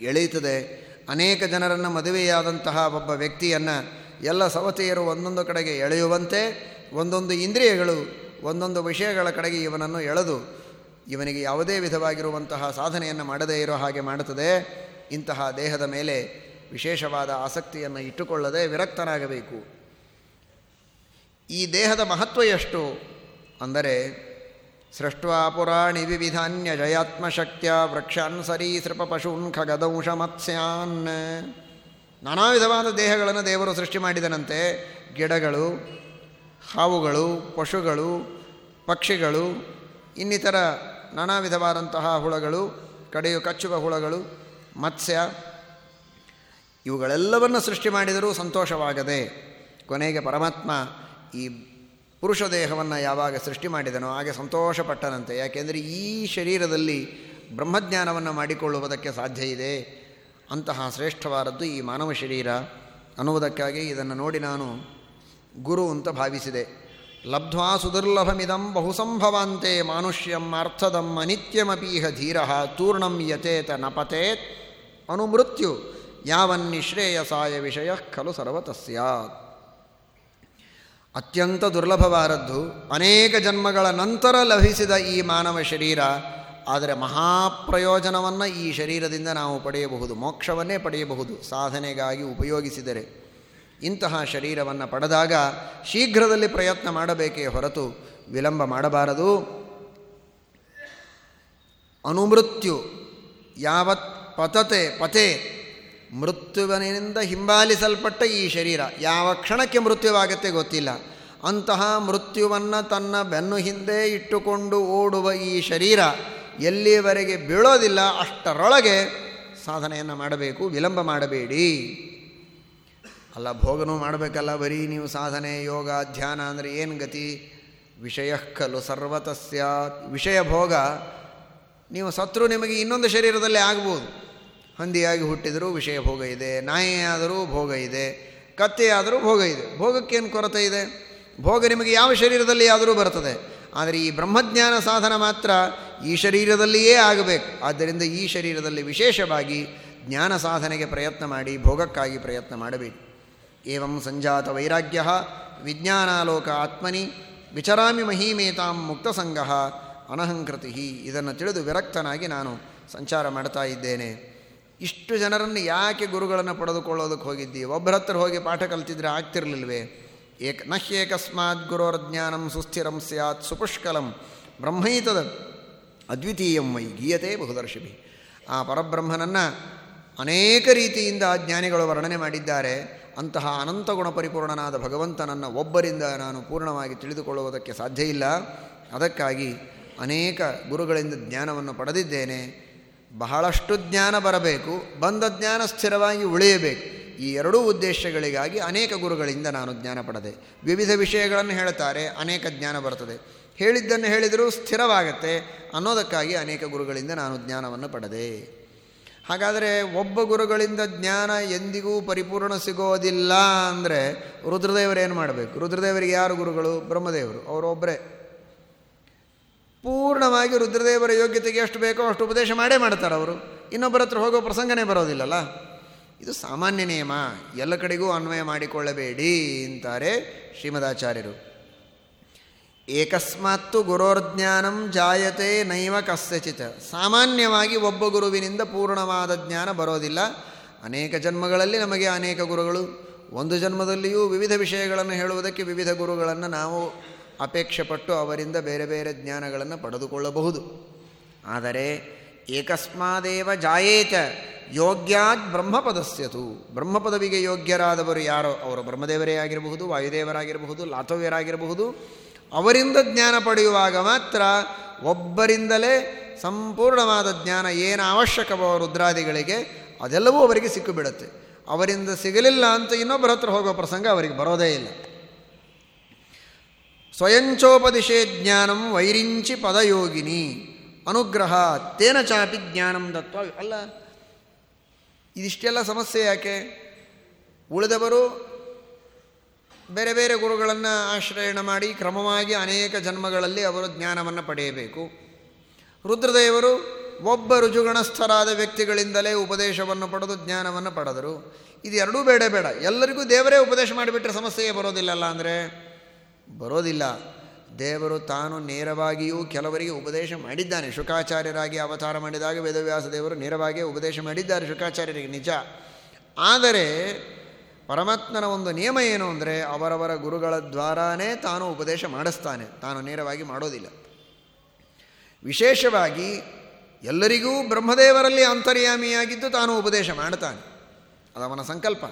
ಎಳೆಯುತ್ತದೆ. ಅನೇಕ ಜನರನ್ನು ಮದುವೆಯಾದಂತಹ ಒಬ್ಬ ವ್ಯಕ್ತಿಯನ್ನು ಎಲ್ಲ ಸವತೆಯರು ಒಂದೊಂದು ಕಡೆಗೆ ಎಳೆಯುವಂತೆ ಒಂದೊಂದು ಇಂದ್ರಿಯಗಳು ಒಂದೊಂದು ವಿಷಯಗಳ ಕಡೆಗೆ ಇವನನ್ನು ಎಳೆದು ಇವನಿಗೆ ಯಾವುದೇ ವಿಧವಾಗಿರುವಂತಹ ಸಾಧನೆಯನ್ನು ಮಾಡದೇ ಇರೋ ಹಾಗೆ ಮಾಡುತ್ತದೆ. ಇಂತಹ ದೇಹದ ಮೇಲೆ ವಿಶೇಷವಾದ ಆಸಕ್ತಿಯನ್ನು ಇಟ್ಟುಕೊಳ್ಳದೆ ವಿರಕ್ತನಾಗಬೇಕು. ಈ ದೇಹದ ಮಹತ್ವ ಎಷ್ಟು? ಅಂದರೆ ಸೃಷ್ಟ್ವಾ ಪುರಾಣಿ ವಿವಿಧಾನ್ಯ ಜಯಾತ್ಮಶಕ್ತಿಯ ವೃಕ್ಷಾನ್ ಸರಿ ಸೃಪ ಪಶೂನ್ ಖಗದಂಶ ಮತ್ಸ್ಯಾನ್. ನಾನಾ ವಿಧವಾದ ದೇಹಗಳನ್ನು ದೇವರು ಸೃಷ್ಟಿ ಮಾಡಿದನಂತೆ ಗಿಡಗಳು, ಹಾವುಗಳು, ಪಶುಗಳು ಪಕ್ಷಿಗಳು, ಇನ್ನಿತರ ನಾನಾ ವಿಧವಾದಂತಹ ಹುಳಗಳು, ಕಡೆಯು ಕಚ್ಚುವ ಹುಳಗಳು, ಮತ್ಸ್ಯ, ಇವುಗಳೆಲ್ಲವನ್ನು ಸೃಷ್ಟಿ ಮಾಡಿದರೂ ಸಂತೋಷವಾಗದೆ ಕೊನೆಗೆ ಪರಮಾತ್ಮ ಈ ಪುರುಷ ದೇಹವನ್ನು ಯಾವಾಗ ಸೃಷ್ಟಿ ಮಾಡಿದನೋ ಹಾಗೆ ಸಂತೋಷಪಟ್ಟನಂತೆ. ಯಾಕೆಂದರೆ ಈ ಶರೀರದಲ್ಲಿ ಬ್ರಹ್ಮಜ್ಞಾನವನ್ನು ಮಾಡಿಕೊಳ್ಳುವುದಕ್ಕೆ ಸಾಧ್ಯ ಇದೆ. ಅಂತಹ ಶ್ರೇಷ್ಠವಾದದ್ದು ಈ ಮಾನವ ಶರೀರ ಅನ್ನುವುದಕ್ಕಾಗಿ ಇದನ್ನು ನೋಡಿ ನಾನು ಗುರು ಅಂತ ಭಾವಿಸಿದೆ. ಲಬ್ಧ್ವಾ ಸುದುರ್ಲಭಮಿದಂ ಬಹುಸಂಭವಾಂತೆ ಮಾನುಷ್ಯಂ ಅರ್ಥದಂ ಅನಿತ್ಯಮಪೀಹ ಧೀರ ತೂರ್ಣಂ ಯತೇತ ನಪತೇತ್. ಅನುಮೃತ್ಯು ಯಾವನ್ನಿಶ್ರೇಯಸಾಯ ವಿಷಯ ಖಲು ಸರ್ವತಸ್ಯಾತ್ ಅತ್ಯಂತ ದುರ್ಲಭವಾರದ್ದು ಅನೇಕ ಜನ್ಮಗಳ ನಂತರ ಲಭಿಸಿದ ಈ ಮಾನವ ಶರೀರ, ಆದರೆ ಮಹಾಪ್ರಯೋಜನವನ್ನು ಈ ಶರೀರದಿಂದ ನಾವು ಪಡೆಯಬಹುದು, ಮೋಕ್ಷವನ್ನೇ ಪಡೆಯಬಹುದು ಸಾಧನೆಗಾಗಿ ಉಪಯೋಗಿಸಿದರೆ. ಇಂತಹ ಶರೀರವನ್ನು ಪಡೆದಾಗ ಶೀಘ್ರದಲ್ಲಿ ಪ್ರಯತ್ನ ಮಾಡಬೇಕೇ ಹೊರತು ವಿಳಂಬ ಮಾಡಬಾರದು. ಅನುಮೃತ್ಯು ಯಾವತ್ ಪತತೆ ಪತೆ ಮೃತ್ಯುವಿನಿಂದ ಹಿಂಬಾಲಿಸಲ್ಪಟ್ಟ ಈ ಶರೀರ ಯಾವ ಕ್ಷಣಕ್ಕೆ ಮೃತ್ಯುವಾಗತ್ತೆ ಗೊತ್ತಿಲ್ಲ. ಅಂತಹ ಮೃತ್ಯುವನ್ನು ತನ್ನ ಬೆನ್ನು ಹಿಂದೆ ಇಟ್ಟುಕೊಂಡು ಓಡುವ ಈ ಶರೀರ ಎಲ್ಲಿಯವರೆಗೆ ಬೀಳೋದಿಲ್ಲ ಅಷ್ಟರೊಳಗೆ ಸಾಧನೆಯನ್ನು ಮಾಡಬೇಕು, ವಿಳಂಬ ಮಾಡಬೇಡಿ. ಅಲ್ಲ, ಭೋಗನೂ ಮಾಡಬೇಕಲ್ಲ, ಬರೀ ನೀವು ಸಾಧನೆ, ಯೋಗ, ಧ್ಯಾನ ಅಂದರೆ ಏನು ಗತಿ? ವಿಷಯ ಖಲು ಸರ್ವತಸ್ಯ. ವಿಷಯ ಭೋಗ, ನೀವು ಸತ್ರು ನಿಮಗೆ ಇನ್ನೊಂದು ಶರೀರದಲ್ಲಿ ಆಗ್ಬೋದು. ಹಂದಿಯಾಗಿ ಹುಟ್ಟಿದರೂ ವಿಷಯ ಭೋಗ ಇದೆ, ನಾಯಿಯಾದರೂ ಭೋಗ ಇದೆ, ಕತ್ತೆಯಾದರೂ ಭೋಗ ಇದೆ. ಭೋಗಕ್ಕೇನು ಕೊರತೆ ಇದೆ? ಭೋಗ ನಿಮಗೆ ಯಾವ ಶರೀರದಲ್ಲಿ ಆದರೂ ಬರ್ತದೆ. ಆದರೆ ಈ ಬ್ರಹ್ಮಜ್ಞಾನ ಸಾಧನ ಮಾತ್ರ ಈ ಶರೀರದಲ್ಲಿಯೇ ಆಗಬೇಕು. ಆದ್ದರಿಂದ ಈ ಶರೀರದಲ್ಲಿ ವಿಶೇಷವಾಗಿ ಜ್ಞಾನ ಸಾಧನೆಗೆ ಪ್ರಯತ್ನ ಮಾಡಿ, ಭೋಗಕ್ಕಾಗಿ ಪ್ರಯತ್ನ ಮಾಡಬೇಕು. ಏವಂ ಸಂಜಾತ ವೈರಾಗ್ಯ ವಿಜ್ಞಾನಾಲೋಕ ಆತ್ಮನಿ ವಿಚರಾಮಿ ಮಹೀಮೇತಾಂ ಮುಕ್ತಸಂಗ ಅನಹಂಕೃತಿ ಇದನ್ನು ತಿಳಿದು ವಿರಕ್ತನಾಗಿ ನಾನು ಸಂಚಾರ ಮಾಡ್ತಾ ಇದ್ದೇನೆ. ಇಷ್ಟು ಜನರನ್ನು ಯಾಕೆ ಗುರುಗಳನ್ನು ಪಡೆದುಕೊಳ್ಳೋದಕ್ಕೆ ಹೋಗಿದ್ದಿ? ಒಬ್ಬರ ಹತ್ರ ಹೋಗಿ ಪಾಠ ಕಲ್ತಿದ್ರೆ ಆಗ್ತಿರಲಿಲ್ವೇ? ಏಕ ನಹ್ಯೇಕಸ್ಮಾತ್ ಗುರೋರ್ಜ್ಞಾನಂ ಸುಸ್ಥಿರಂ ಸ್ಯಾತ್ ಸುಪುಷ್ಕಲಂ ಬ್ರಹ್ಮೈತದ ಅದ್ವಿತೀಯಂ ವೈ ಗೀಯತೆ ಬಹುದರ್ಶಿಭಿ. ಆ ಪರಬ್ರಹ್ಮನನ್ನು ಅನೇಕ ರೀತಿಯಿಂದ ಜ್ಞಾನಿಗಳು ವರ್ಣನೆ ಮಾಡಿದ್ದಾರೆ. ಅಂತಹ ಅನಂತ ಗುಣ ಪರಿಪೂರ್ಣನಾದ ಭಗವಂತನನ್ನು ಒಬ್ಬರಿಂದ ನಾನು ಪೂರ್ಣವಾಗಿ ತಿಳಿದುಕೊಳ್ಳುವುದಕ್ಕೆ ಸಾಧ್ಯ ಇಲ್ಲ. ಅದಕ್ಕಾಗಿ ಅನೇಕ ಗುರುಗಳಿಂದ ಜ್ಞಾನವನ್ನು ಪಡೆದಿದ್ದೇನೆ. ಬಹಳಷ್ಟು ಜ್ಞಾನ ಬರಬೇಕು, ಬಂದ ಜ್ಞಾನ ಸ್ಥಿರವಾಗಿ ಉಳಿಯಬೇಕು. ಈ ಎರಡೂ ಉದ್ದೇಶಗಳಿಗಾಗಿ ಅನೇಕ ಗುರುಗಳಿಂದ ನಾನು ಜ್ಞಾನ ಪಡೆದೆ. ವಿವಿಧ ವಿಷಯಗಳನ್ನು ಹೇಳ್ತಾರೆ, ಅನೇಕ ಜ್ಞಾನ ಬರ್ತದೆ. ಹೇಳಿದ್ದನ್ನು ಹೇಳಿದರೂ ಸ್ಥಿರವಾಗತ್ತೆ ಅನ್ನೋದಕ್ಕಾಗಿ ಅನೇಕ ಗುರುಗಳಿಂದ ನಾನು ಜ್ಞಾನವನ್ನು ಪಡೆದೆ. ಹಾಗಾದರೆ ಒಬ್ಬ ಗುರುಗಳಿಂದ ಜ್ಞಾನ ಎಂದಿಗೂ ಪರಿಪೂರ್ಣ ಸಿಗೋದಿಲ್ಲ ಅಂದರೆ ರುದ್ರದೇವರು ಏನು ಮಾಡಬೇಕು? ರುದ್ರದೇವರಿಗೆ ಯಾರು ಗುರುಗಳು? ಬ್ರಹ್ಮದೇವರು. ಅವರೊಬ್ಬರೇ ಪೂರ್ಣವಾಗಿ ರುದ್ರದೇವರ ಯೋಗ್ಯತೆಗೆ ಎಷ್ಟು ಬೇಕೋ ಅಷ್ಟು ಉಪದೇಶ ಮಾಡೇ ಮಾಡ್ತಾರೆ ಅವರು. ಇನ್ನೊಬ್ಬರ ಹತ್ರ ಹೋಗೋ ಪ್ರಸಂಗನೇ ಬರೋದಿಲ್ಲಲ್ಲ? ಇದು ಸಾಮಾನ್ಯ ನಿಯಮ. ಎಲ್ಲ ಕಡೆಗೂ ಅನ್ವಯ ಮಾಡಿಕೊಳ್ಳಬೇಡಿ ಅಂತಾರೆ ಶ್ರೀಮದಾಚಾರ್ಯರು ಏಕಸ್ಮಾತ್ತು ಗುರೋರ್ಜ್ಞಾನಂ ಜಾಯತೆ ನೈವ ಕಸ್ಯಚಿತ್. ಸಾಮಾನ್ಯವಾಗಿ ಒಬ್ಬ ಗುರುವಿನಿಂದ ಪೂರ್ಣವಾದ ಜ್ಞಾನ ಬರೋದಿಲ್ಲ. ಅನೇಕ ಜನ್ಮಗಳಲ್ಲಿ ನಮಗೆ ಅನೇಕ ಗುರುಗಳು. ಒಂದು ಜನ್ಮದಲ್ಲಿಯೂ ವಿವಿಧ ವಿಷಯಗಳನ್ನು ಹೇಳುವುದಕ್ಕೆ ವಿವಿಧ ಗುರುಗಳನ್ನು ನಾವು ಅಪೇಕ್ಷೆ ಪಟ್ಟು ಅವರಿಂದ ಬೇರೆ ಬೇರೆ ಜ್ಞಾನಗಳನ್ನು ಪಡೆದುಕೊಳ್ಳಬಹುದು. ಆದರೆ ಏಕಸ್ಮಾದೇವ ಜಾಯೇತ ಯೋಗ್ಯಾದ್ ಬ್ರಹ್ಮಪದಸ್ಯತು. ಬ್ರಹ್ಮಪದವಿಗೆ ಯೋಗ್ಯರಾದವರು ಯಾರೋ? ಅವರು ಬ್ರಹ್ಮದೇವರೇ ಆಗಿರಬಹುದು, ವಾಯುದೇವರಾಗಿರಬಹುದು, ಲಾತವ್ಯರಾಗಿರಬಹುದು. ಅವರಿಂದ ಜ್ಞಾನ ಪಡೆಯುವಾಗ ಮಾತ್ರ ಒಬ್ಬರಿಂದಲೇ ಸಂಪೂರ್ಣವಾದ ಜ್ಞಾನ ಏನು ಅವಶ್ಯಕವೋ ರುದ್ರಾದಿಗಳಿಗೆ ಅದೆಲ್ಲವೂ ಅವರಿಗೆ ಸಿಕ್ಕಿಬಿಡುತ್ತೆ. ಅವರಿಂದ ಸಿಗಲಿಲ್ಲ ಅಂತ ಇನ್ನೊಬ್ಬರ ಹತ್ರ ಹೋಗೋ ಪ್ರಸಂಗ ಅವರಿಗೆ ಬರೋದೇ ಇಲ್ಲ. ಸ್ವಯಂಚೋಪದಿಶೇ ಜ್ಞಾನಂ ವೈರಿಂಚಿ ಪದಯೋಗಿನಿ ಅನುಗ್ರಹ ತೇನ ಚಾಪಿ ಜ್ಞಾನಂ ದತ್ವ ಅಲ್ಲ. ಇದಿಷ್ಟೆಲ್ಲ ಸಮಸ್ಯೆ ಯಾಕೆ? ಉಳಿದವರು ಬೇರೆ ಬೇರೆ ಗುರುಗಳನ್ನು ಆಶ್ರಯಣ ಮಾಡಿ ಕ್ರಮವಾಗಿ ಅನೇಕ ಜನ್ಮಗಳಲ್ಲಿ ಅವರು ಜ್ಞಾನವನ್ನು ಪಡೆಯಬೇಕು. ರುದ್ರದೇವರು ಒಬ್ಬ ರುಜುಗಣಸ್ಥರಾದ ವ್ಯಕ್ತಿಗಳಿಂದಲೇ ಉಪದೇಶವನ್ನು ಪಡೆದು ಜ್ಞಾನವನ್ನು ಪಡೆದರು. ಇದು ಎರಡೂ ಬೇಡ ಬೇಡ. ಎಲ್ಲರಿಗೂ ದೇವರೇ ಉಪದೇಶ ಮಾಡಿಬಿಟ್ರೆ ಸಮಸ್ಯೆಯೇ ಬರೋದಿಲ್ಲಲ್ಲ ಅಂದರೆ? ಬರೋದಿಲ್ಲ. ದೇವರು ತಾನು ನೇರವಾಗಿಯೂ ಕೆಲವರಿಗೆ ಉಪದೇಶ ಮಾಡಿದ್ದಾನೆ. ಶುಕಾಚಾರ್ಯರಾಗಿ ಅವತಾರ ಮಾಡಿದಾಗ ವೇದವ್ಯಾಸ ದೇವರು ನೇರವಾಗಿಯೇ ಉಪದೇಶ ಮಾಡಿದ್ದಾರೆ. ಶುಕಾಚಾರ್ಯರಿಗೆ ನಿಜ. ಆದರೆ ಪರಮಾತ್ಮನ ಒಂದು ನಿಯಮ ಏನು ಅಂದರೆ ಅವರವರ ಗುರುಗಳ ದ್ವಾರಾನೇ ತಾನು ಉಪದೇಶ ಮಾಡಿಸ್ತಾನೆ. ತಾನು ನೇರವಾಗಿ ಮಾಡೋದಿಲ್ಲ. ವಿಶೇಷವಾಗಿ ಎಲ್ಲರಿಗೂ ಬ್ರಹ್ಮದೇವರಲ್ಲಿ ಅಂತರ್ಯಾಮಿಯಾಗಿದ್ದು ತಾನು ಉಪದೇಶ ಮಾಡ್ತಾನೆ. ಅದವನ ಸಂಕಲ್ಪ.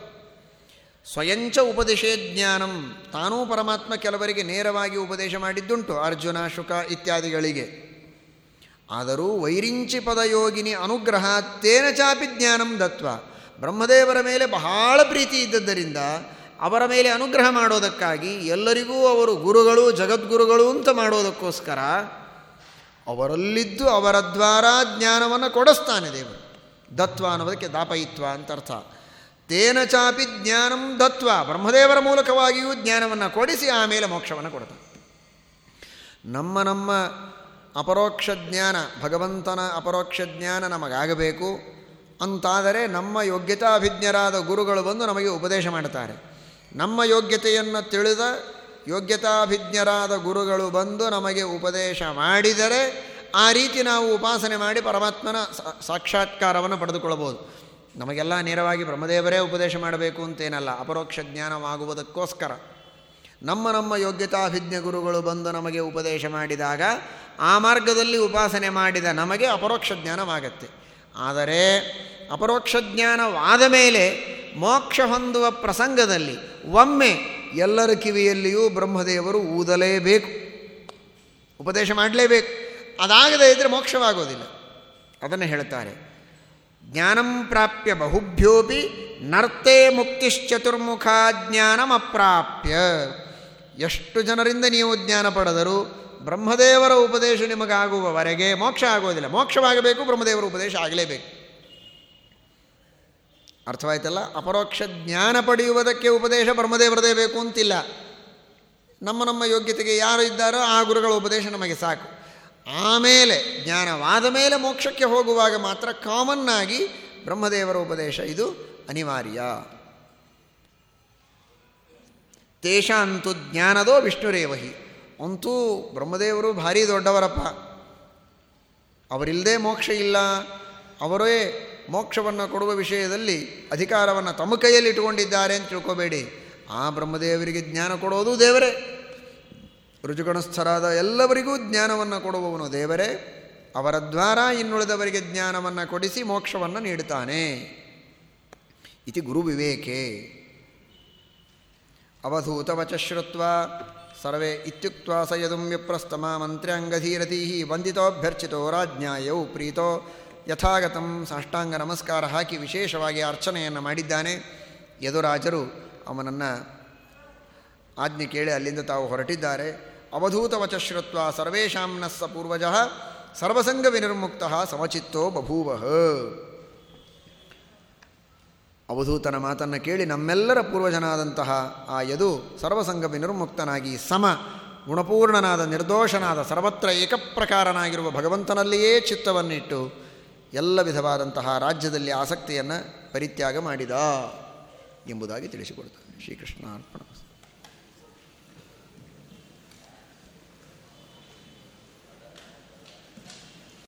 ಸ್ವಯಂಚ ಉಪದೇಶೇ ಜ್ಞಾನಂ. ತಾನೂ ಪರಮಾತ್ಮ ಕೆಲವರಿಗೆ ನೇರವಾಗಿ ಉಪದೇಶ ಮಾಡಿದ್ದುಂಟು, ಅರ್ಜುನ, ಶುಕ ಇತ್ಯಾದಿಗಳಿಗೆ. ಆದರೂ ವೈರಿಂಚಿ ಪದಯೋಗಿನಿ ಅನುಗ್ರಹ ತೇನ ಚಾಪಿ ಜ್ಞಾನಂ ದತ್ವ. ಬ್ರಹ್ಮದೇವರ ಮೇಲೆ ಬಹಳ ಪ್ರೀತಿ ಇದ್ದದ್ದರಿಂದ ಅವರ ಮೇಲೆ ಅನುಗ್ರಹ ಮಾಡೋದಕ್ಕಾಗಿ ಎಲ್ಲರಿಗೂ ಅವರು ಗುರುಗಳು, ಜಗದ್ಗುರುಗಳು ಅಂತ ಮಾಡೋದಕ್ಕೋಸ್ಕರ ಅವರಲ್ಲಿದ್ದು ಅವರ ದ್ವಾರ ಜ್ಞಾನವನ್ನು ಕೊಡಿಸ್ತಾನೆ ದೇವರು. ದತ್ವ ಅನ್ನೋದಕ್ಕೆ ದಾಪಯಿತ್ವ ಅಂತ ಅರ್ಥ. ತೇನ ಚಾಪಿ ಜ್ಞಾನಂ ದತ್ವ. ಬ್ರಹ್ಮದೇವರ ಮೂಲಕವಾಗಿಯೂ ಜ್ಞಾನವನ್ನು ಕೊಡಿಸಿ ಆಮೇಲೆ ಮೋಕ್ಷವನ್ನು ಕೊಡ್ತಾನೆ. ನಮ್ಮ ನಮ್ಮ ಅಪರೋಕ್ಷ ಜ್ಞಾನ, ಭಗವಂತನ ಅಪರೋಕ್ಷ ಜ್ಞಾನ ನಮಗಾಗಬೇಕು. ಅಂತಾದರೆ ನಮ್ಮ ಯೋಗ್ಯತಾಭಿಜ್ಞರಾದ ಗುರುಗಳು ಬಂದು ನಮಗೆ ಉಪದೇಶ ಮಾಡುತ್ತಾರೆ. ನಮ್ಮ ಯೋಗ್ಯತೆಯನ್ನು ತಿಳಿದ ಯೋಗ್ಯತಾಭಿಜ್ಞರಾದ ಗುರುಗಳು ಬಂದು ನಮಗೆ ಉಪದೇಶ ಮಾಡಿದರೆ ಆ ರೀತಿ ನಾವು ಉಪಾಸನೆ ಮಾಡಿ ಪರಮಾತ್ಮನ ಸಾಕ್ಷಾತ್ಕಾರವನ್ನು ಪಡೆದುಕೊಳ್ಳಬಹುದು ನಮಗೆಲ್ಲ ನೇರವಾಗಿ ಬ್ರಹ್ಮದೇವರೇ ಉಪದೇಶ ಮಾಡಬೇಕು ಅಂತೇನಲ್ಲ, ಅಪರೋಕ್ಷ ಜ್ಞಾನವಾಗುವುದಕ್ಕೋಸ್ಕರ. ನಮ್ಮ ನಮ್ಮ ಯೋಗ್ಯತಾಭಿಜ್ಞ ಗುರುಗಳು ಬಂದು ನಮಗೆ ಉಪದೇಶ ಮಾಡಿದಾಗ ಆ ಮಾರ್ಗದಲ್ಲಿ ಉಪಾಸನೆ ಮಾಡಿದ ನಮಗೆ ಅಪರೋಕ್ಷ ಜ್ಞಾನವಾಗತ್ತೆ. ಆದರೆ ಅಪರೋಕ್ಷ ಜ್ಞಾನವಾದ ಮೇಲೆ ಮೋಕ್ಷ ಹೊಂದುವ ಪ್ರಸಂಗದಲ್ಲಿ ಒಮ್ಮೆ ಎಲ್ಲರ ಕಿವಿಯಲ್ಲಿಯೂ ಬ್ರಹ್ಮದೇವರು ಊದಲೇಬೇಕು. ಉಪದೇಶ ಮಾಡಲೇಬೇಕು. ಅದಾಗದೇ ಇದ್ದರೆ ಮೋಕ್ಷವಾಗೋದಿಲ್ಲ. ಅದನ್ನು ಹೇಳ್ತಾರೆ. ಜ್ಞಾನಂ ಪ್ರಾಪ್ಯ ಬಹುಭ್ಯೋಪಿ ನರ್ತೆ ಮುಕ್ತಿಶ್ಚತುರ್ಮುಖ ಜ್ಞಾನಮಪ್ರಾಪ್ಯ ಎಷ್ಟು ಜನರಿಂದ ನೀವು ಜ್ಞಾನ ಪಡೆದರೂ ಬ್ರಹ್ಮದೇವರ ಉಪದೇಶ ನಿಮಗಾಗುವವರೆಗೆ ಮೋಕ್ಷ ಆಗೋದಿಲ್ಲ. ಮೋಕ್ಷವಾಗಬೇಕು, ಬ್ರಹ್ಮದೇವರ ಉಪದೇಶ ಆಗಲೇಬೇಕು. ಅರ್ಥವಾಯ್ತಲ್ಲ? ಅಪರೋಕ್ಷ ಜ್ಞಾನ ಪಡೆಯುವುದಕ್ಕೆ ಉಪದೇಶ ಬ್ರಹ್ಮದೇವರದೇ ಬೇಕು ಅಂತಿಲ್ಲ. ನಮ್ಮ ನಮ್ಮ ಯೋಗ್ಯತೆಗೆ ಯಾರು ಇದ್ದಾರೋ ಆ ಗುರುಗಳ ಉಪದೇಶ ನಮಗೆ ಸಾಕು. ಆಮೇಲೆ, ಜ್ಞಾನವಾದ ಮೇಲೆ ಮೋಕ್ಷಕ್ಕೆ ಹೋಗುವಾಗ ಮಾತ್ರ ಕಾಮನ್ನಾಗಿ ಬ್ರಹ್ಮದೇವರ ಉಪದೇಶ ಇದು ಅನಿವಾರ್ಯ. ತೇಷಾಂತು ಜ್ಞಾನದೋ ವಿಷ್ಣುರೇವಹಿ. ಅಂತೂ ಬ್ರಹ್ಮದೇವರು ಭಾರಿ ದೊಡ್ಡವರಪ್ಪ. ಅವರಿಲ್ಲದೆ ಮೋಕ್ಷ ಇಲ್ಲ. ಅವರೇ ಮೋಕ್ಷವನ್ನು ಕೊಡುವ ವಿಷಯದಲ್ಲಿ ಅಧಿಕಾರವನ್ನು ತಮ್ಮ ಕೈಯಲ್ಲಿ ಇಟ್ಟುಕೊಂಡಿದ್ದಾರೆ ಅಂತ ತಿಳ್ಕೋಬೇಡಿ. ಆ ಬ್ರಹ್ಮದೇವರಿಗೆ ಜ್ಞಾನ ಕೊಡೋದು ದೇವರೇ. ರುಜುಗಣಸ್ಥರಾದ ಎಲ್ಲವರಿಗೂ ಜ್ಞಾನವನ್ನು ಕೊಡುವವನು ದೇವರೇ. ಅವರ ದ್ವಾರ ಇನ್ನುಳಿದವರಿಗೆ ಜ್ಞಾನವನ್ನು ಕೊಡಿಸಿ ಮೋಕ್ಷವನ್ನು ನೀಡುತ್ತಾನೆ. ಇತಿ ಗುರು ವಿವೇಕೆ. ಅವಧೂತವಚ ಶ್ರುತ್ವ ಸರ್ವೇ ಇತ್ಯುಕ್ತ ಸ ಯದುಂ ವಿಪ್ರಸ್ತಮ ಮಂತ್ರ್ಯಾಂಗಧೀರತೀ ವಂದಿತೋಭ್ಯರ್ಚಿತೋ ರಾಜ್ಞಾಯೌ ಪ್ರೀತೋ ಯಥಾಗತಂ ಸಾಷ್ಟಾಂಗ ನಮಸ್ಕಾರ ಹಾಕಿ ವಿಶೇಷವಾಗಿ ಅರ್ಚನೆಯನ್ನು ಮಾಡಿದ್ದಾನೆ. ಯದುರಾಜರು ಅವನನ್ನು ಆಜ್ಞೆ ಕೇಳಿ ಅಲ್ಲಿಂದ ತಾವು ಹೊರಟಿದ್ದಾರೆ. ಅವಧೂತ ವಚಶ್ರುತ್ವ ಸರ್ವೇಶಾಂನಸ್ಸ ಪೂರ್ವಜ ಸರ್ವಸಂಗ ವಿನಿರ್ಮುಕ್ತ ಸಮಚಿತ್ತೋ ಬಭೂವಃ. ಅವಧೂತನ ಮಾತನ್ನು ಕೇಳಿ ನಮ್ಮೆಲ್ಲರ ಪೂರ್ವಜನಾದಂತಹ ಆ ಯದು ಸರ್ವಸಂಗ ವಿನಿರ್ಮುಕ್ತನಾಗಿ ಸಮ ಗುಣಪೂರ್ಣನಾದ ನಿರ್ದೋಷನಾದ ಸರ್ವತ್ರ ಏಕಪ್ರಕಾರನಾಗಿರುವ ಭಗವಂತನಲ್ಲಿಯೇ ಚಿತ್ತವನ್ನಿಟ್ಟು ಎಲ್ಲ ವಿಧವಾದಂತಹ ರಾಜ್ಯದಲ್ಲಿ ಆಸಕ್ತಿಯನ್ನು ಪರಿತ್ಯಾಗ ಮಾಡಿದ ಎಂಬುದಾಗಿ ತಿಳಿಸಿಕೊಡ್ತಾನೆ ಶ್ರೀಕೃಷ್ಣ ಅರ್ಪಣ